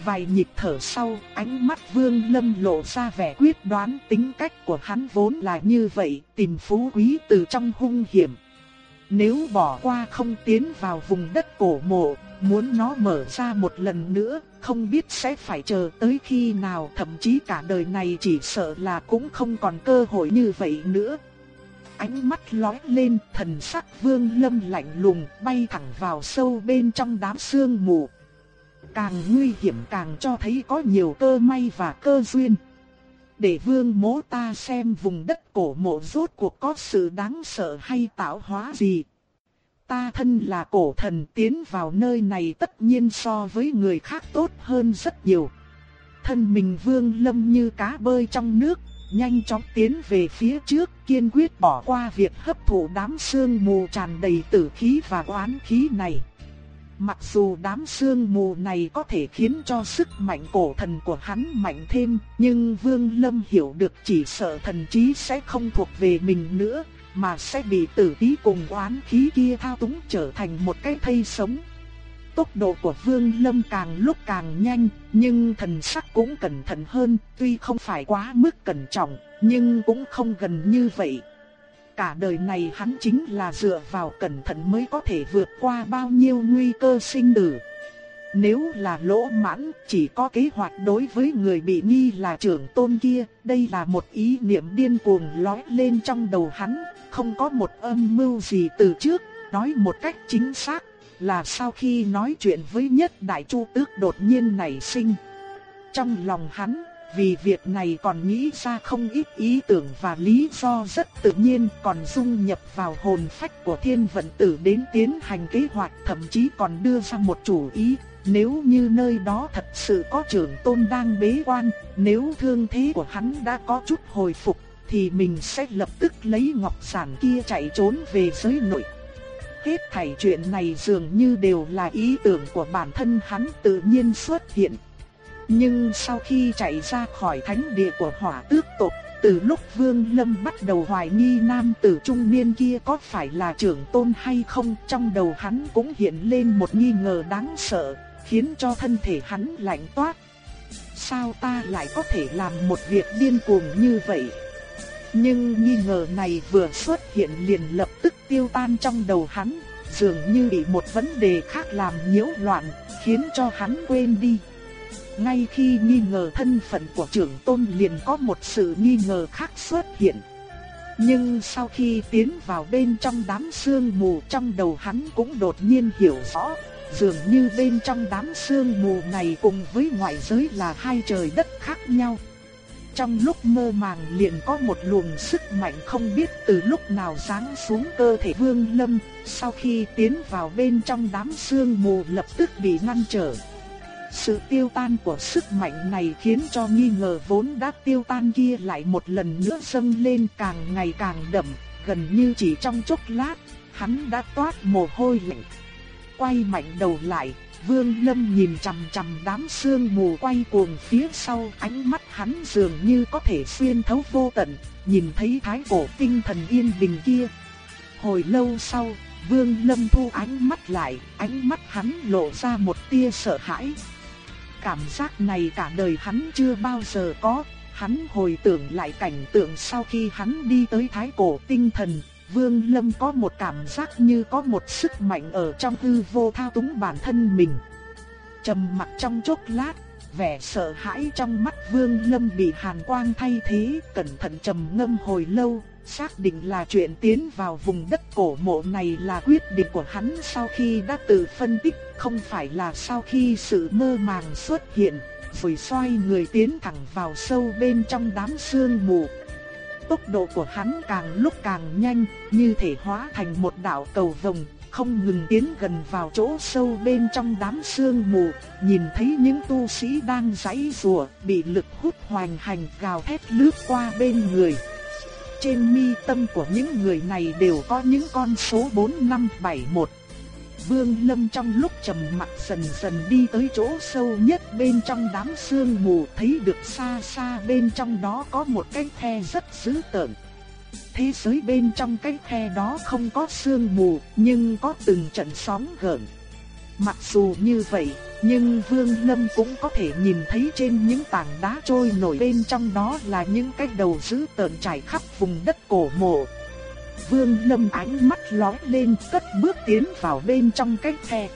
Vài nhịp thở sau, ánh mắt Vương Lâm lộ ra vẻ quyết đoán tính cách của hắn vốn là như vậy, tìm phú quý từ trong hung hiểm. Nếu bỏ qua không tiến vào vùng đất cổ mộ, muốn nó mở ra một lần nữa, không biết sẽ phải chờ tới khi nào, thậm chí cả đời này chỉ sợ là cũng không còn cơ hội như vậy nữa. Ánh mắt lóe lên, thần sắc Vương Lâm lạnh lùng, bay thẳng vào sâu bên trong đám sương mù. Càng nguy hiểm càng cho thấy có nhiều cơ may và cơ duyên. Để vương Mỗ ta xem vùng đất cổ mộ rốt cuộc có sự đáng sợ hay tạo hóa gì. Ta thân là cổ thần tiến vào nơi này tất nhiên so với người khác tốt hơn rất nhiều. Thân mình vương lâm như cá bơi trong nước, nhanh chóng tiến về phía trước kiên quyết bỏ qua việc hấp thụ đám sương mù tràn đầy tử khí và oán khí này. Mặc dù đám sương mù này có thể khiến cho sức mạnh cổ thần của hắn mạnh thêm, nhưng Vương Lâm hiểu được chỉ sợ thần trí sẽ không thuộc về mình nữa, mà sẽ bị tử khí cùng oán khí kia thao túng trở thành một cái thây sống. Tốc độ của Vương Lâm càng lúc càng nhanh, nhưng thần sắc cũng cẩn thận hơn, tuy không phải quá mức cẩn trọng, nhưng cũng không gần như vậy cả đời này hắn chính là dựa vào cẩn thận mới có thể vượt qua bao nhiêu nguy cơ sinh tử. Nếu là lỗ mãn, chỉ có kế hoạch đối với người bị nghi là trưởng tôn kia, đây là một ý niệm điên cuồng lói lên trong đầu hắn, không có một âm mưu gì từ trước, nói một cách chính xác, là sau khi nói chuyện với nhất đại chu tước đột nhiên nảy sinh. Trong lòng hắn, vì việc này còn nghĩ ra không ít ý tưởng và lý do rất tự nhiên còn dung nhập vào hồn phách của thiên vận tử đến tiến hành kế hoạch thậm chí còn đưa ra một chủ ý. Nếu như nơi đó thật sự có trưởng tôn đang bế quan, nếu thương thế của hắn đã có chút hồi phục, thì mình sẽ lập tức lấy ngọc sản kia chạy trốn về giới nội. Hết thảy chuyện này dường như đều là ý tưởng của bản thân hắn tự nhiên xuất hiện. Nhưng sau khi chạy ra khỏi thánh địa của hỏa tước tộc, từ lúc Vương Lâm bắt đầu hoài nghi nam tử trung niên kia có phải là trưởng tôn hay không, trong đầu hắn cũng hiện lên một nghi ngờ đáng sợ, khiến cho thân thể hắn lạnh toát. Sao ta lại có thể làm một việc điên cuồng như vậy? Nhưng nghi ngờ này vừa xuất hiện liền lập tức tiêu tan trong đầu hắn, dường như bị một vấn đề khác làm nhiễu loạn, khiến cho hắn quên đi. Ngay khi nghi ngờ thân phận của trưởng tôn liền có một sự nghi ngờ khác xuất hiện. Nhưng sau khi tiến vào bên trong đám sương mù trong đầu hắn cũng đột nhiên hiểu rõ, dường như bên trong đám sương mù này cùng với ngoại giới là hai trời đất khác nhau. Trong lúc mơ màng liền có một luồng sức mạnh không biết từ lúc nào giáng xuống cơ thể Vương Lâm, sau khi tiến vào bên trong đám sương mù lập tức bị ngăn trở. Sự tiêu tan của sức mạnh này khiến cho nghi ngờ vốn đã tiêu tan kia lại một lần nữa dâng lên càng ngày càng đậm, gần như chỉ trong chốc lát, hắn đã toát mồ hôi lạnh. Quay mạnh đầu lại, Vương Lâm nhìn chằm chằm đám sương mù quay cuồng phía sau, ánh mắt hắn dường như có thể xuyên thấu vô tận, nhìn thấy thái cổ tinh thần yên bình kia. Hồi lâu sau, Vương Lâm thu ánh mắt lại, ánh mắt hắn lộ ra một tia sợ hãi, Cảm giác này cả đời hắn chưa bao giờ có, hắn hồi tưởng lại cảnh tượng sau khi hắn đi tới thái cổ tinh thần, Vương Lâm có một cảm giác như có một sức mạnh ở trong hư vô thao túng bản thân mình. Trầm mặc trong chốc lát, vẻ sợ hãi trong mắt Vương Lâm bị hàn quang thay thế, cẩn thận trầm ngâm hồi lâu, xác định là chuyện tiến vào vùng đất cổ mộ này là quyết định của hắn sau khi đã tự phân tích, không phải là sau khi sự mơ màng xuất hiện, rồi xoay người tiến thẳng vào sâu bên trong đám sương mù. Tốc độ của hắn càng lúc càng nhanh, như thể hóa thành một đạo cầu vồng, không ngừng tiến gần vào chỗ sâu bên trong đám sương mù, nhìn thấy những tu sĩ đang giãy giụa, bị lực hút hoành hành gào thét lướt qua bên người. Trên mi tâm của những người này đều có những con số 4571. Vương Lâm trong lúc trầm mặc dần dần đi tới chỗ sâu nhất bên trong đám sương mù thấy được xa xa bên trong đó có một cái khe rất dữ tợn. Thế giới bên trong cái khe đó không có sương mù nhưng có từng trận sóng gợn. Mặc dù như vậy, nhưng Vương Lâm cũng có thể nhìn thấy trên những tảng đá trôi nổi bên trong đó là những cái đầu dữ tợn trải khắp vùng đất cổ mộ. Vương Lâm ánh mắt lóe lên cất bước tiến vào bên trong cái khe.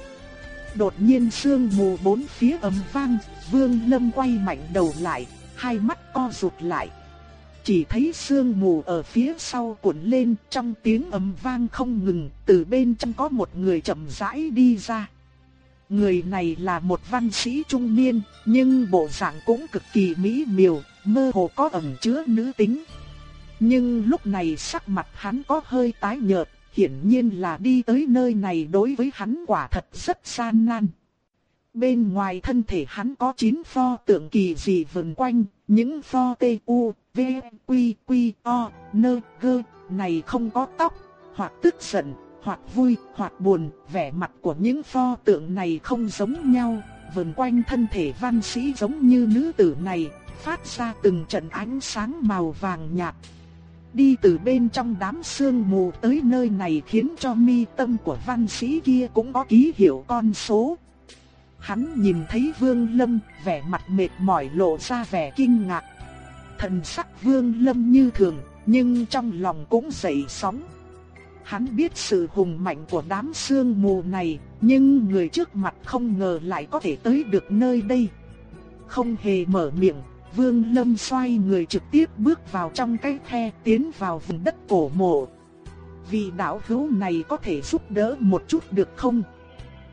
Đột nhiên sương mù bốn phía ầm vang, Vương Lâm quay mạnh đầu lại, hai mắt co rụt lại. Chỉ thấy sương mù ở phía sau cuộn lên trong tiếng ầm vang không ngừng, từ bên trong có một người chậm rãi đi ra. Người này là một văn sĩ trung niên, nhưng bộ dạng cũng cực kỳ mỹ miều, mơ hồ có ẩn chứa nữ tính. Nhưng lúc này sắc mặt hắn có hơi tái nhợt, hiển nhiên là đi tới nơi này đối với hắn quả thật rất gian nan. Bên ngoài thân thể hắn có 9 pho tượng kỳ dị vần quanh, những pho T, U, V, Quy, Quy, O, Nơ, Gơ, này không có tóc, hoặc tức giận, hoặc vui, hoặc buồn, vẻ mặt của những pho tượng này không giống nhau, vần quanh thân thể văn sĩ giống như nữ tử này, phát ra từng trận ánh sáng màu vàng nhạt. Đi từ bên trong đám sương mù tới nơi này khiến cho mi tâm của văn sĩ kia cũng có ký hiệu con số. Hắn nhìn thấy Vương Lâm, vẻ mặt mệt mỏi lộ ra vẻ kinh ngạc. Thần sắc Vương Lâm như thường, nhưng trong lòng cũng dậy sóng. Hắn biết sự hùng mạnh của đám sương mù này, nhưng người trước mặt không ngờ lại có thể tới được nơi đây. Không hề mở miệng, Vương Lâm xoay người trực tiếp bước vào trong cái khe tiến vào vùng đất cổ mộ. Vị đạo hữu này có thể giúp đỡ một chút được không?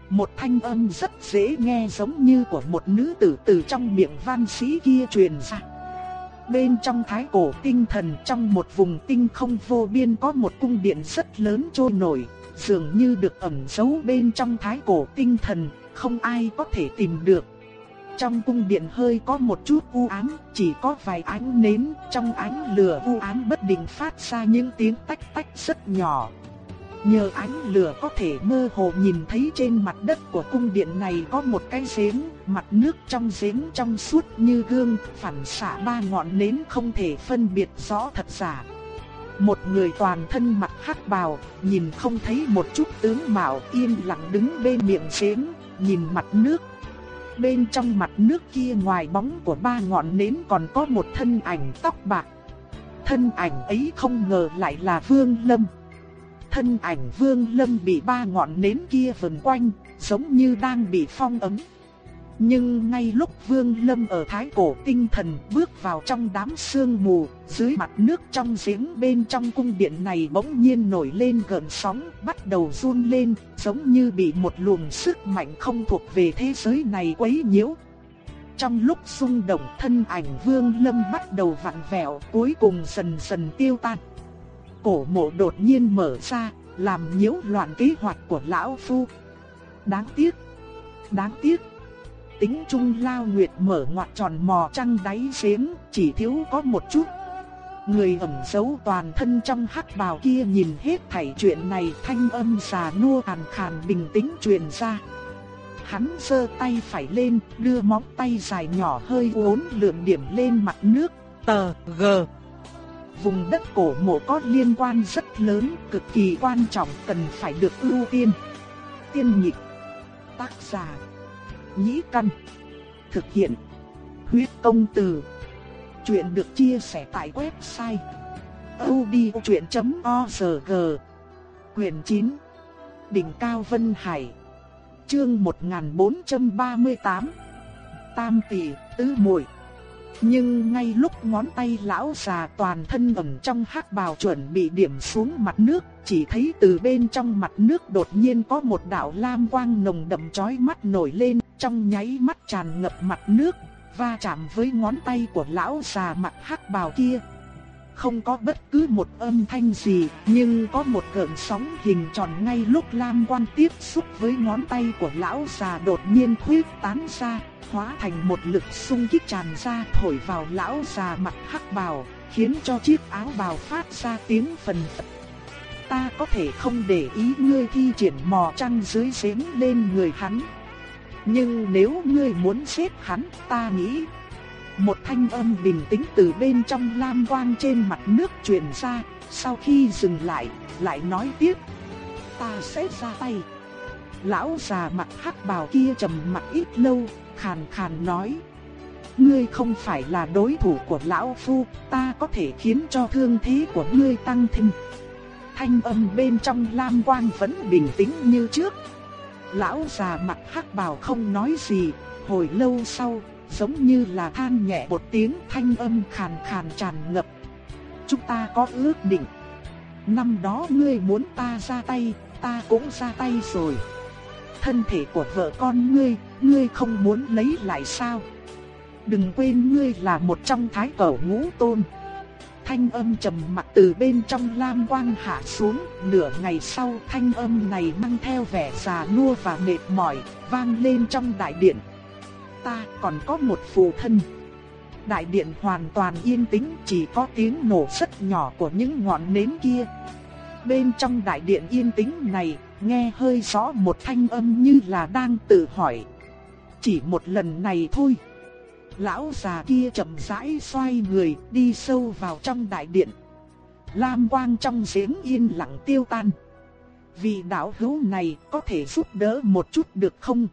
Một thanh âm rất dễ nghe giống như của một nữ tử từ trong miệng văn sĩ kia truyền ra. Bên trong thái cổ tinh thần trong một vùng tinh không vô biên có một cung điện rất lớn trôi nổi, dường như được ẩn giấu bên trong thái cổ tinh thần, không ai có thể tìm được. Trong cung điện hơi có một chút u ám, chỉ có vài ánh nến, trong ánh lửa u ám bất định phát ra những tiếng tách tách rất nhỏ. Nhờ ánh lửa có thể mơ hồ nhìn thấy trên mặt đất của cung điện này có một cái giếng, mặt nước trong giếng trong suốt như gương, phản xạ ba ngọn nến không thể phân biệt rõ thật giả. Một người toàn thân mặc hắc bào, nhìn không thấy một chút tướng mạo yên lặng đứng bên miệng giếng, nhìn mặt nước. Bên trong mặt nước kia ngoài bóng của ba ngọn nến còn có một thân ảnh tóc bạc. Thân ảnh ấy không ngờ lại là Vương Lâm. Thân ảnh Vương Lâm bị ba ngọn nến kia vần quanh, giống như đang bị phong ấn nhưng ngay lúc Vương Lâm ở thái cổ tinh thần bước vào trong đám sương mù, dưới mặt nước trong giếng bên trong cung điện này bỗng nhiên nổi lên gợn sóng, bắt đầu run lên, giống như bị một luồng sức mạnh không thuộc về thế giới này quấy nhiễu. Trong lúc rung động thân ảnh Vương Lâm bắt đầu vặn vẹo, cuối cùng dần dần tiêu tan cổ mộ đột nhiên mở ra, làm nhiễu loạn kế hoạch của lão phu. Đáng tiếc, đáng tiếc. Tính trung lao nguyệt mở ngoặt tròn mò trăng đáy giếng, chỉ thiếu có một chút. Người ẩn giấu toàn thân trong hắc bào kia nhìn hết thảy chuyện này thanh âm già nua hàn khàn bình tĩnh truyền ra. Hắn giơ tay phải lên, đưa móng tay dài nhỏ hơi uốn lượn điểm lên mặt nước, tờ g vùng đất cổ mộ có liên quan rất lớn, cực kỳ quan trọng cần phải được ưu tiên. Tiên nhịp, tác giả, nhĩ căn, thực hiện, huyết công từ. Chuyện được chia sẻ tại website audiochuyện.org Quyền 9 Đỉnh Cao Vân Hải. Chương 1438 Tam tỷ, tứ muội nhưng ngay lúc ngón tay lão già toàn thân ẩn trong hắc bào chuẩn bị điểm xuống mặt nước, chỉ thấy từ bên trong mặt nước đột nhiên có một đạo lam quang nồng đậm chói mắt nổi lên, trong nháy mắt tràn ngập mặt nước, va chạm với ngón tay của lão già mặt hắc bào kia. Không có bất cứ một âm thanh gì, nhưng có một gợn sóng hình tròn ngay lúc lam quang tiếp xúc với ngón tay của lão già đột nhiên khuyết tán ra, hóa thành một lực xung kích tràn ra thổi vào lão già mặt hắc bào, khiến cho chiếc áo bào phát ra tiếng phần phật. Ta có thể không để ý ngươi thi triển mò trăng dưới giếng lên người hắn. Nhưng nếu ngươi muốn giết hắn, ta nghĩ một thanh âm bình tĩnh từ bên trong lam quang trên mặt nước truyền ra, sau khi dừng lại, lại nói tiếp. Ta sẽ ra tay. Lão già mặt hắc bào kia trầm mặt ít lâu, khàn khàn nói. Ngươi không phải là đối thủ của lão phu, ta có thể khiến cho thương thế của ngươi tăng thêm. Thanh âm bên trong lam quang vẫn bình tĩnh như trước. Lão già mặt hắc bào không nói gì, hồi lâu sau, giống như là than nhẹ một tiếng thanh âm khàn khàn tràn ngập. Chúng ta có ước định. Năm đó ngươi muốn ta ra tay, ta cũng ra tay rồi. Thân thể của vợ con ngươi, ngươi không muốn lấy lại sao? Đừng quên ngươi là một trong thái cẩu ngũ tôn. Thanh âm trầm mặc từ bên trong lam quang hạ xuống, nửa ngày sau thanh âm này mang theo vẻ già nua và mệt mỏi, vang lên trong đại điện. Ta còn có một phù thân. Đại điện hoàn toàn yên tĩnh, chỉ có tiếng nổ rất nhỏ của những ngọn nến kia. Bên trong đại điện yên tĩnh này, nghe hơi rõ một thanh âm như là đang tự hỏi. Chỉ một lần này thôi. Lão già kia chậm rãi xoay người đi sâu vào trong đại điện. Lam quang trong giếng yên lặng tiêu tan. Vị đạo hữu này có thể giúp đỡ một chút được không?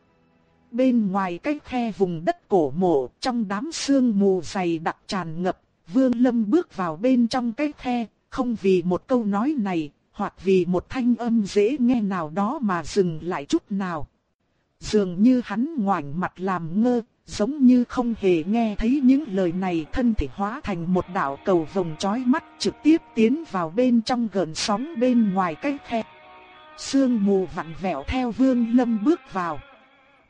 Bên ngoài cái khe vùng đất cổ mộ trong đám sương mù dày đặc tràn ngập, Vương Lâm bước vào bên trong cái khe, không vì một câu nói này, hoặc vì một thanh âm dễ nghe nào đó mà dừng lại chút nào. Dường như hắn ngoảnh mặt làm ngơ, giống như không hề nghe thấy những lời này thân thể hóa thành một đạo cầu vồng chói mắt trực tiếp tiến vào bên trong gần sóng bên ngoài cái khe. Sương mù vặn vẹo theo vương lâm bước vào.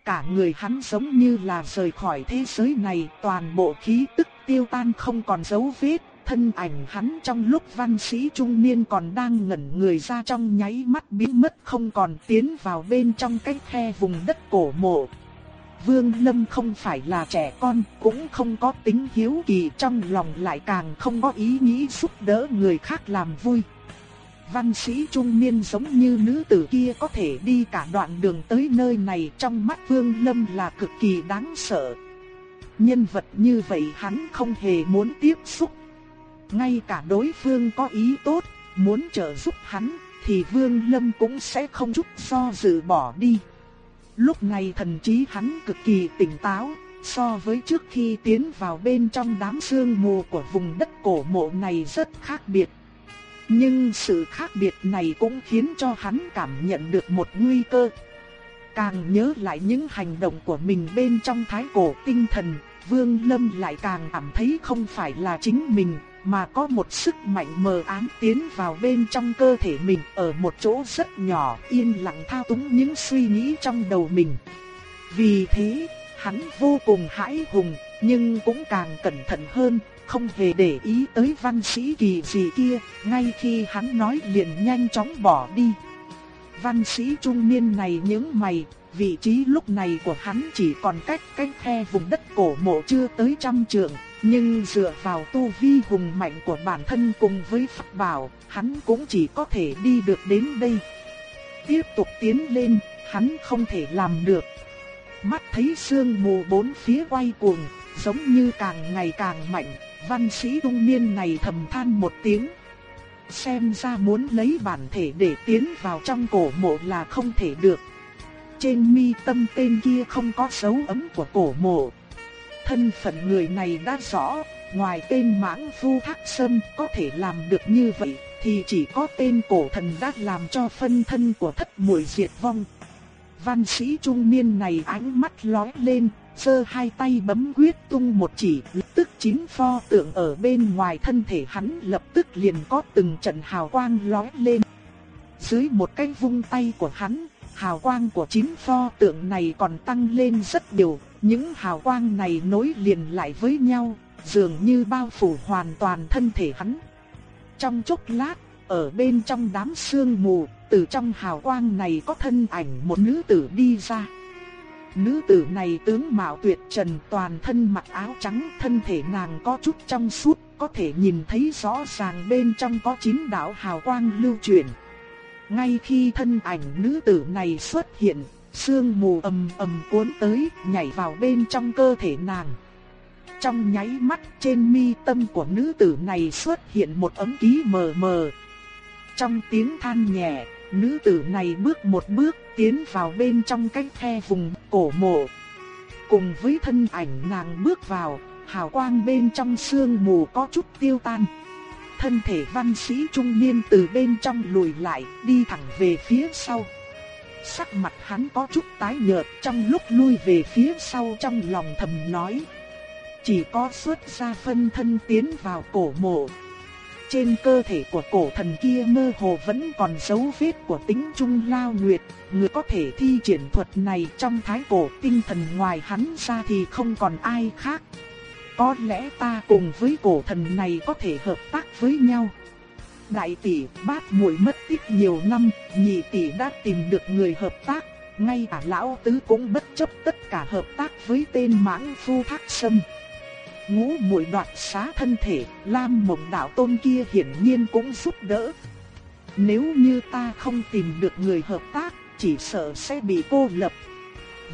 Cả người hắn giống như là rời khỏi thế giới này toàn bộ khí tức tiêu tan không còn dấu vết thân ảnh hắn trong lúc văn sĩ trung niên còn đang ngẩn người ra trong nháy mắt biến mất không còn tiến vào bên trong cái khe vùng đất cổ mộ. Vương Lâm không phải là trẻ con, cũng không có tính hiếu kỳ trong lòng lại càng không có ý nghĩ giúp đỡ người khác làm vui. Văn sĩ trung niên giống như nữ tử kia có thể đi cả đoạn đường tới nơi này trong mắt Vương Lâm là cực kỳ đáng sợ. Nhân vật như vậy hắn không hề muốn tiếp xúc ngay cả đối phương có ý tốt, muốn trợ giúp hắn, thì Vương Lâm cũng sẽ không chút do dự bỏ đi. Lúc này thần trí hắn cực kỳ tỉnh táo, so với trước khi tiến vào bên trong đám sương mù của vùng đất cổ mộ này rất khác biệt. Nhưng sự khác biệt này cũng khiến cho hắn cảm nhận được một nguy cơ. Càng nhớ lại những hành động của mình bên trong thái cổ tinh thần, Vương Lâm lại càng cảm thấy không phải là chính mình, mà có một sức mạnh mờ ám tiến vào bên trong cơ thể mình ở một chỗ rất nhỏ, yên lặng thao túng những suy nghĩ trong đầu mình. Vì thế, hắn vô cùng hãi hùng, nhưng cũng càng cẩn thận hơn, không hề để ý tới văn sĩ kỳ gì kia, ngay khi hắn nói liền nhanh chóng bỏ đi. Văn sĩ trung niên này những mày, vị trí lúc này của hắn chỉ còn cách cách khe vùng đất cổ mộ chưa tới trăm trượng, nhưng dựa vào tu vi hùng mạnh của bản thân cùng với pháp bảo, hắn cũng chỉ có thể đi được đến đây. Tiếp tục tiến lên, hắn không thể làm được. Mắt thấy sương mù bốn phía quay cuồng, giống như càng ngày càng mạnh, văn sĩ trung niên này thầm than một tiếng. Xem ra muốn lấy bản thể để tiến vào trong cổ mộ là không thể được. Trên mi tâm tên kia không có dấu ấm của cổ mộ, Thân phận người này đã rõ, ngoài tên mãng phu thác sâm có thể làm được như vậy, thì chỉ có tên cổ thần đã làm cho phân thân của thất muội diệt vong. Văn sĩ trung niên này ánh mắt lóe lên, giơ hai tay bấm quyết tung một chỉ, lập tức chín pho tượng ở bên ngoài thân thể hắn lập tức liền có từng trận hào quang lóe lên. Dưới một cái vung tay của hắn, hào quang của chín pho tượng này còn tăng lên rất nhiều, những hào quang này nối liền lại với nhau, dường như bao phủ hoàn toàn thân thể hắn. Trong chốc lát, ở bên trong đám sương mù, từ trong hào quang này có thân ảnh một nữ tử đi ra. Nữ tử này tướng mạo tuyệt trần toàn thân mặc áo trắng thân thể nàng có chút trong suốt có thể nhìn thấy rõ ràng bên trong có chín đạo hào quang lưu chuyển. Ngay khi thân ảnh nữ tử này xuất hiện, sương mù ầm ầm cuốn tới nhảy vào bên trong cơ thể nàng. Trong nháy mắt trên mi tâm của nữ tử này xuất hiện một ấm ký mờ mờ. Trong tiếng than nhẹ, nữ tử này bước một bước tiến vào bên trong cái khe vùng cổ mộ. Cùng với thân ảnh nàng bước vào, hào quang bên trong sương mù có chút tiêu tan. Thân thể văn sĩ trung niên từ bên trong lùi lại, đi thẳng về phía sau. Sắc mặt hắn có chút tái nhợt trong lúc lui về phía sau trong lòng thầm nói. Chỉ có xuất ra phân thân tiến vào cổ mộ, trên cơ thể của cổ thần kia mơ hồ vẫn còn dấu vết của tính trung lao nguyệt, người có thể thi triển thuật này trong thái cổ tinh thần ngoài hắn ra thì không còn ai khác. Có lẽ ta cùng với cổ thần này có thể hợp tác với nhau. Đại tỷ bát muội mất tích nhiều năm, nhị tỷ đã tìm được người hợp tác, ngay cả lão tứ cũng bất chấp tất cả hợp tác với tên mãng phu thác sâm ngũ muội đoạt xá thân thể, Lam Mộng đạo tôn kia hiển nhiên cũng giúp đỡ. Nếu như ta không tìm được người hợp tác, chỉ sợ sẽ bị cô lập.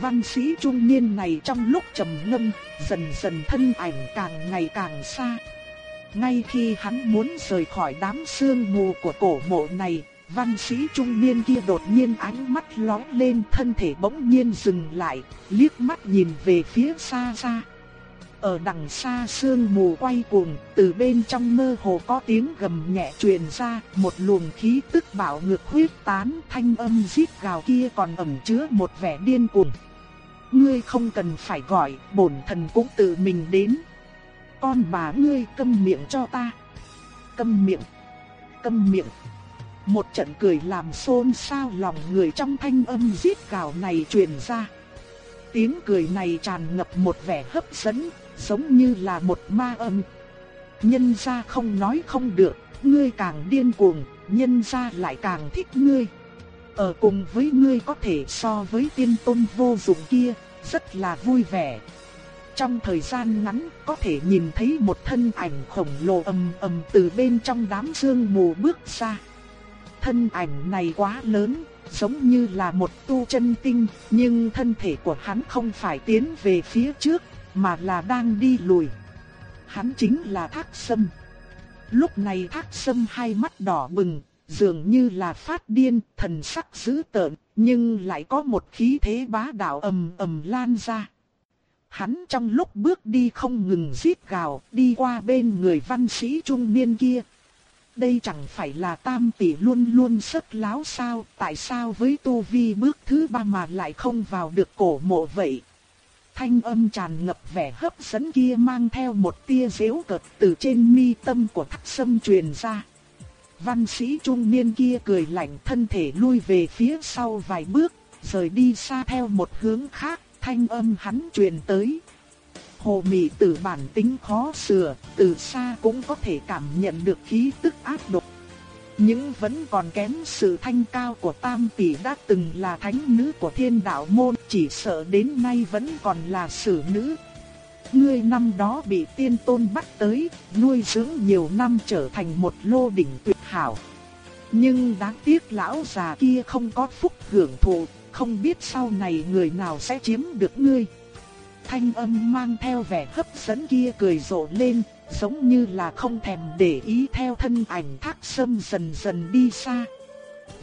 Văn sĩ trung niên này trong lúc trầm ngâm, dần dần thân ảnh càng ngày càng xa. Ngay khi hắn muốn rời khỏi đám sương mù của cổ mộ này, văn sĩ trung niên kia đột nhiên ánh mắt lóe lên thân thể bỗng nhiên dừng lại, liếc mắt nhìn về phía xa xa. Ở đằng xa sương mù quay cuồng, từ bên trong mơ hồ có tiếng gầm nhẹ truyền ra, một luồng khí tức bạo ngược huyết tán, thanh âm rít gào kia còn ẩn chứa một vẻ điên cuồng. Ngươi không cần phải gọi, bổn thần cũng tự mình đến. Con bà ngươi câm miệng cho ta. Câm miệng. Câm miệng. Một trận cười làm xôn xao lòng người trong thanh âm giết gào này truyền ra. Tiếng cười này tràn ngập một vẻ hấp dẫn, giống như là một ma âm. Nhân gia không nói không được, ngươi càng điên cuồng, nhân gia lại càng thích ngươi. Ở cùng với ngươi có thể so với tiên tôn vô dụng kia, rất là vui vẻ. Trong thời gian ngắn có thể nhìn thấy một thân ảnh khổng lồ ầm ầm từ bên trong đám sương mù bước ra. Thân ảnh này quá lớn, giống như là một tu chân tinh, nhưng thân thể của hắn không phải tiến về phía trước, mà là đang đi lùi. Hắn chính là Thác Sâm. Lúc này Thác Sâm hai mắt đỏ bừng, dường như là phát điên, thần sắc dữ tợn, nhưng lại có một khí thế bá đạo ầm ầm lan ra. Hắn trong lúc bước đi không ngừng rít gào, đi qua bên người văn sĩ trung niên kia. Đây chẳng phải là tam tỷ luôn luôn sức láo sao, tại sao với tu vi bước thứ ba mà lại không vào được cổ mộ vậy? Thanh âm tràn ngập vẻ hấp dẫn kia mang theo một tia dễu cợt từ trên mi tâm của thắc sâm truyền ra. Văn sĩ trung niên kia cười lạnh thân thể lui về phía sau vài bước, rời đi xa theo một hướng khác, thanh âm hắn truyền tới. Hồ mị tử bản tính khó sửa, từ xa cũng có thể cảm nhận được khí tức áp độc Những vẫn còn kém sự thanh cao của Tam Tỷ đã từng là thánh nữ của thiên đạo môn, chỉ sợ đến nay vẫn còn là sử nữ. Ngươi năm đó bị tiên tôn bắt tới, nuôi dưỡng nhiều năm trở thành một lô đỉnh tuyệt hảo. Nhưng đáng tiếc lão già kia không có phúc hưởng thụ, không biết sau này người nào sẽ chiếm được ngươi. Thanh âm mang theo vẻ hấp dẫn kia cười rộ lên, giống như là không thèm để ý theo thân ảnh thác sâm dần dần đi xa.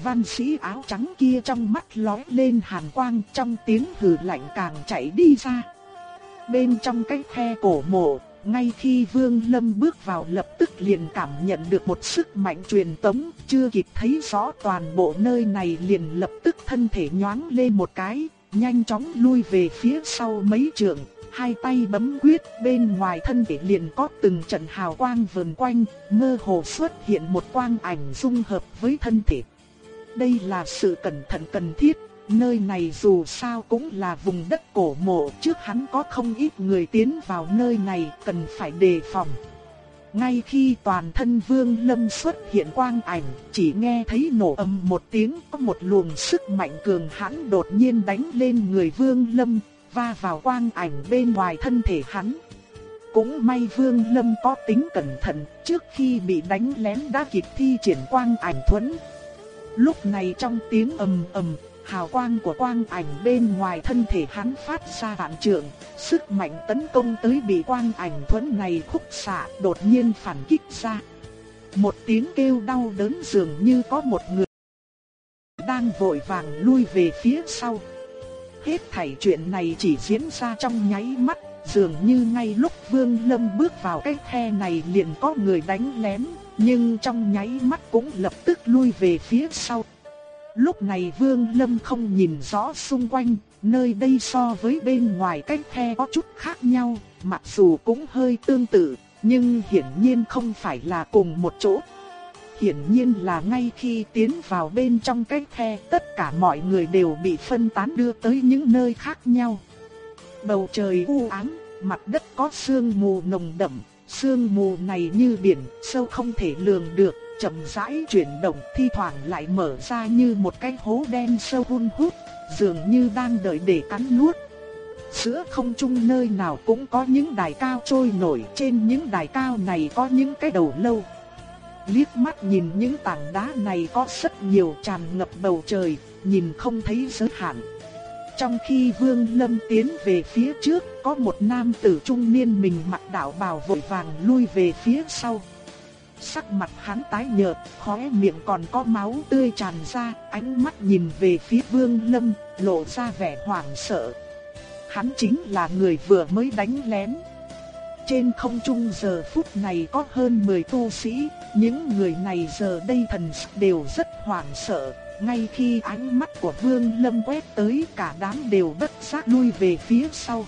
Văn sĩ áo trắng kia trong mắt lóe lên hàn quang trong tiếng hừ lạnh càng chạy đi ra. Bên trong cái khe cổ mộ, ngay khi Vương Lâm bước vào lập tức liền cảm nhận được một sức mạnh truyền tống, chưa kịp thấy rõ toàn bộ nơi này liền lập tức thân thể nhoáng lên một cái, nhanh chóng lui về phía sau mấy trượng, hai tay bấm quyết, bên ngoài thân thể liền có từng trận hào quang vần quanh, mơ hồ xuất hiện một quang ảnh dung hợp với thân thể. Đây là sự cẩn thận cần thiết, nơi này dù sao cũng là vùng đất cổ mộ, trước hắn có không ít người tiến vào nơi này, cần phải đề phòng. Ngay khi toàn thân Vương Lâm xuất hiện quang ảnh, chỉ nghe thấy nổ ầm một tiếng, có một luồng sức mạnh cường hãn đột nhiên đánh lên người Vương Lâm, va vào quang ảnh bên ngoài thân thể hắn. Cũng may Vương Lâm có tính cẩn thận, trước khi bị đánh lén đã kịp thi triển quang ảnh thuẫn. Lúc này trong tiếng ầm ầm, hào quang của quang ảnh bên ngoài thân thể hắn phát ra vạn trượng, sức mạnh tấn công tới bị quang ảnh thuẫn này khúc xạ đột nhiên phản kích ra. Một tiếng kêu đau đớn dường như có một người đang vội vàng lui về phía sau. Hết thảy chuyện này chỉ diễn ra trong nháy mắt, dường như ngay lúc Vương Lâm bước vào cái khe này liền có người đánh lén, nhưng trong nháy mắt cũng lập tức lui về phía sau. Lúc này Vương Lâm không nhìn rõ xung quanh, nơi đây so với bên ngoài cách khe có chút khác nhau, mặc dù cũng hơi tương tự, nhưng hiển nhiên không phải là cùng một chỗ. Hiển nhiên là ngay khi tiến vào bên trong cái khe tất cả mọi người đều bị phân tán đưa tới những nơi khác nhau. Bầu trời u ám, mặt đất có sương mù nồng đậm, sương mù này như biển, sâu không thể lường được, chậm rãi chuyển động, thi thoảng lại mở ra như một cái hố đen sâu hun hút, dường như đang đợi để cắn nuốt. Giữa không trung nơi nào cũng có những đài cao trôi nổi, trên những đài cao này có những cái đầu lâu. Liếc mắt nhìn những tảng đá này có rất nhiều tràn ngập bầu trời, nhìn không thấy giới hạn. Trong khi Vương Lâm tiến về phía trước, có một nam tử trung niên mình mặc đạo bào vội vàng lui về phía sau. Sắc mặt hắn tái nhợt, khóe miệng còn có máu tươi tràn ra, ánh mắt nhìn về phía Vương Lâm, lộ ra vẻ hoảng sợ. Hắn chính là người vừa mới đánh lén. Trên không trung giờ phút này có hơn 10 tu sĩ, những người này giờ đây thần đều rất hoảng sợ, ngay khi ánh mắt của Vương Lâm quét tới cả đám đều bất giác lui về phía sau.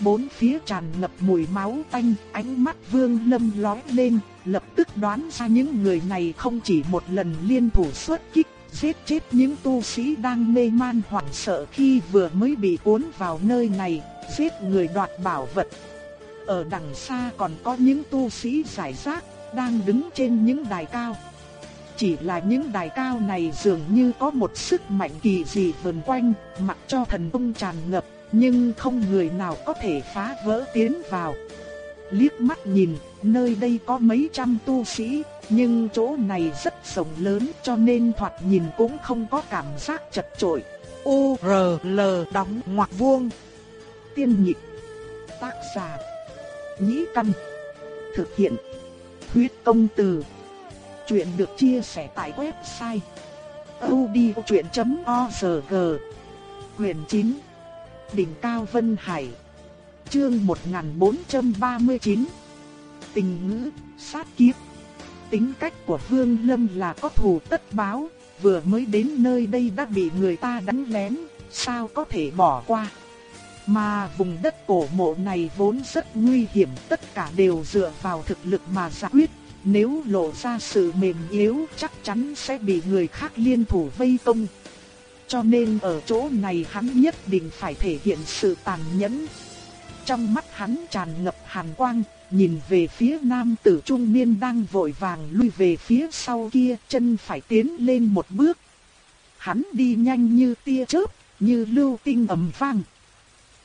Bốn phía tràn ngập mùi máu tanh, ánh mắt Vương Lâm lóe lên, lập tức đoán ra những người này không chỉ một lần liên thủ xuất kích, giết chết những tu sĩ đang mê man hoảng sợ khi vừa mới bị cuốn vào nơi này, giết người đoạt bảo vật. Ở đằng xa còn có những tu sĩ giải rác, đang đứng trên những đài cao. Chỉ là những đài cao này dường như có một sức mạnh kỳ dị vần quanh, mặc cho thần tung tràn ngập, nhưng không người nào có thể phá vỡ tiến vào. Liếc mắt nhìn, nơi đây có mấy trăm tu sĩ, nhưng chỗ này rất rộng lớn cho nên thoạt nhìn cũng không có cảm giác chật chội. U R L đóng ngoặc vuông. Tiên nhịp. Tác giả. Nhĩ căn. Thực hiện. Huyết công từ. Chuyện được chia sẻ tại website. audiochuyen.org. Quyền 9 Đỉnh Cao Vân Hải. Chương 1439 Tình ngữ, sát kiếp. Tính cách của Vương Lâm là có thù tất báo. Vừa mới đến nơi đây đã bị người ta đánh lén Sao có thể bỏ qua? Mà vùng đất cổ mộ này vốn rất nguy hiểm Tất cả đều dựa vào thực lực mà giải quyết. Nếu lộ ra sự mềm yếu chắc chắn sẽ bị người khác liên thủ vây công cho nên ở chỗ này hắn nhất định phải thể hiện sự tàn nhẫn. Trong mắt hắn tràn ngập hàn quang, nhìn về phía nam tử trung niên đang vội vàng lui về phía sau kia, chân phải tiến lên một bước. Hắn đi nhanh như tia chớp, như lưu tinh ầm vang.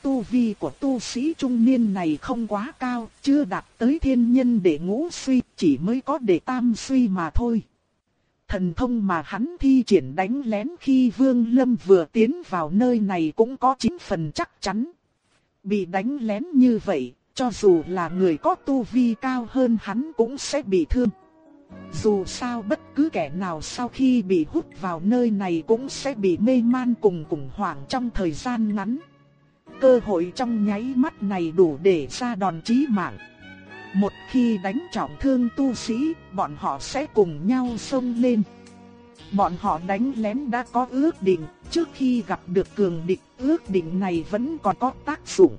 Tu vi của tu sĩ trung niên này không quá cao, chưa đạt tới thiên nhân để ngũ suy, chỉ mới có để tam suy mà thôi. Thần thông mà hắn thi triển đánh lén khi Vương Lâm vừa tiến vào nơi này cũng có chín phần chắc chắn. Bị đánh lén như vậy, cho dù là người có tu vi cao hơn hắn cũng sẽ bị thương. Dù sao bất cứ kẻ nào sau khi bị hút vào nơi này cũng sẽ bị mê man cùng khủng hoảng trong thời gian ngắn. Cơ hội trong nháy mắt này đủ để ra đòn chí mạng. Một khi đánh trọng thương tu sĩ, bọn họ sẽ cùng nhau xông lên. Bọn họ đánh lén đã có ước định, trước khi gặp được cường địch, ước định này vẫn còn có tác dụng.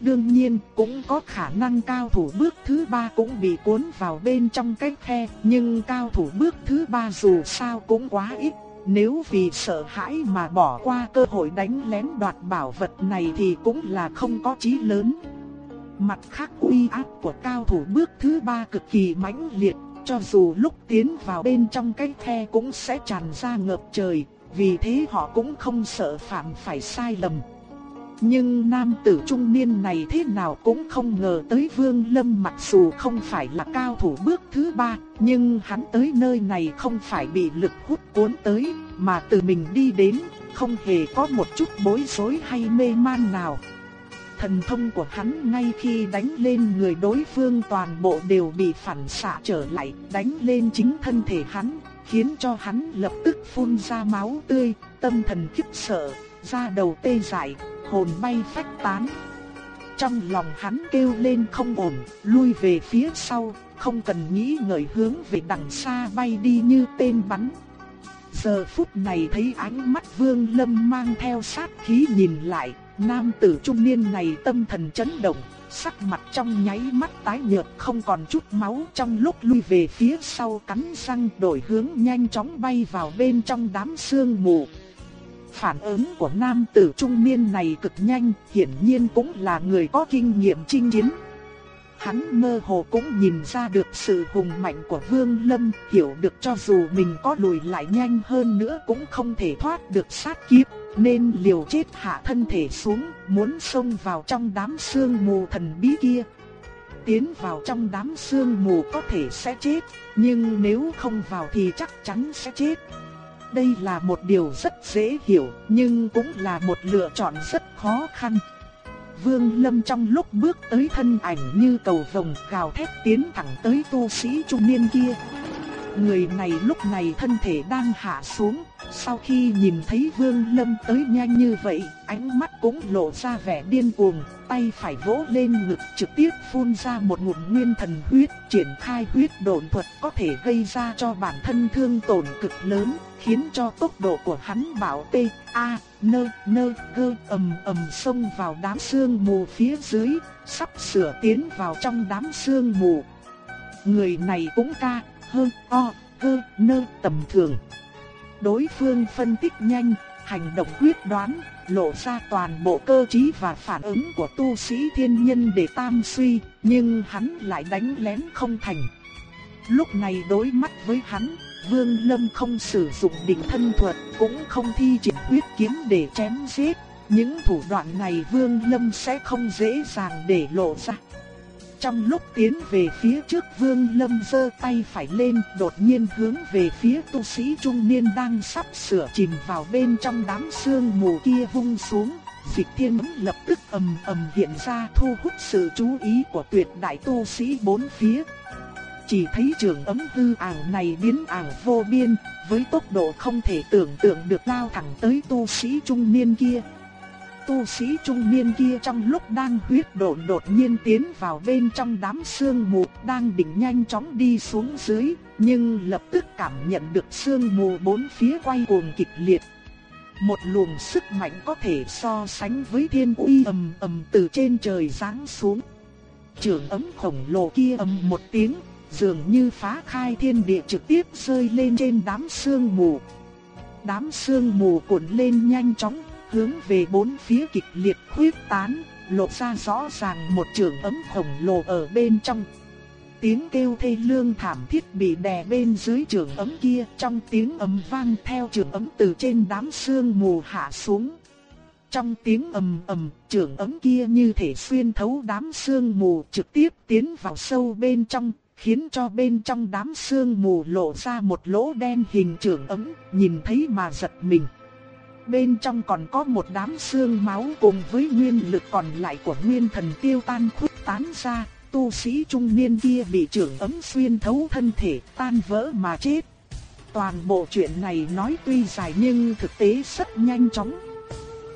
Đương nhiên, cũng có khả năng cao thủ bước thứ ba cũng bị cuốn vào bên trong cái khe, nhưng cao thủ bước thứ ba dù sao cũng quá ít. Nếu vì sợ hãi mà bỏ qua cơ hội đánh lén đoạt bảo vật này thì cũng là không có chí lớn. Mặt khác uy áp của cao thủ bước thứ ba cực kỳ mãnh liệt, cho dù lúc tiến vào bên trong cái khe cũng sẽ tràn ra ngập trời, vì thế họ cũng không sợ phạm phải sai lầm. Nhưng nam tử trung niên này thế nào cũng không ngờ tới Vương Lâm mặc dù không phải là cao thủ bước thứ ba, nhưng hắn tới nơi này không phải bị lực hút cuốn tới, mà từ mình đi đến, không hề có một chút bối rối hay mê man nào. Thần thông của hắn ngay khi đánh lên người đối phương toàn bộ đều bị phản xạ trở lại, đánh lên chính thân thể hắn, khiến cho hắn lập tức phun ra máu tươi, tâm thần khiếp sợ, da đầu tê dại, hồn bay phách tán. Trong lòng hắn kêu lên không ổn, lui về phía sau, không cần nghĩ ngợi hướng về đằng xa bay đi như tên bắn. Giờ phút này thấy ánh mắt Vương Lâm mang theo sát khí nhìn lại, nam tử trung niên này tâm thần chấn động, sắc mặt trong nháy mắt tái nhợt không còn chút máu trong lúc lui về phía sau cắn răng đổi hướng nhanh chóng bay vào bên trong đám sương mù. Phản ứng của nam tử trung niên này cực nhanh, hiển nhiên cũng là người có kinh nghiệm chinh chiến. Hắn mơ hồ cũng nhìn ra được sự hùng mạnh của Vương Lâm, hiểu được cho dù mình có lùi lại nhanh hơn nữa cũng không thể thoát được sát kiếp, nên liều chết hạ thân thể xuống, muốn xông vào trong đám sương mù thần bí kia. Tiến vào trong đám sương mù có thể sẽ chết, nhưng nếu không vào thì chắc chắn sẽ chết. Đây là một điều rất dễ hiểu, nhưng cũng là một lựa chọn rất khó khăn. Vương Lâm trong lúc bước tới thân ảnh như cầu vồng gào thét tiến thẳng tới tu sĩ trung niên kia. Người này lúc này thân thể đang hạ xuống, sau khi nhìn thấy Vương Lâm tới nhanh như vậy, ánh mắt cũng lộ ra vẻ điên cuồng, tay phải vỗ lên ngực trực tiếp phun ra một ngụm nguyên thần huyết, triển khai huyết độn thuật có thể gây ra cho bản thân thương tổn cực lớn, khiến cho tốc độ của hắn bảo tê, a, nơ, nơ, gơ, ầm ầm xông vào đám sương mù phía dưới, sắp sửa tiến vào trong đám sương mù. Người này cũng ca, hơ, o, hơ, nơ tầm thường. Đối phương phân tích nhanh, hành động quyết đoán, lộ ra toàn bộ cơ trí và phản ứng của tu sĩ thiên nhân để tam suy, nhưng hắn lại đánh lén không thành. Lúc này đối mắt với hắn, Vương Lâm không sử dụng định thân thuật, cũng không thi triển huyết kiếm để chém giết. Những thủ đoạn này Vương Lâm sẽ không dễ dàng để lộ ra. Trong lúc tiến về phía trước Vương Lâm giơ tay phải lên, đột nhiên hướng về phía tu sĩ trung niên đang sắp sửa chìm vào bên trong đám sương mù kia vung xuống. Dịch thiên ấm lập tức ầm ầm hiện ra thu hút sự chú ý của tuyệt đại tu sĩ bốn phía. Chỉ thấy trường ấm hư ảo này biến ảo vô biên, với tốc độ không thể tưởng tượng được lao thẳng tới tu sĩ trung niên kia tu sĩ trung niên kia trong lúc đang huyết độn đột nhiên tiến vào bên trong đám sương mù, đang định nhanh chóng đi xuống dưới, nhưng lập tức cảm nhận được sương mù bốn phía quay cuồng kịch liệt. Một luồng sức mạnh có thể so sánh với thiên uy ầm ầm từ trên trời giáng xuống. Trường ấm khổng lồ kia ầm một tiếng, dường như phá khai thiên địa trực tiếp rơi lên trên đám sương mù. Đám sương mù cuộn lên nhanh chóng hướng về bốn phía kịch liệt khuyết tán, lộ ra rõ ràng một trường ấm khổng lồ ở bên trong. Tiếng kêu thê lương thảm thiết bị đè bên dưới trường ấm kia, trong tiếng ầm vang theo trường ấm từ trên đám sương mù hạ xuống. Trong tiếng ầm ầm, trường ấm kia như thể xuyên thấu đám sương mù trực tiếp tiến vào sâu bên trong, khiến cho bên trong đám sương mù lộ ra một lỗ đen hình trường ấm, nhìn thấy mà giật mình bên trong còn có một đám xương máu cùng với nguyên lực còn lại của nguyên thần tiêu tan khuất tán ra, tu sĩ trung niên kia bị trưởng ấm xuyên thấu thân thể tan vỡ mà chết. Toàn bộ chuyện này nói tuy dài nhưng thực tế rất nhanh chóng.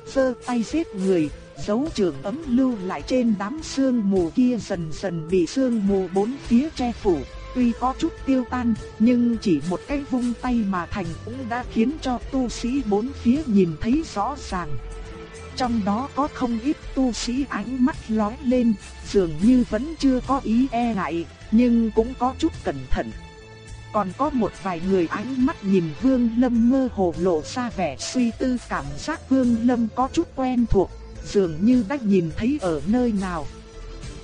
Sơ tay giết người, dấu trưởng ấm lưu lại trên đám xương mù kia dần dần bị xương mù bốn phía che phủ. Tuy có chút tiêu tan, nhưng chỉ một cái vung tay mà thành cũng đã khiến cho tu sĩ bốn phía nhìn thấy rõ ràng. Trong đó có không ít tu sĩ ánh mắt lóe lên, dường như vẫn chưa có ý e ngại, nhưng cũng có chút cẩn thận. Còn có một vài người ánh mắt nhìn Vương Lâm mơ hồ lộ ra vẻ suy tư cảm giác Vương Lâm có chút quen thuộc, dường như đã nhìn thấy ở nơi nào.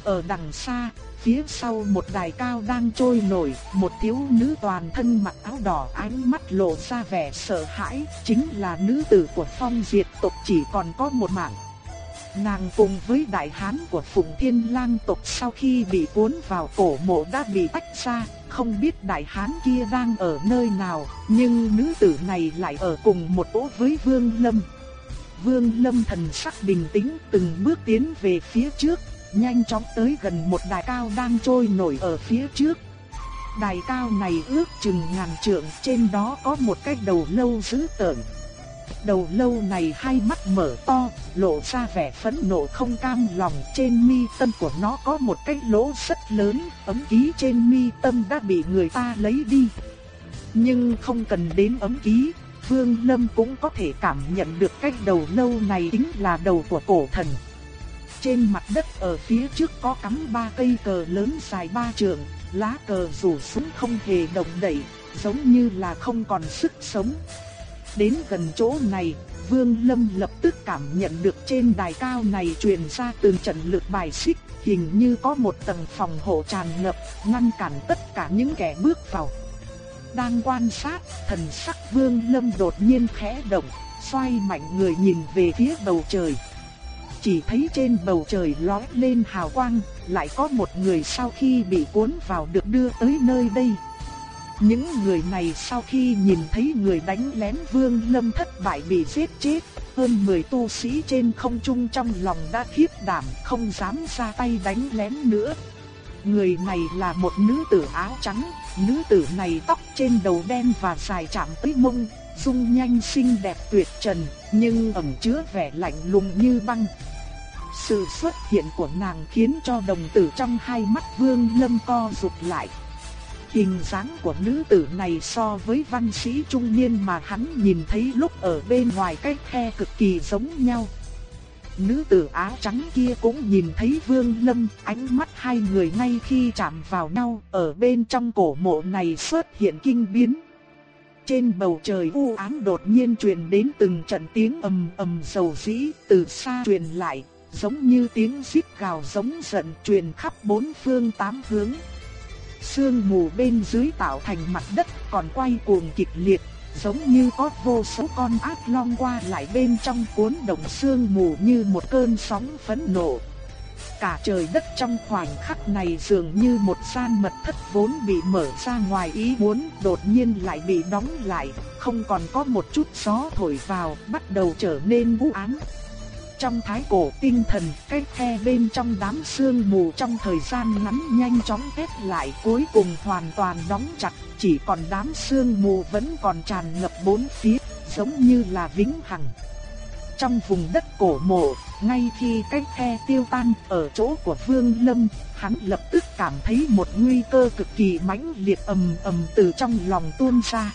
Ở đằng xa, phía sau một đài cao đang trôi nổi, một thiếu nữ toàn thân mặc áo đỏ ánh mắt lộ ra vẻ sợ hãi, chính là nữ tử của phong diệt tộc chỉ còn có một mạng. Nàng cùng với đại hán của phùng Thiên Lang tộc sau khi bị cuốn vào cổ mộ đã bị tách ra, không biết đại hán kia đang ở nơi nào, nhưng nữ tử này lại ở cùng một chỗ với Vương Lâm. Vương Lâm thần sắc bình tĩnh từng bước tiến về phía trước, nhanh chóng tới gần một đài cao đang trôi nổi ở phía trước. Đài cao này ước chừng ngàn trượng, trên đó có một cái đầu lâu dữ tợn. Đầu lâu này hai mắt mở to, lộ ra vẻ phẫn nộ không cam lòng, trên mi tâm của nó có một cái lỗ rất lớn, ấm ký trên mi tâm đã bị người ta lấy đi. Nhưng không cần đến ấm ký, Vương Lâm cũng có thể cảm nhận được cái đầu lâu này chính là đầu của cổ thần. Trên mặt đất ở phía trước có cắm ba cây cờ lớn dài ba trượng, lá cờ rủ xuống không hề động đậy, giống như là không còn sức sống. Đến gần chỗ này, Vương Lâm lập tức cảm nhận được trên đài cao này truyền ra từng trận lực bài xích, hình như có một tầng phòng hộ tràn ngập, ngăn cản tất cả những kẻ bước vào. Đang quan sát, thần sắc Vương Lâm đột nhiên khẽ động, xoay mạnh người nhìn về phía bầu trời. Chỉ thấy trên bầu trời lóe lên hào quang, lại có một người sau khi bị cuốn vào được đưa tới nơi đây. Những người này sau khi nhìn thấy người đánh lén Vương Lâm thất bại bị giết chết, hơn 10 tu sĩ trên không trung trong lòng đã khiếp đảm, không dám ra tay đánh lén nữa. Người này là một nữ tử áo trắng, nữ tử này tóc trên đầu đen và dài chạm tới mông, dung nhanh xinh đẹp tuyệt trần, nhưng ẩn chứa vẻ lạnh lùng như băng. Sự xuất hiện của nàng khiến cho đồng tử trong hai mắt Vương Lâm co rụt lại. Hình dáng của nữ tử này so với văn sĩ trung niên mà hắn nhìn thấy lúc ở bên ngoài cái khe cực kỳ giống nhau. Nữ tử áo trắng kia cũng nhìn thấy Vương Lâm, ánh mắt hai người ngay khi chạm vào nhau, ở bên trong cổ mộ này xuất hiện kinh biến. Trên bầu trời u ám đột nhiên truyền đến từng trận tiếng ầm ầm sầu dĩ, từ xa truyền lại, giống như tiếng rít gào giống giận truyền khắp bốn phương tám hướng. Sương mù bên dưới tạo thành mặt đất còn quay cuồng kịch liệt, giống như có vô số con ác long qua lại bên trong cuốn động sương mù như một cơn sóng phẫn nộ. Cả trời đất trong khoảnh khắc này dường như một gian mật thất vốn bị mở ra ngoài ý muốn, đột nhiên lại bị đóng lại, không còn có một chút gió thổi vào, bắt đầu trở nên u ám. Trong thái cổ tinh thần, cái khe bên trong đám sương mù trong thời gian ngắn nhanh chóng khép lại cuối cùng hoàn toàn đóng chặt, chỉ còn đám sương mù vẫn còn tràn ngập bốn phía, giống như là vĩnh hằng. Trong vùng đất cổ mộ, ngay khi cái khe tiêu tan ở chỗ của Vương Lâm, hắn lập tức cảm thấy một nguy cơ cực kỳ mãnh liệt ầm ầm từ trong lòng tuôn ra.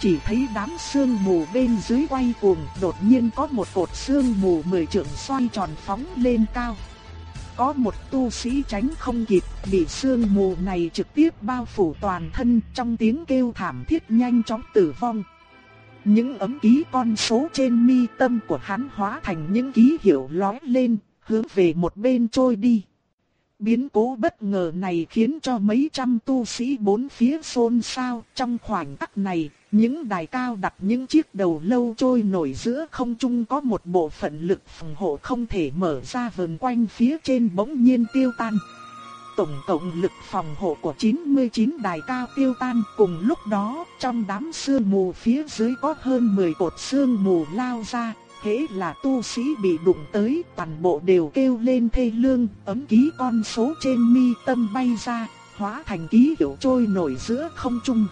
Chỉ thấy đám sương mù bên dưới quay cuồng, đột nhiên có một cột sương mù mười trượng xoay tròn phóng lên cao. Có một tu sĩ tránh không kịp, bị sương mù này trực tiếp bao phủ toàn thân trong tiếng kêu thảm thiết nhanh chóng tử vong. Những ấm ký con số trên mi tâm của hắn hóa thành những ký hiệu lóe lên, hướng về một bên trôi đi. Biến cố bất ngờ này khiến cho mấy trăm tu sĩ bốn phía xôn xao trong khoảnh khắc này, những đài cao đặt những chiếc đầu lâu trôi nổi giữa không trung có một bộ phận lực phòng hộ không thể mở ra vần quanh phía trên bỗng nhiên tiêu tan. Tổng cộng lực phòng hộ của 99 đài cao tiêu tan cùng lúc đó trong đám sương mù phía dưới có hơn 10 cột sương mù lao ra. Hễ là tu sĩ bị đụng tới toàn bộ đều kêu lên thê lương, ấm ký con số trên mi tâm bay ra, hóa thành ký hiệu trôi nổi giữa không trung.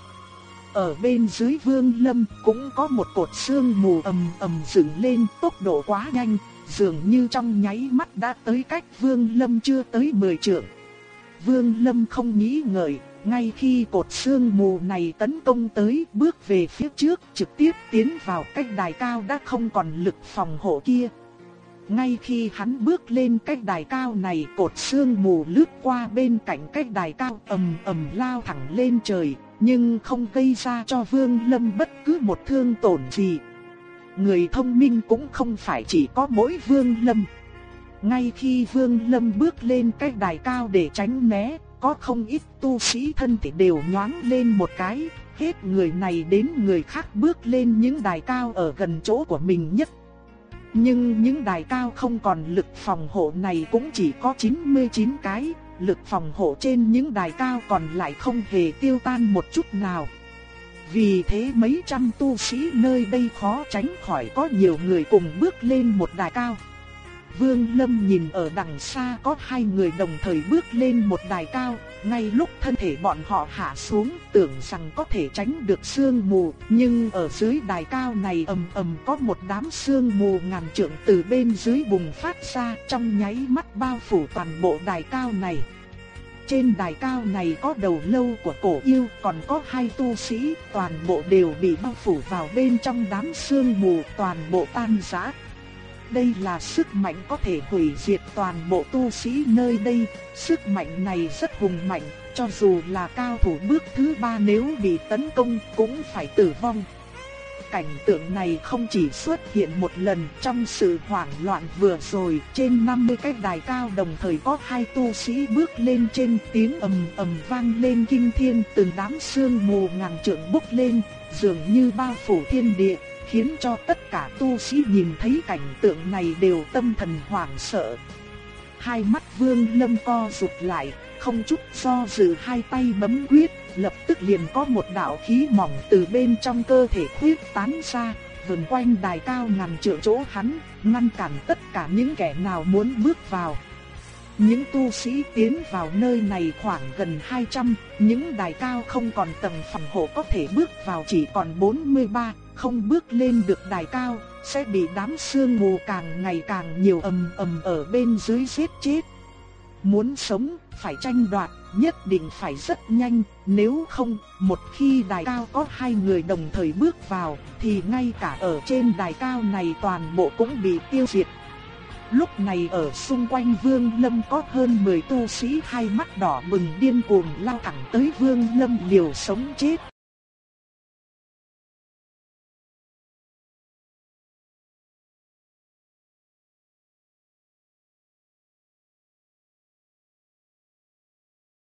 Ở bên dưới vương lâm cũng có một cột sương mù ầm ầm dựng lên tốc độ quá nhanh, dường như trong nháy mắt đã tới cách Vương Lâm chưa tới 10 trượng. Vương Lâm không nghĩ ngợi, ngay khi cột xương mù này tấn công tới bước về phía trước trực tiếp tiến vào cách đài cao đã không còn lực phòng hộ kia. Ngay khi hắn bước lên cách đài cao này cột xương mù lướt qua bên cạnh cách đài cao ầm ầm lao thẳng lên trời, nhưng không gây ra cho Vương Lâm bất cứ một thương tổn gì. Người thông minh cũng không phải chỉ có mỗi Vương Lâm. Ngay khi Vương Lâm bước lên cái đài cao để tránh né, có không ít tu sĩ thân thể đều nhoáng lên một cái, hết người này đến người khác bước lên những đài cao ở gần chỗ của mình nhất. Nhưng những đài cao không còn lực phòng hộ này cũng chỉ có 99 cái, lực phòng hộ trên những đài cao còn lại không hề tiêu tan một chút nào. Vì thế mấy trăm tu sĩ nơi đây khó tránh khỏi có nhiều người cùng bước lên một đài cao. Vương Lâm nhìn ở đằng xa có hai người đồng thời bước lên một đài cao, ngay lúc thân thể bọn họ hạ xuống tưởng rằng có thể tránh được sương mù, nhưng ở dưới đài cao này ầm ầm có một đám sương mù ngàn trượng từ bên dưới bùng phát ra trong nháy mắt bao phủ toàn bộ đài cao này. Trên đài cao này có đầu lâu của cổ yêu, còn có hai tu sĩ, toàn bộ đều bị bao phủ vào bên trong đám sương mù, toàn bộ tan rã. Đây là sức mạnh có thể hủy diệt toàn bộ tu sĩ nơi đây, sức mạnh này rất hùng mạnh, cho dù là cao thủ bước thứ ba nếu bị tấn công cũng phải tử vong. Cảnh tượng này không chỉ xuất hiện một lần trong sự hoảng loạn vừa rồi, trên 50 cái đài cao đồng thời có hai tu sĩ bước lên trên tiếng ầm ầm vang lên kinh thiên từng đám sương mù ngàn trượng bốc lên, dường như bao phủ thiên địa, khiến cho tất cả tu sĩ nhìn thấy cảnh tượng này đều tâm thần hoảng sợ. Hai mắt Vương Lâm co rụt lại, không chút do dự hai tay bấm quyết, lập tức liền có một đạo khí mỏng từ bên trong cơ thể khuyết tán ra, vần quanh đài cao ngàn trượng chỗ hắn, ngăn cản tất cả những kẻ nào muốn bước vào. Những tu sĩ tiến vào nơi này khoảng gần 200, những đài cao không còn tầng phòng hộ có thể bước vào chỉ còn 43, không bước lên được đài cao, sẽ bị đám sương mù càng ngày càng nhiều ầm ầm ở bên dưới giết chết. Muốn sống, phải tranh đoạt, nhất định phải rất nhanh, nếu không, một khi đài cao có hai người đồng thời bước vào, thì ngay cả ở trên đài cao này toàn bộ cũng bị tiêu diệt. Lúc này ở xung quanh Vương Lâm có hơn 10 tu sĩ hai mắt đỏ bừng điên cuồng lao thẳng tới Vương Lâm liều sống chết.